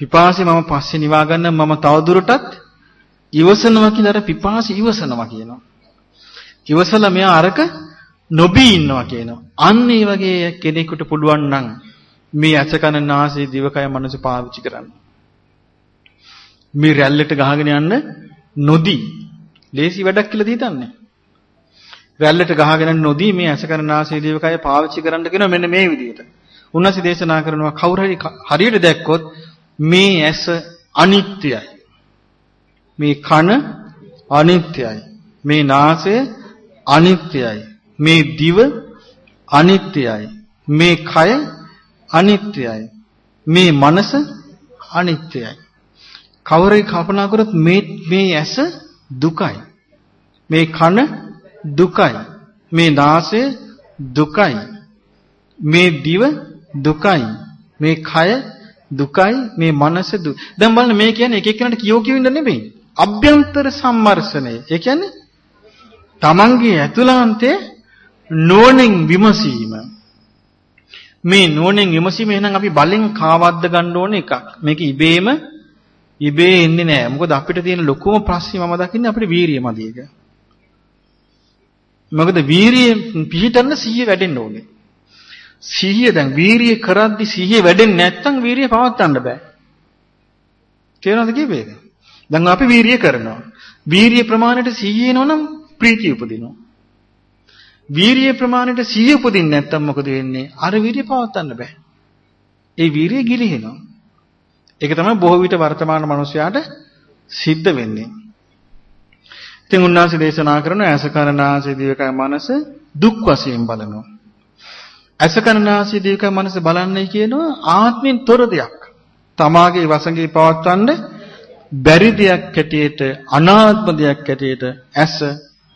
පිපාසෙ මම පස්සේ නිවා ගන්න මම තවදුරටත් ඉවසනවා කියලා අර පිපාසෙ ඉවසනවා කියනවා. ඉවසලා මෙයා අරක නොබී ඉන්නවා කියනවා. අන්න ඒ වගේ කෙනෙකුට පුළුවන් නම් මේ ඇස කන නාසය දිවකය මනස පාවිච්චි කරන්න. මේ රැල්ලට ගහගෙන යන්න නොදී ලේසි වැඩක් කියලා හිතන්නේ. රැල්ලට ගහගෙන නොදී මේ ඇස කරන ආසේ දේවකය පාවිච්චි කරන්න කියනවා මෙන්න මේ විදිහට. උන්වහන්සේ දේශනා කරනවා කවුරු හරි හරියට දැක්කොත් මේ ඇස අනිත්‍යයි. මේ කන අනිත්‍යයි. මේ නාසය අනිත්‍යයි. මේ දිව අනිත්‍යයි. මේ කය අනිත්‍යයි. මේ මනස අනිත්‍යයි. කවුරුයි කල්පනා කරොත් මේ මේ ඇස දුකයි. මේ කන දුකයි. මේ නාසය දුකයි. මේ දිව දුකයි. මේ කය දුකයි. මේ මනස දුක. දැන් බලන්න මේ කියන්නේ එක එක්කෙනාට කියෝ කියවින්ද නෙමෙයි. අභ්‍යන්තර සම්මර්ෂණය. ඒ කියන්නේ තමන්ගේ ඇතුළාන්තයේ නෝනෙන් විමසීම. මේ නෝනෙන් විමසීම එහෙනම් අපි බලෙන් කාවද්ද ගන්න ඕන එකක්. මේක ඉබේම ඉබේ එන්නේ නැහැ. මොකද අපිට තියෙන ලොකුම ප්‍රශ්නේ මම දකින්නේ අපිට වීරිය මදි එක. මොකද වීරිය පිහිටන්න සිහිය වැඩෙන්න ඕනේ. සිහිය දැන් වීරිය කරද්දි සිහිය වැඩෙන්නේ නැත්නම් වීරිය පවත්වන්න බෑ. තේරෙනවද කියපේක? දැන් අපි වීරිය කරනවා. වීරිය ප්‍රමාණයට සිහිය එනවනම් ප්‍රීතිය උපදිනවා. වීරිය ප්‍රමාණයට සිහිය උපදින්නේ නැත්නම් මොකද වෙන්නේ? අර වීරිය පවත්වන්න බෑ. ඒ වීරිය ගිලිහෙනවා. ඒක තමයි බොහෝ විට වර්තමාන මිනිසයාට සිද්ධ වෙන්නේ. ඉතින් උන්වහන්සේ දේශනා කරන ඇස කරනාසය දිවකය මනස දුක් වශයෙන් බලනවා. ඇස කරනාසය දිවකය මනස බලන්නයි කියනවා ආත්මෙන් තොර දෙයක්. තමාගේ වසඟේ පවත්වන්න බැරි දෙයක් හැටියට අනාත්ම දෙයක් හැටියට ඇස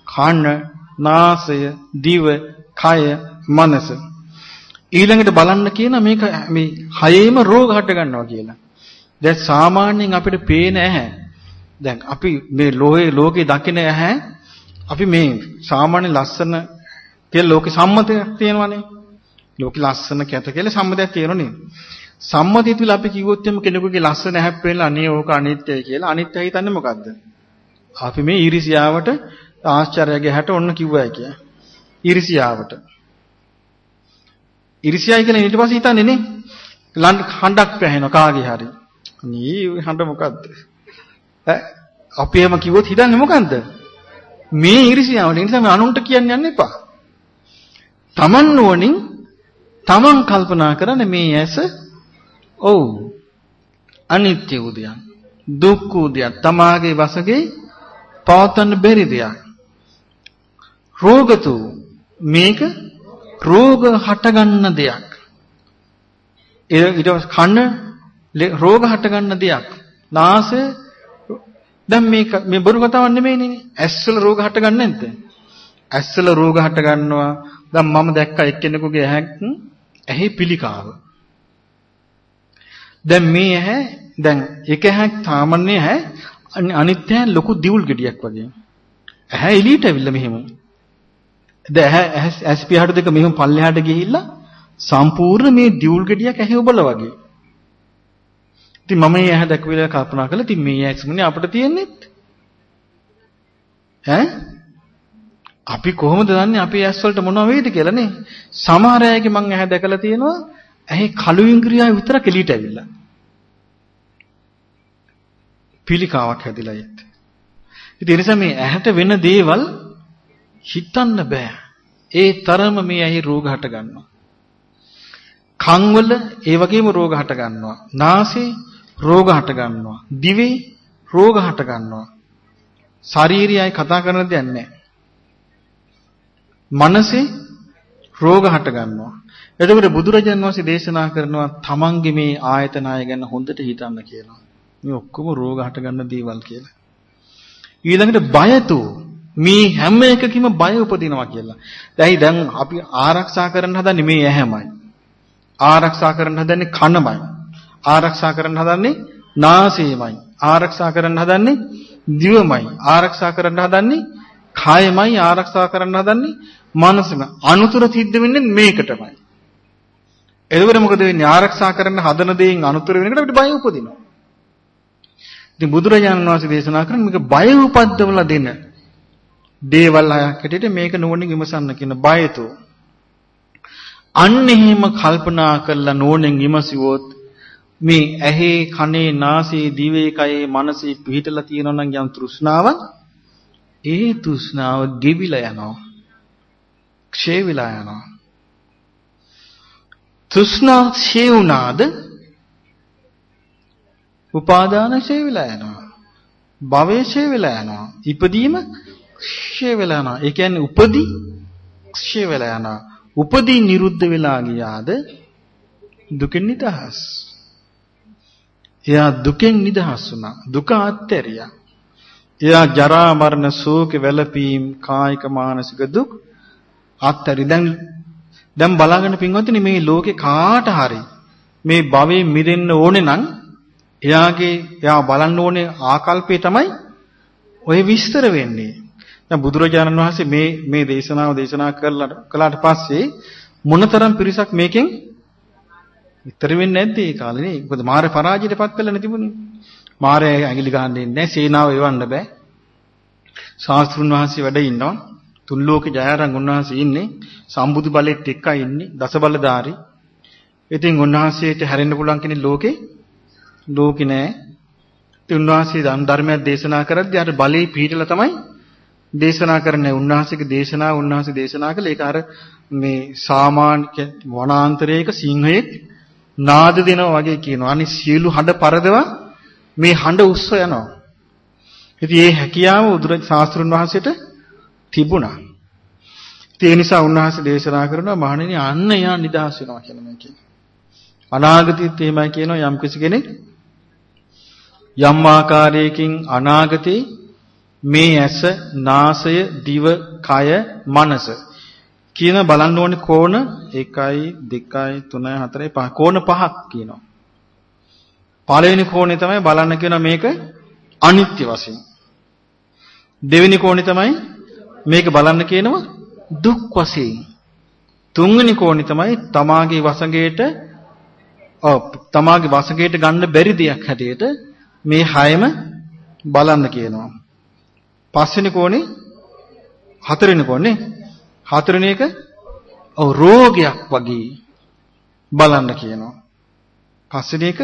කන නාසය දිව කය මනස ඊළඟට බලන්න කියන මේක මේ හයේම රෝග හට ගන්නවා කියලා. දැන් සාමාන්‍යයෙන් අපිට පේන ඇහැ දැන් අපි මේ ලෝහේ ලෝකේ දකින ඇහැ අපි මේ සාමාන්‍ය ලස්සන කියලා ලෝකේ සම්මතයක් තියෙනවනේ. ලෝකේ ලස්සන කැත කියලා සම්මතයක් තියෙනවනේ. සම්මතය තුල අපි කිව්වොත් එම කෙනෙකුගේ ලස්සන ඇහැ පෙන්නලා අනේ ඕක අනිත්‍යයි කියලා. අනිත්‍යයි හිතන්නේ මොකද්ද? අපි මේ ඊර්ෂියාවට ආශ්චර්යගේ හැට ඔන්න කිව්වයි කිය. ඊර්ෂියාවට. ඊර්ෂියයි කියලා ඊට පස්සේ හිතන්නේ නේ. හඬක් පැහැෙනවා කාගේ හරි. නී හඬ මොකද්ද? ඈ අපි එහෙම කිව්වොත් හිතන්නේ මොකන්ද? මේ ඊර්ෂියාව නිසා මේ අනුන්ට කියන්න යන්න එපා. Taman නුවණින් Taman කල්පනා කරන මේ ඇස ඔව් අනිත්‍ය උදයන් දුක්ඛ උදයන් තමාගේ වශයෙන් පවත්වන්න බැරි දෙයක්. රෝගතු මේක රෝග හටගන්න දෙයක්. ඊට කන රෝග හටගන්න දෙයක්. නාසය දැන් මේක මේ බොරු කතාවක් නෙමෙයිනේ. ඇස්වල රෝග හටගන්නේ නැද්ද? ඇස්වල රෝග හට ගන්නවා. දැන් මම දැක්ක එක්කෙනෙකුගේ ඇහැ ඇහි පිළිකාව. දැන් මේ ඇහැ දැන් එක ඇහැක් සාමාන්‍ය ඇහැ අනිත් ඇහැ ලොකු දිවුල් ගෙඩියක් වගේ. ඇහැ එළියට ඇවිල්ලා මෙහෙම. දැන් ඇහැ ඇස් පියාට දෙක මෙහෙම පල්ලෙහාට ගිහිල්ලා සම්පූර්ණ මේ දිවුල් ගෙඩියක් ඇහි ඔබල වගේ. ඉතින් මම මේ ඇහැ දැක්ක වෙලාව කල්පනා කළා ඉතින් මේ ඇක්ස්මනේ අපිට තියෙන්නේත්? ඈ? අපි කොහොමද දන්නේ අපේ ඇස් වලට මොනව වෙයිද කියලා නේ? සමහර අයගේ මං ඇහැ දැකලා තියෙනවා ඇහි කළු ඉංග්‍රියාව විතරක් එළියට ඇවිල්ලා. පිළිකාවක් හැදිලා යත් ඉතින් ඒ නිසා මේ ඇහැට වෙන දේවල් හිතන්න බෑ. ඒ තරම මේ ඇහි රෝග හට ගන්නවා. කන් වල ඒ වගේම රෝග හට ගන්නවා. නාසයේ රෝග හට ගන්නවා. දිවේ රෝග හට ගන්නවා. ශාරීරියයි කතා කරන දෙයක් නැහැ. මනසේ රෝග හට ගන්නවා. එතකොට බුදුරජාණන් වහන්සේ දේශනා කරනවා තමන්ගේ මේ ආයතනය ගැන හොඳට හිතන්න කියලා. මේ ඔක්කොම රෝග හට ගන්න දේවල් කියලා. ඊළඟට බයතු මේ හැම එකකම බය උපදිනවා කියලා. දැන් දැන් අපි ආරක්ෂා කරන්න හදන්නේ මේ ඇහැමයි. ආරක්ෂා කරන්න හදන්නේ කනමයි. ආරක්ෂා කරන්න හදන්නේ නාසයමයි. ආරක්ෂා කරන්න හදන්නේ දිවමයි. ආරක්ෂා කරන්න හදන්නේ කායමයි. ආරක්ෂා කරන්න හදන්නේ මනසම. අනුතර සිද්ධ වෙන්නේ මේකටමයි. එතකොට මොකද වෙන්නේ? ආරක්ෂා කරන්න හදන දේෙන් අනුතර වෙනකොට අපිට බය උපදිනවා. ඉතින් බුදුරජාණන් වහන්සේ දේශනා කරන මේක බය උපද්දවලා දෙන දේවල් හයක් හැටියට මේක නුවණින් විමසන්න කියන බයතෝ. අන්න එහෙම කල්පනා කරලා නුවණින් විමසුවොත් මේ ඇහි කනේ නාසයේ දිවේ කයේ මනසේ පිහිටලා තියෙනවා නම් යම් තෘෂ්ණාවක් ඒ තෘෂ්ණාව ගෙවිලා යනවා. ක්ෂය වෙලා යනවා. තෘෂ්ණා ක්ෂය වුණාද උපාදාන ක්ෂය වෙලා යනවා. භවය ක්ෂය වෙලා යනවා. ඉපදීම ක්ෂය වෙලා යනවා. ඒ කියන්නේ උපදී ක්ෂය වෙලා යනවා. උපදී නිරුද්ධ වෙලා ගියාද දුකින් නිදහස්. එයා දුකෙන් නිදහස් වුණා. දුක අත්හැරියා. එයා ජරා මරණ ශෝක වැළපීම් කායික මානසික දුක් අත්හැරි. දැන් දැන් බලාගෙන පින්වත්නි මේ ලෝකේ කාට හරි මේ භවයේ මිදෙන්න ඕනේ නම් එයාගේ එයා බලන්න ඕනේ ආකල්පය තමයි ඔය විස්තර වෙන්නේ. දැන් බුදුරජාණන් වහන්සේ මේ මේ දේශනාව දේශනා කළාට කළාට පස්සේ මොනතරම් පිරිසක් මේකෙන් විතර වෙන්නේ නැද්ද ඒ කාලේ නේ? මොකද මාරේ පරාජයටපත් වෙලා නැතිබුණේ. මාරේ ඇඟිලි ගහන්න ඉන්නේ නැහැ. සේනාව එවන්න බෑ. ශාස්ත්‍රුන් වහන්සේ වැඩ ඉන්නවා. තුන් ලෝකේ ජයරන් උන්වහන්සේ ඉන්නේ. සම්බුදු බලෙත් එක්කයි ඉන්නේ. දස බලධාරි. ඉතින් උන්වහන්සේට හැරෙන්න පුළුවන් කෙනෙක් ලෝකේ ලෝකේ නෑ. ඉතින් උන්වහන්සේ ධර්මයක් දේශනා කරද්දී අර බලේ පිහිටලා තමයි දේශනා කරන්නේ. උන්වහන්සේගේ දේශනාව උන්වහන්සේ දේශනා කළේ ඒක අර මේ සාමාන්‍ය වනාන්තරයක සිංහයෙක් නාද දෙනවා වගේ කියනවා. අනිත් සියලු හඬ පරදවා මේ හඬ උස්ස යනවා. ඉතින් මේ හැකියාව උදුර ශාස්ත්‍රුන් වහන්සේට තිබුණා. ඒ නිසා උන්වහන්සේ දේශනා කරනවා මහණෙනි අන්න යා නිදහස් වෙනවා කියලා මම කියනවා. අනාගතයේත් එහෙමයි කියනවා යම් කිසි කෙනෙක් යම් ආකාරයකින් අනාගතේ මේ ඇස, නාසය, දිව, කය, මනස කියන බලන්න ඕනේ කෝණ 1යි 2යි 3යි 4යි 5 කෝණ පහක් කියනවා. පළවෙනි කෝණේ තමයි බලන්න කියන මේක අනිත්‍ය වශයෙන්. දෙවෙනි කෝණේ තමයි මේක බලන්න කියනවා දුක් වශයෙන්. තුන්වෙනි කෝණේ තමයි තමාගේ වසඟයට ඔව් තමාගේ වසඟයට ගන්න බැරි දෙයක් හැටියට මේ හයම බලන්න කියනවා. පස්වෙනි කෝණේ හතරවෙනි කෝණේ හතරවෙනි එක ඔව් රෝගයක් වගේ බලන්න කියනවා. පස්වෙනි එක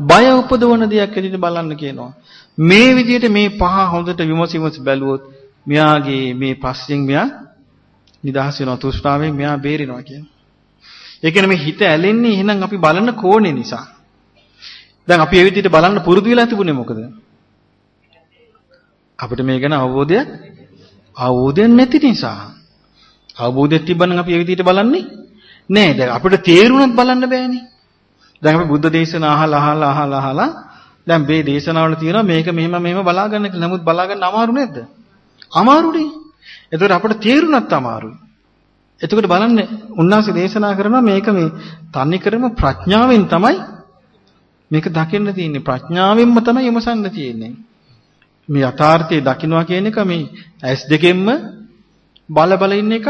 බය උපදවන දෙයක් ඇදිට බලන්න කියනවා. මේ විදිහට මේ පහ හොඳට විමසිමස් බැලුවොත් මෙයාගේ මේ පස්සෙන් මෙයා නිදහස් වෙනවා තෘෂ්ණාවෙන් මෙයා බේරෙනවා කියන. ඒ කියන්නේ මේ හිත ඇලෙන්නේ එහෙනම් අපි බලන කෝණේ නිසා. දැන් අපි ඒ විදිහට බලන්න පුරුදු වෙලා තිබුණේ මොකද? අපිට මේ ගැන අවබෝධයක් අවබෝධයක් නැති නිසා. අවබෝධයක් තිබ්බනම් අපි ඒ විදිහට බලන්නේ නෑ. දැන් අපිට තේරුණත් බලන්න බෑනේ. දැන් අපි බුද්ධ දේශනා අහලා අහලා අහලා අහලා දැන් මේ දේශනාවල තියෙනවා මේක මෙහෙම මෙහෙම බලා ගන්න කියලා. නමුත් බලා ගන්න අමාරු නේද? අමාරුනේ. එතකොට අපිට තේරුණත් අමාරුයි. එතකොට බලන්න උන්වහන්සේ දේශනා කරනවා මේක මේ තනි කරම ප්‍රඥාවෙන් තමයි මේක දකින්න තියෙන්නේ. ප්‍රඥාවෙන්ම තමයි විමසන්න තියෙන්නේ. මේ යථාර්ථය දකින්නවා කියන එක මේ ඇස් දෙකෙන්ම බල බල ඉන්න එකක්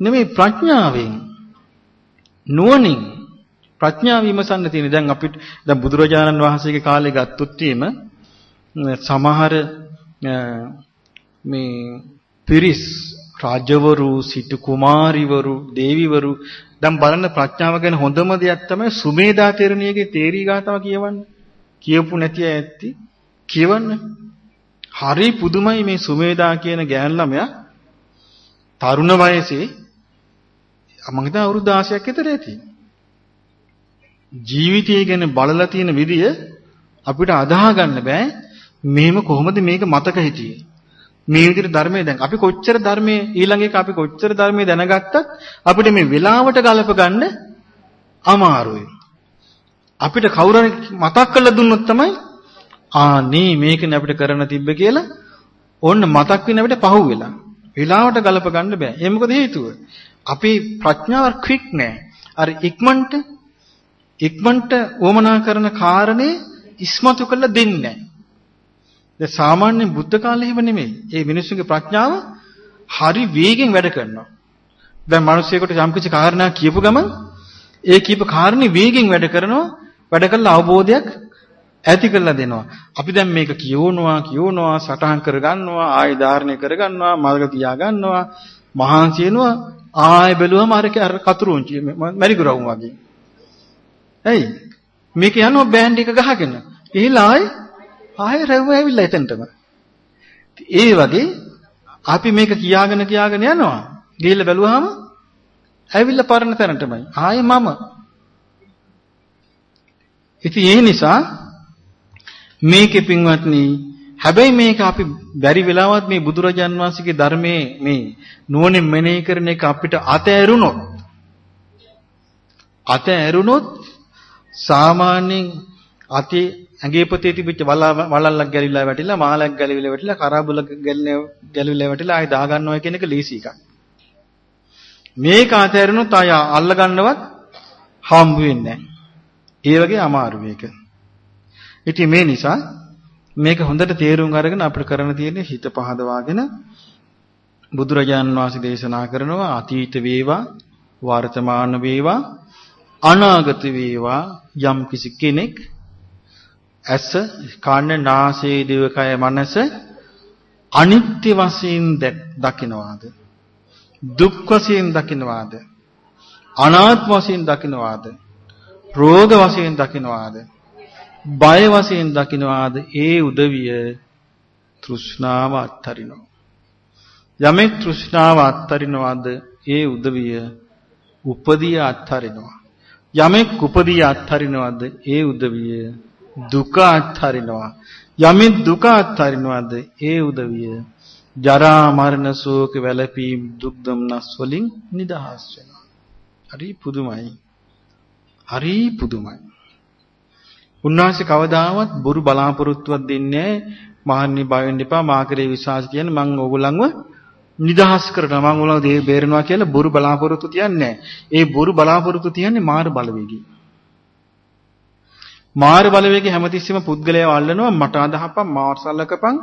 නෙමෙයි ප්‍රඥාවෙන් නුවණින් ප්‍රඥාව විමසන්න තියෙන. දැන් අපිට දැන් බුදුරජාණන් වහන්සේගේ කාලේ ගත්තොත් සමහර මේ පිරිස් රාජවරු සිටු කුමාරිවරු දේවිවරු දැන් බලන්න ප්‍රඥාව ගැන හොඳම දෙයක් තමයි සුමේදා තෙරණියගේ තේරී ගාතාව කියවන්නේ. කියපු නැති ඇත්ති කියවන්න. හරි පුදුමයි මේ සුමේදා කියන ගෑන් ළමයා තරුණ වයසේ මම හිතා අවුරුදු 16ක් විතර ඇති. ජීවිතය ගැන බලලා තියෙන විදිය අපිට අදාහ ගන්න බෑ. මේම කොහොමද මේක මතක හිටියේ? මේ විදිහට ධර්මයේ දැන් අපි කොච්චර ධර්මයේ ඊළඟ එක අපි කොච්චර ධර්මයේ දැනගත්තත් අපිට මේ වෙලාවට ගලප ගන්න අමාරුයි. අපිට කවුරුහරි මතක් කරලා දුන්නොත් තමයි ආනේ මේකනේ අපිට කරන්න තිබ්බ කියලා ඕන්න මතක් වෙන අපිට පහුවෙලා. වෙලාවට ගලප ගන්න බෑ. ඒ මොකද හේතුව? අපේ ප්‍රඥාව ක්වික් නෑ. අර ඉක්මනට ඉක්මනට වමනා කරන කාරණේ ඉස්මතු කරලා දෙන්නේ නෑ. දැන් සාමාන්‍ය බුද්ධ කාලේ එහෙම නෙමෙයි. ඒ මිනිස්සුගේ ප්‍රඥාව හරි වේගෙන් වැඩ කරනවා. දැන් මිනිස්සෙකුට යම්කිසි කාරණා කියපු ගමන් ඒ කියපු කාරණේ වේගෙන් වැඩ කරනවා. වැඩ කළා අවබෝධයක් ඇති කරලා දෙනවා. අපි දැන් මේක කියවනවා කියවනවා සටහන් කරගන්නවා ආය ධාරණය කරගන්නවා මල්ක තියා ගන්නවා මහාන්සි වෙනවා ආය බැලුවම අර අර කතුරුන්චි මැරිගුරවුන් වගේ. ඇයි? මේක යනවා බෑන්ඩ් එක ගහගෙන. ගිහිලා ආයි ආයෙ රැව්ව ඇවිල්ලා එතනටම. ඒ වගේ අපි මේක කියාගෙන කියාගෙන යනවා. ගිහිල්ලා බැලුවාම ඇවිල්ලා පරණ තැනටමයි. ආයෙ මම. ඉතින් ඒ නිසා මේකේ පින්වත්නි හැබැයි මේක අපි බැරි වෙලාවත් මේ බුදුරජාන් වහන්සේගේ ධර්මයේ මේ නුවණින් මෙනෙහි කරන එක අපිට අතෑරුණොත් අතෑරුණොත් සාමාන්‍යයෙන් අතේ ඇඟේ පොතේ තිබිච්ච වලල්ලක් ගැලිවිලා වැටිලා මාලක් ගැලිවිලා වැටිලා කරාබුලක් ගැලිවිලා වැටිලා ආයෙ දා ගන්නවා කියන එක ලීසි එකක්. මේක අතහැරුණොත් ආය අල්ල ගන්නවත් හම්බ වෙන්නේ ඒ වගේ අමාරු මේක. ඉතින් මේ නිසා මේක හොඳට තේරුම් අරගෙන අපිට කරන්න තියෙන්නේ හිත පහදවාගෙන බුදුරජාන් වහන්සේ දේශනා කරනවා අතීත වේවා වර්තමාන වේවා අනාගත වේවා යම් කිසි කෙනෙක් ඇස කන නාසය දිවකය මනස අනිත්‍ය වශයෙන් දකිනවාද? දුක් වශයෙන් දකිනවාද? අනාත්ම වශයෙන් දකිනවාද? රෝග වශයෙන් දකිනවාද? බය වශයෙන් දකිනවාද ඒ උදවිය තෘෂ්ණාව අත්තරිනවා යමෙක් තෘෂ්ණාව අත්තරිනවාද ඒ උදවිය උපදී අත්තරිනවා යමෙක් උපදී අත්තරිනවාද ඒ උදවිය දුක අත්හරිනවා. යමෙක් දුක අත්හරිනවද ඒ උදවිය ජරා මරණ ශෝක වැළපීම් දුක් දුම්නස් වලින් නිදහස් වෙනවා. හරි පුදුමයි. හරි පුදුමයි. උන්වහන්සේ කවදාවත් බොරු බලාපොරොත්තුවක් දෙන්නේ නැහැ. බය වෙන්න එපා මා කරේ විශ්වාස කියන මම ඕගොල්ලන්ව නිදහස් කරනවා මම ඕගොල්ලන්ව බේරනවා කියලා බොරු බලාපොරොත්තු තියන්නේ ඒ බොරු බලාපොරොත්තු තියන්නේ මාර බලවේගී. මාර බලවේගය හැමතිස්සෙම පුද්ගලයාව අල්ලනවා මට අදහපන් මාව සලකපන්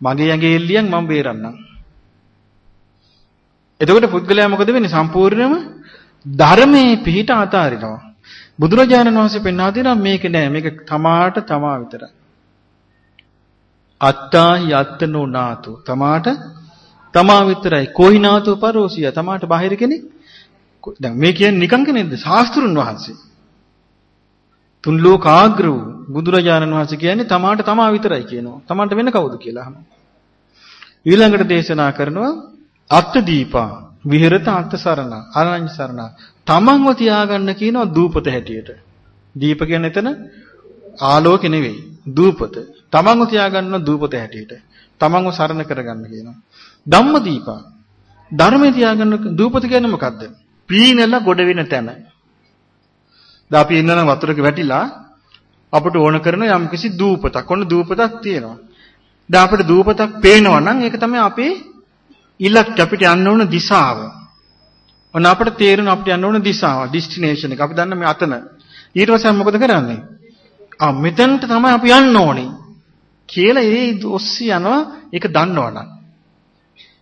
මගේ ඇඟේ එල්ලියන් මම බේරන්නම්. එතකොට පුද්ගලයා මොකද වෙන්නේ සම්පූර්ණයෙන්ම ධර්මයේ පිහිට අතාරිනවා. බුදුරජාණන් වහන්සේ පෙන්වා දෙනවා මේක නෑ මේක තමාට තමා විතරයි. අත්තාහි අත්තනෝ නාතු තමාට තමා විතරයි. කොහිනාතු පරෝසිය තමාට බාහිර කෙනෙක් දැන් මේ කියන්නේ නිකන් කෙනෙක්ද? ශාස්ත්‍රුන් වහන්සේ. තුන් ලෝකාග්‍ර වූ බුදුරජාණන් වහන්සේ කියන්නේ තමාට තමා විතරයි කියනවා. තමාට වෙන කවුද කියලා අහනවා. ඊළඟට දේශනා කරනවා අත්ථ දීපා විහෙරත අත්ථ සරණ අනඤ්ඤ සරණ තමන්ව තියාගන්න කියනවා දූපත හැටියට. දීප කියන්නේ එතන ආලෝක නෙවෙයි දූපත. තමන්ව තියාගන්න දූපත හැටියට. තමන්ව සරණ කරගන්න කියනවා. ධම්ම දීපා ධර්මයේ තියාගන්න දූපත කියන්නේ මොකද්ද? පීනලා ගොඩ වෙන තැන. දැන් අපි ඉන්නනම් වතුරක වැටිලා අපට ඕන කරන යම්කිසි දූපතක්. ඔන්න දූපතක් තියෙනවා. දැන් අපිට දූපතක් පේනවා නම් ඒක තමයි අපේ ඉලක්ක අපිට යන්න ඕන දිශාව. ඔන්න අපිට තේරෙන අපිට යන්න ඕන දිශාව, ඩෙස්ටිනේෂන් එක. අපි දන්න මේ අතන. ඊට පස්සේ මොකද කරන්නේ? ආ මෙතනට තමයි අපි යන්න ඕනේ. කියලා ඒ ඔස්සේ යනවා ඒක දන්නවනම්.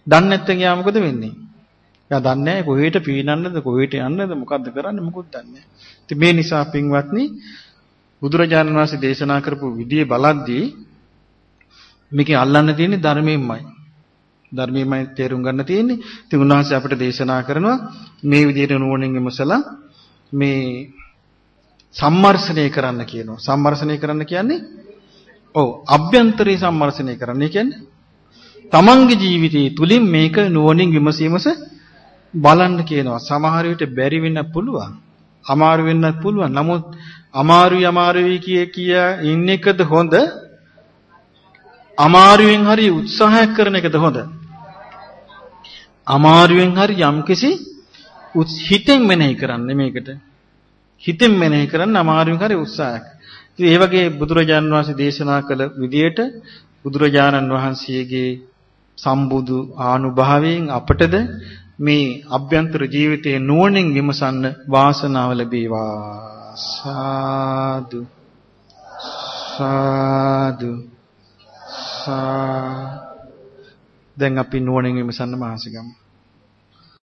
දන්නේ නැත්නම් යා මොකද වෙන්නේ? එයා දන්නේ නැහැ කොහෙට පීනන්නද කොහෙට යන්නද මොකද්ද කරන්නේ මොකුත් දන්නේ නැහැ. ඉතින් මේ නිසා පින්වත්නි බුදුරජාණන් වහන්සේ දේශනා කරපු විදිය බලද්දී මේකේ අල්ලන්න තියෙන්නේ ධර්මයෙන්මයි. ධර්මයෙන්මයි තේරුම් ගන්න තියෙන්නේ. ඉතින් උන්වහන්සේ අපිට දේශනා කරනවා මේ විදිහට නුවණින් විමසලා මේ සම්මර්ෂණය කරන්න කියනවා. සම්මර්ෂණය කරන්න කියන්නේ ඔව් අභ්‍යන්තරේ සම්මර්ෂණය කරන්න. ඒ කියන්නේ තමන්ගේ ජීවිතය තුලින් මේක නුවණින් විමසීමස බලන්න කියනවා. සමහර විට බැරි වෙන්න පුළුවන්. අමාරු වෙන්නත් පුළුවන්. නමුත් අමාරුයි අමාරුයි කිය කිය ඉන්න එකද හොඳ? අමාරුවෙන් හරි උත්සාහයක් කරන එකද හොඳ? අමාරුවෙන් හරි යම්කිසි හිතෙන් මෙනෙහි කරන්න මේකට. හිතෙන් මෙනෙහි කරන්න අමාරුවෙන් හරි උත්සාහයක්. ඉතින් ඒ වගේ බුදුරජාණන් වහන්සේ දේශනා කළ විදියට බුදුරජාණන් වහන්සේගේ සම්බුදු ආනුභාවයෙන් අපටද මේ අභ්‍යන්තර ජීවිතයේ නුවණින් විමසන්න වාසනාව ලැබේවා සාදු සාදු සා දැන් අපි නුවණින් විමසන්න මහන්සි ගමු.